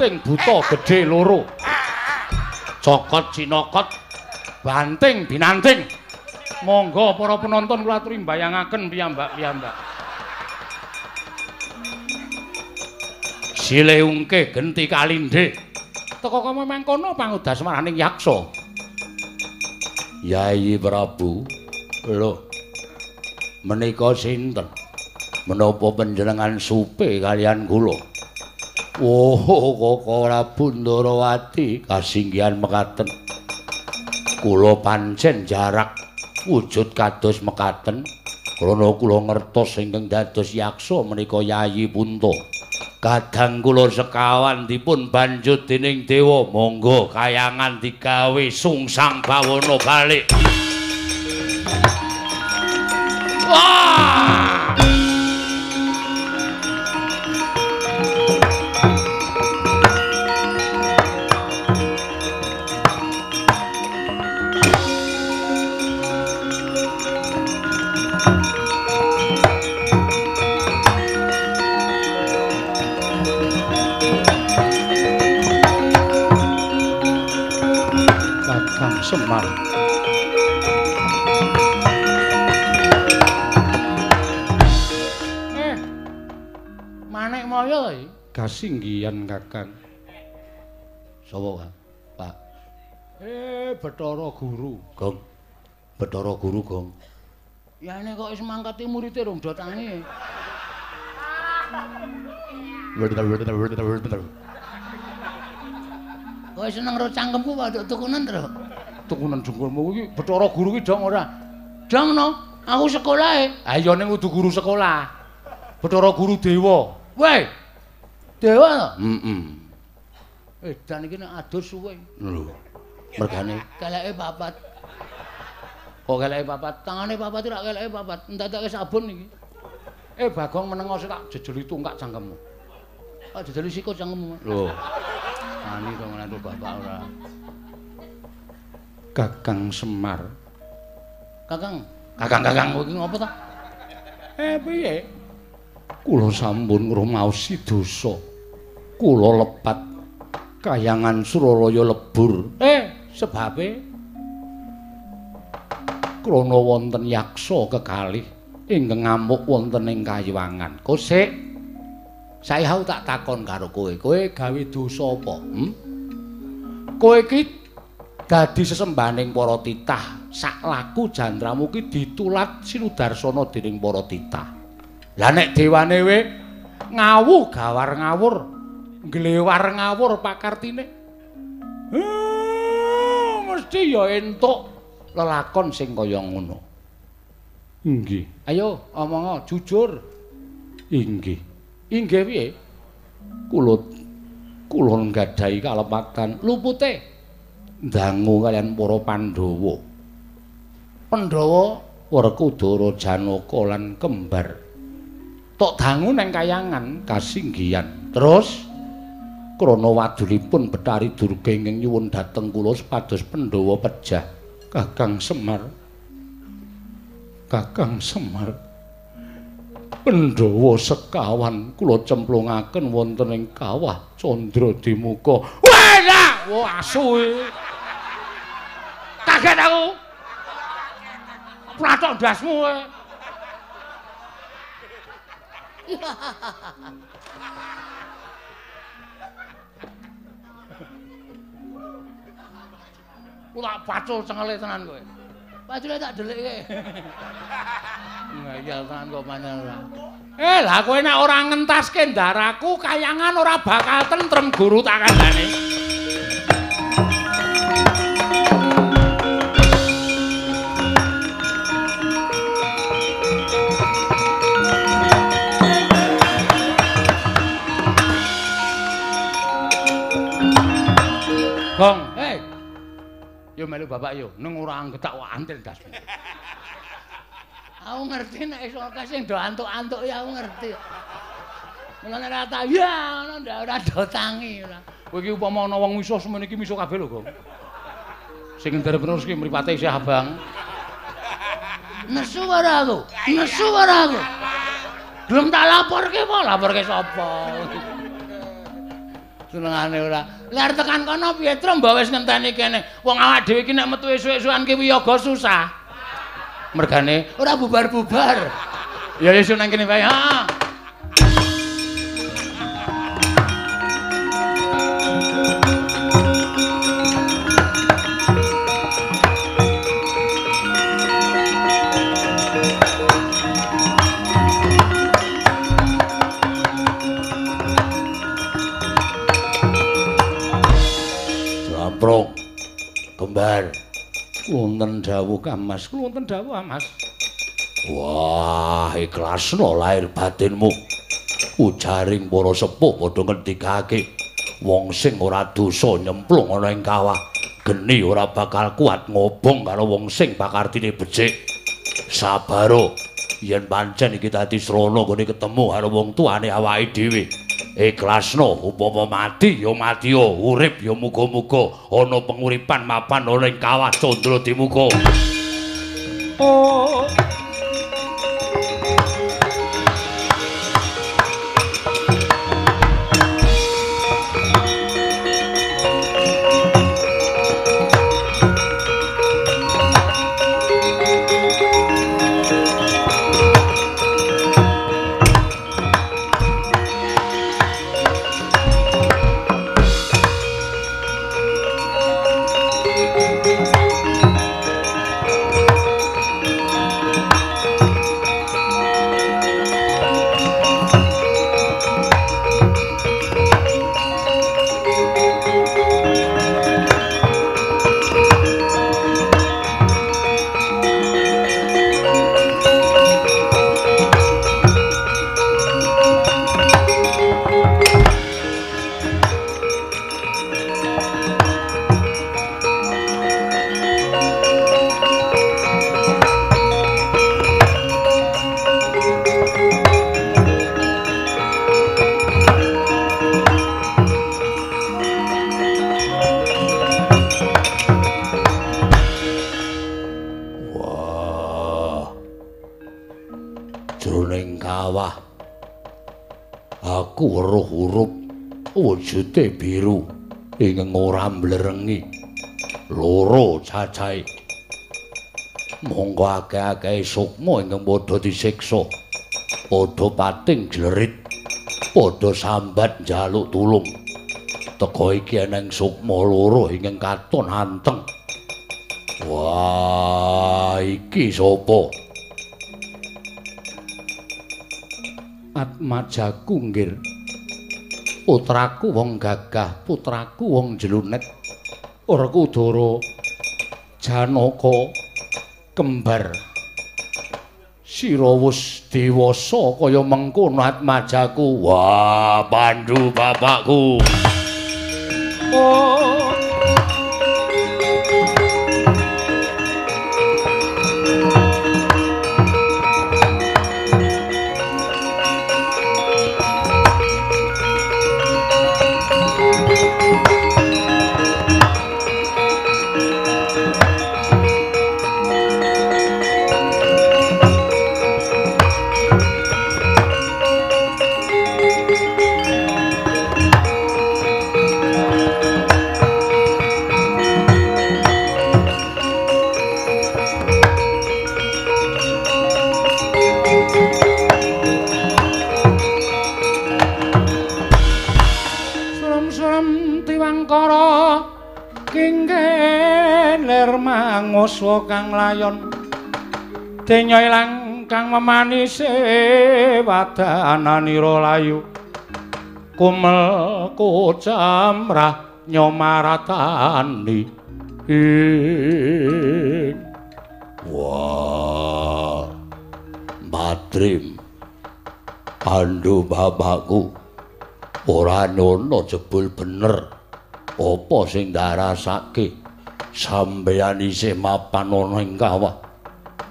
Geluting buta gedhe loro. Cokot cinokot banting binanting. Monggo para penonton kula aturi mbayangaken piyambak-piyambak. Sile ungke genti kalindhe. Teka kowe mangkono pangudas maraning yaksa. Yai Prabu. Lho. Menika sinten? Menapa panjenengan supe kalian kula? Oh, kok ora Bundarawati kasinggihan mekaten. Kula pancen jarak wujud kados mekaten. Krana kula ngertos ingkang dados yaksa menika Yayi Punta. Kadang kula sekawan dipun banjut dening dewa, monggo kayangan digawe sungsang bawana balik. Wah! Iki. Kasinggihan Kakang. Sapa, Pak? Eh, Bathara Guru. Gong. Bathara Guru, Gong. Ya ini kok wis mangkati muridé rong do tangi. Kowe seneng karo cangkemku waduh tukunan to. Tukunan jengkulmu iki Bathara Guru ki dong ora. Dong no, aku sekolah e. Ha iya ning kudu guru sekolah. Bathara Guru Dewa. Weh. Dewa to. Heeh. Eh, iki nek adur suwe. Lho. Mergane Keleke papat. Kok keleke papat? Tangane papat ora keleke papat. Ndadake sabun iki. Eh, Bagong menengo sik tak jejeli tungkak cangkemmu. Kok dideli sikut cangkemmu. lho. Ani to menantu bapak ora. Kakang Semar. Kakang, kakang-kakang kowe iki ngopo ta? Eh, piye? Kula sampun ngrumaosi dosa. Kula lepat kayangan Suralaya lebur. Eh, sebabe krana wonten yaksa kekalih ingkang ngamuk wonten ing kayiwangan. Kosik Saihau tak takon karo kowe, kowe gawe dosa apa? Hm? Kowe iki dadi sesembahaning para titah. Sak laku jandramu ki ditulat sinudarsana dening para titah. Lah nek dewane we ngawuh gawar ngawur, glewar ngawur pakartine. Eh, mesti ya entuk lelakon sing kaya ngono. Inggih. Ayo omongo jujur. Inggih. Inggih piye? Kula kula nggadahi kalepatan lupute ndangu kalian para Pandhawa. Pandhawa Werkudara Janaka lan kembar. Tok dangu neng kayangan kasinggihan. Terus krana wadulipun Betari Durga ingkang nyuwun dhateng kula supados Pandhawa pejah Kakang Semar. Kakang Semar. Pandhawa sekawan kula cemplungaken wonten ing kawah Candra Dimuka. Wah, lah! wah asu. Kaget aku. Pratok ndasmu kowe. [LAUGHS] Kula pacul cengele tenan kowe. Pacule tak delikke. Ngayal tenan kok pancen ora. Eh, lah kowe nek ora ngentaske ndaraku kayangan ora bakal tentrem guru tak kandhani. Gong, yo melu bapak yo, neng ora anggetak wak antil dasmu. [LAUGHS] aku ngerti nek iso sing do antuk-antuk ya aku ngerti. Mulane ora tak ya ngono ndak ora do tangi ora. Kowe iki upama ana wong miso semene iki miso kabeh lho, Gong. Sing nderep terus ki mripate isih abang. Nesu ora aku. Nesu ora aku. Belum tak laporke apa? Laporke sapa? Senengane ora. Lah tekan kono piye tru mbok wis ngenteni kene. Wong awak dhewe iki nek metu esuk-esukan ki wiyaga susah. Mergane ora bubar-bubar. Ya wis nang kene wae. Ha. Samprong. Kembar. Wonten dawuh Kamas, kula wonten dawuh Mas. Wah, ikhlasno lahir batinmu. Ujaring para sepuh padha ngendikake wong sing ora dosa nyemplung ana ing kawah, geni ora bakal kuat ngobong karo wong sing bakartine becik. Sabaro, yen pancen iki dadi srana gone ketemu karo wong tuane awake dhewe. Ikhlasno upama mati ya mati ya urip ya muga-muga ana penguripan mapan ana ing kawah Candra Dimuka. Oh. Wujude biru ing ora mblerengi. Loro cacahe. Monggo akeh-akeh sukma ingkang padha disiksa. Padha pating jlerit. Padha sambat njaluk tulung. Teka iki eneng sukma loro ingkang katon anteng. Wah, iki sapa? Atmajaku nggir. Putraku wong gagah, putraku wong jlunet. Werkudara Janaka kembar. Sira wis dewasa kaya mengkono Atmajaku. Wah, Pandu bapakku. Oh. Kang layon denya ilang kang memanise wadananira layu kumel kocamrah nyomaratani Wah. Madrim. Pandu bapakku. Ora nyono jebul bener. Apa sing darasake sampeyan isih mapan ana ing kawah?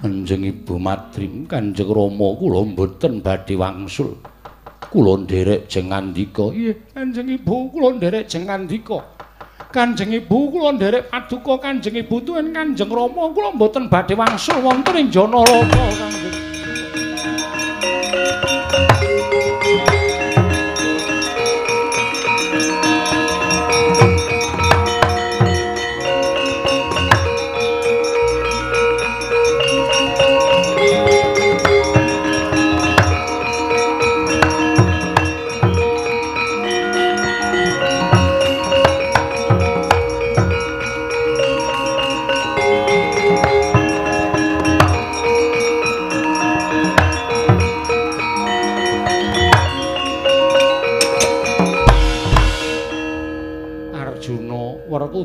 Kanjeng Ibu Madrim, Kanjeng Rama kula mboten badhe wangsul. Kula nderek jeng ngandika. Nggih, Kanjeng Ibu kula nderek jeng ngandika. Kanjeng Ibu kula nderek paduka Kanjeng Ibu tuwin Kanjeng Rama kula mboten badhe wangsul wonten ing Janarata Kanjeng.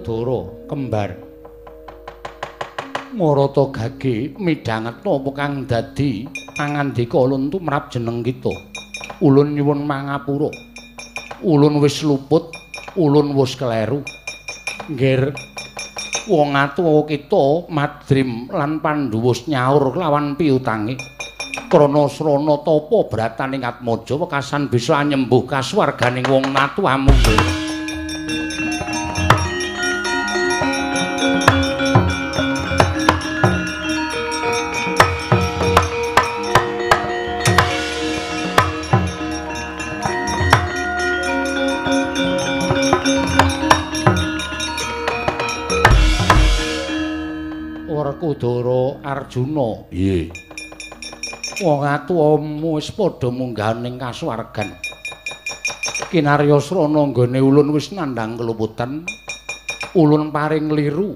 Werkudara kembar. Marata gage midhangetna apa kang dadi pangandika ulun tumrap jeneng kita. Ulun nyuwun mangapura. Ulun wis luput, ulun wis kleru. Nggir wong atuwa kita madrim lan Pandhawa nyaur lawan piutange. Krana srana tapa brataning Atmaja wekasan bisa nyembuh kasuwarganing wong natuwamu. Werkudara Arjuna. Piye? Wong atuwamu wis padha munggah ning kasuwargan. Kinarya srana nggone ulun wis nandhang keluputan. Ulun paring liru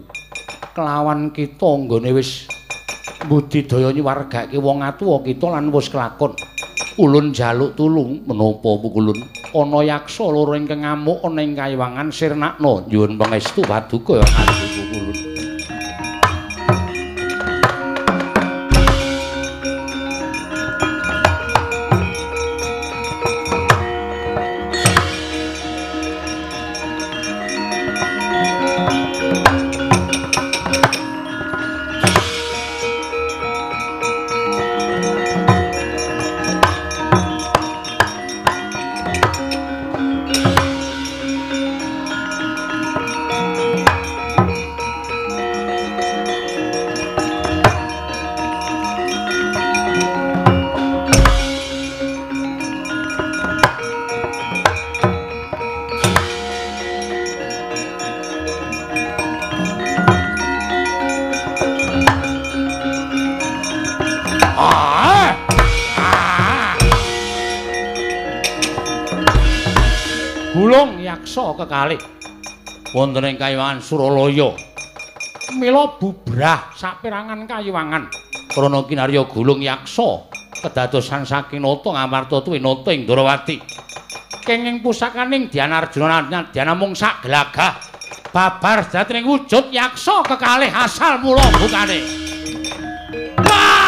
kelawan kita nggone wis budidaya nyuwargake wong atuwa kita lan wis kelakon. Ulun jaluk tulung menapa pukulun ana yaksa loro ingkang ngamuk ana ing kayiwangan sirnakna nyuwun pangestu paduka ya kanthi pukulun. Ing kayiwangan Suralaya. Mila bubrah saperangan kayiwangan krana kinarya gulung yaksa kedadosan saking nata ngamarta tuwi nata ing Ndrawati. Kenging pusakaning Dyan Arjuna Dyan mung sak gelagah babar dadi wujud yaksa kekalih asal mula bukane. Wah!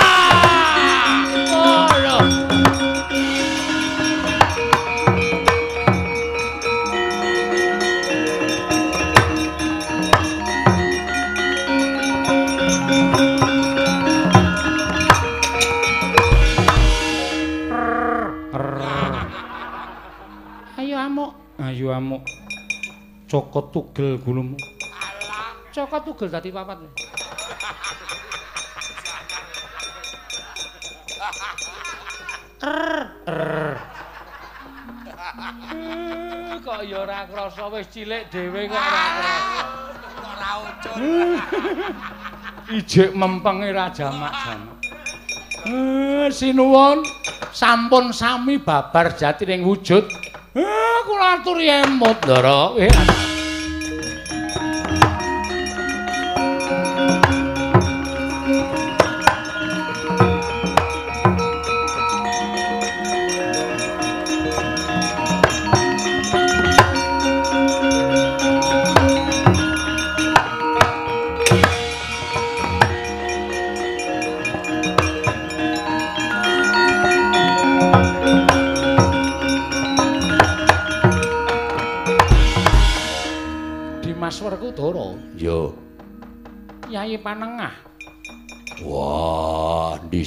Cokot tugel gulumu. Cokot tugel dadi papat. Eh, Kok ya ora krasa wis cilik dhewe kok ora krasa. Ora ucul. Ijik mempenge ra jamak-jamak. Eh, sinuwun sampun sami babar jatining wujud. Eh, kula aturi emot, Ndara.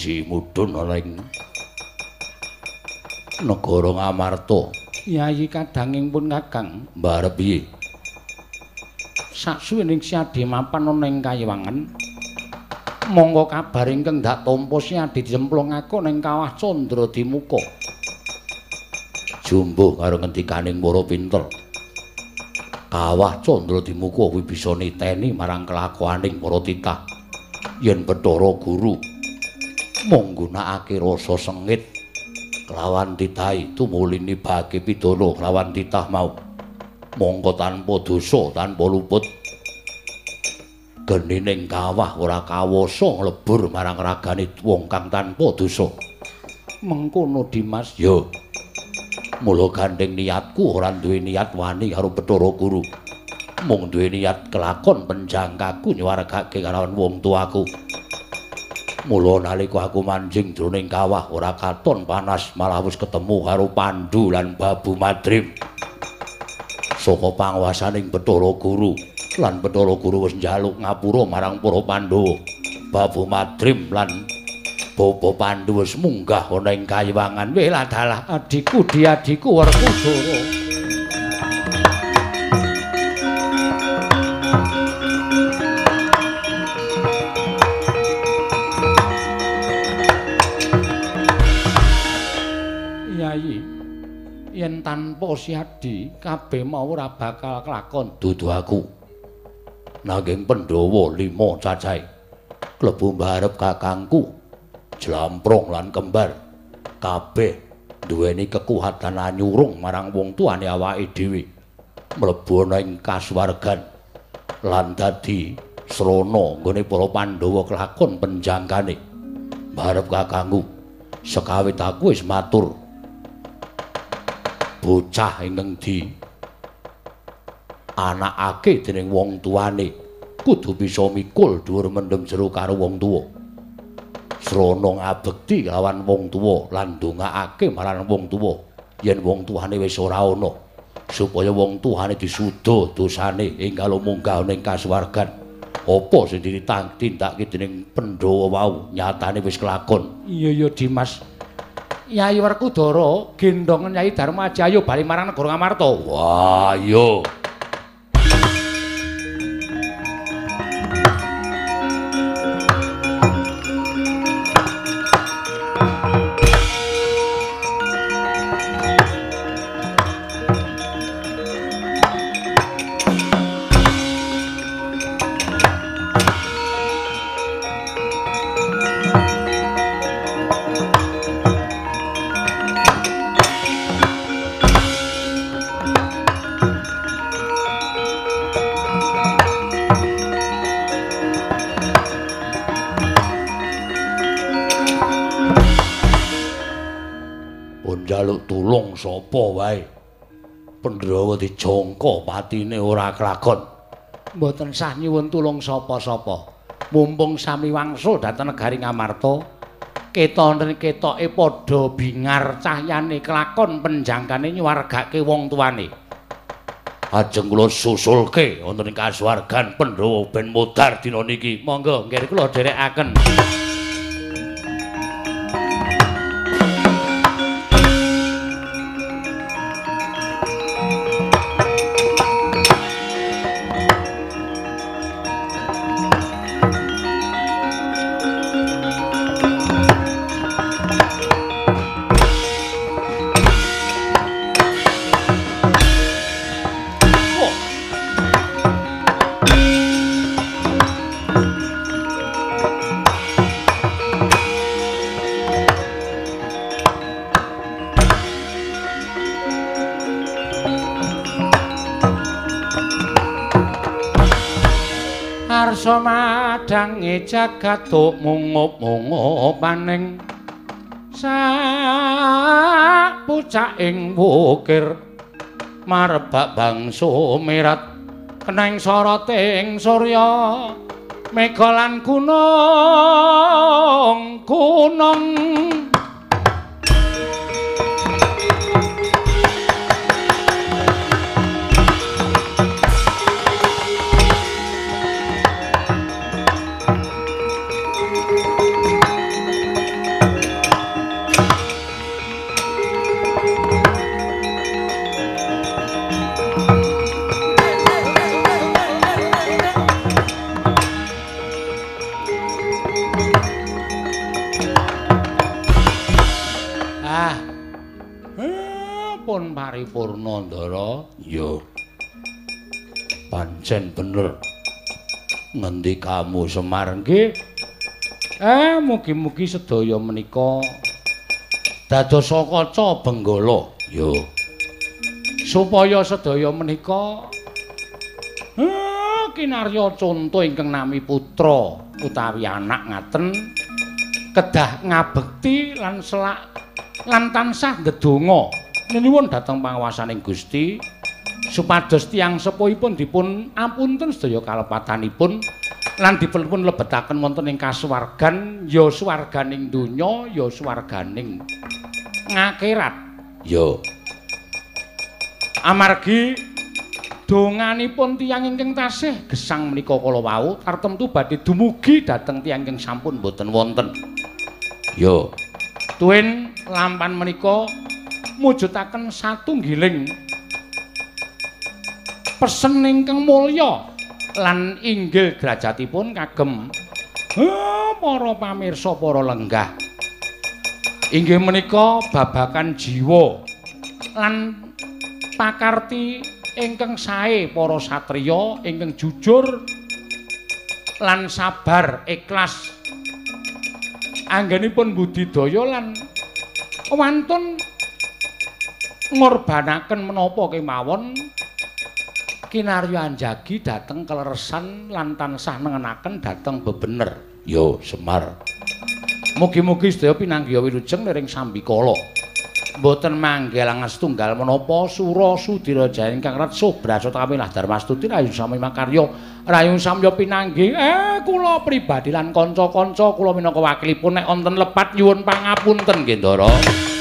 Wah, ndisi mudhun ana ing negara Ngamarta. Yayi kadanging pun Kakang. Mbarep piye? Saksuwining siadi mapan ana ing kayiwangan. Monggo kabar ingkang dak tampa siadi dijemplungake ning kawah Candra Dimuka. Jumbuh karo ngendikaning para pinter. Kawah Candra Dimuka kuwi bisa niteni marang kelakuaning para titah. Yen Bathara Guru mung nggunakake rasa sengit kelawan titahi tumulini bagi pidana kelawan titah mau. Monggo tanpa dosa, tanpa luput. Genining kawah ora kawasa nglebur marang ragane wong kang tanpa dosa. Mengkono Dimas. Yo. Mula gandeng niatku ora duwe niat wani karo Bathara Guru. mung duwe niat kelakon penjangkaku nyuwargake karo wong tuaku. Mula nalika aku manjing jroning kawah ora katon panas malah wis ketemu karo Pandu lan Babu Madrim. Saka panguwasaning Bathara Guru lan Bathara Guru wis njaluk ngapura marang para Pandhawa. Babu Madrim lan Bapa Pandu wis munggah ana ing kayiwangan. Wela dalah adikku diadiku Werkudara. Yen tanpa siadi kabeh mau ora bakal kelakon. Dudu aku. Nanging pandhawa lima cacahe. Klebu mbarep kakangku. Jlamprong lan kembar. Kabeh duweni kekuatan anyurung marang wong tuane awake dhewe. Mlebu ana ing kasuwargan lan dadi srana nggone para pandhawa kelakon penjangkane. Mbarep kakangku. Sekawit aku wis matur bocah ingkang di anakake dening wong tuane kudu bisa mikul dhuwur mendem jero karo wong tuwa. Srana ngabekti lawan wong tuwa lan ndongaake marang wong tuwa. Yen wong tuane wis ora ana supaya wong tuane disuda dosane ing kala munggah ning kasuwargan. Apa sing ditindakake dening Pandhawa wau? Nyatane wis kelakon. Iya iya Dimas Nyai Werkudara gendong Nyai Darmajaya bali marang negara Ngamarta. Wah, iya. Sapa wae? Pandhawa dijangka patine ora kelakon mboten sah nyuwun tulung sapa-sapa. Mumpung sami wangsul dhateng negari Ngamarta ketone ketoke padha bingar cahyane kelakon penjangkane nyuwargake wong tuane. Ajeng kula susulke wonten ing kasuwargan Pandhawa ben modar dina niki. Monggo nggih kula dherekaken jagat tuk mungup-mungup paning sak pucaking wukir marebak bangsa merat keneng soroting surya megalan gunung gunung paripurna ndara ya. Pancen bener. Ngendi kamu semar nggih? Eh mugi-mugi sedaya menika. Dados kaca benggala ya. Supaya sedaya menika. Eh kinarya conto ingkang nami putra utawi anak ngaten kedah ngabekti lan selak lan tansah ndedonga nyuwun dhateng panguwasaning Gusti supados tiang sepuhipun dipun apunten sedaya kalepatanipun lan dipun lebetaken wonten ing kasuwargan ya swarganing donya ya swarganing ngakhirat ya. Amargi donganipun tiyang ingkang tasih gesang menika kala wau tartemtu badhe dumugi dhateng tiyang ingkang sampun boten wonten. Ya. Tuwin lampan menika mujudaken satunggiling pesen ingkang mulya lan inggil derajatipun kagem. Para pamirsa para lenggah. Inggih menika babakan jiwa lan pakarti ingkang sae para satriya ingkang jujur lan sabar ikhlas. Anggenipun budidaya lan wantun ngorbanaken menapa kemawon kinarya anjagi dateng keleresan lan tansah nengenaken dateng bebener. Yo Semar. Mugi-mugi sedaya pinanggih wilujeng miring sambikala. Mboten manggil setunggal menapa Sura Sudira Jaya ingkang rat sobrasa kamilah Darmastuti rayu sami makarya rayu samya pinanggih. Eh kula pribadi lan kanca-kanca kula minangka wakilipun nek wonten lepat nyuwun pangapunten nggih Ndara.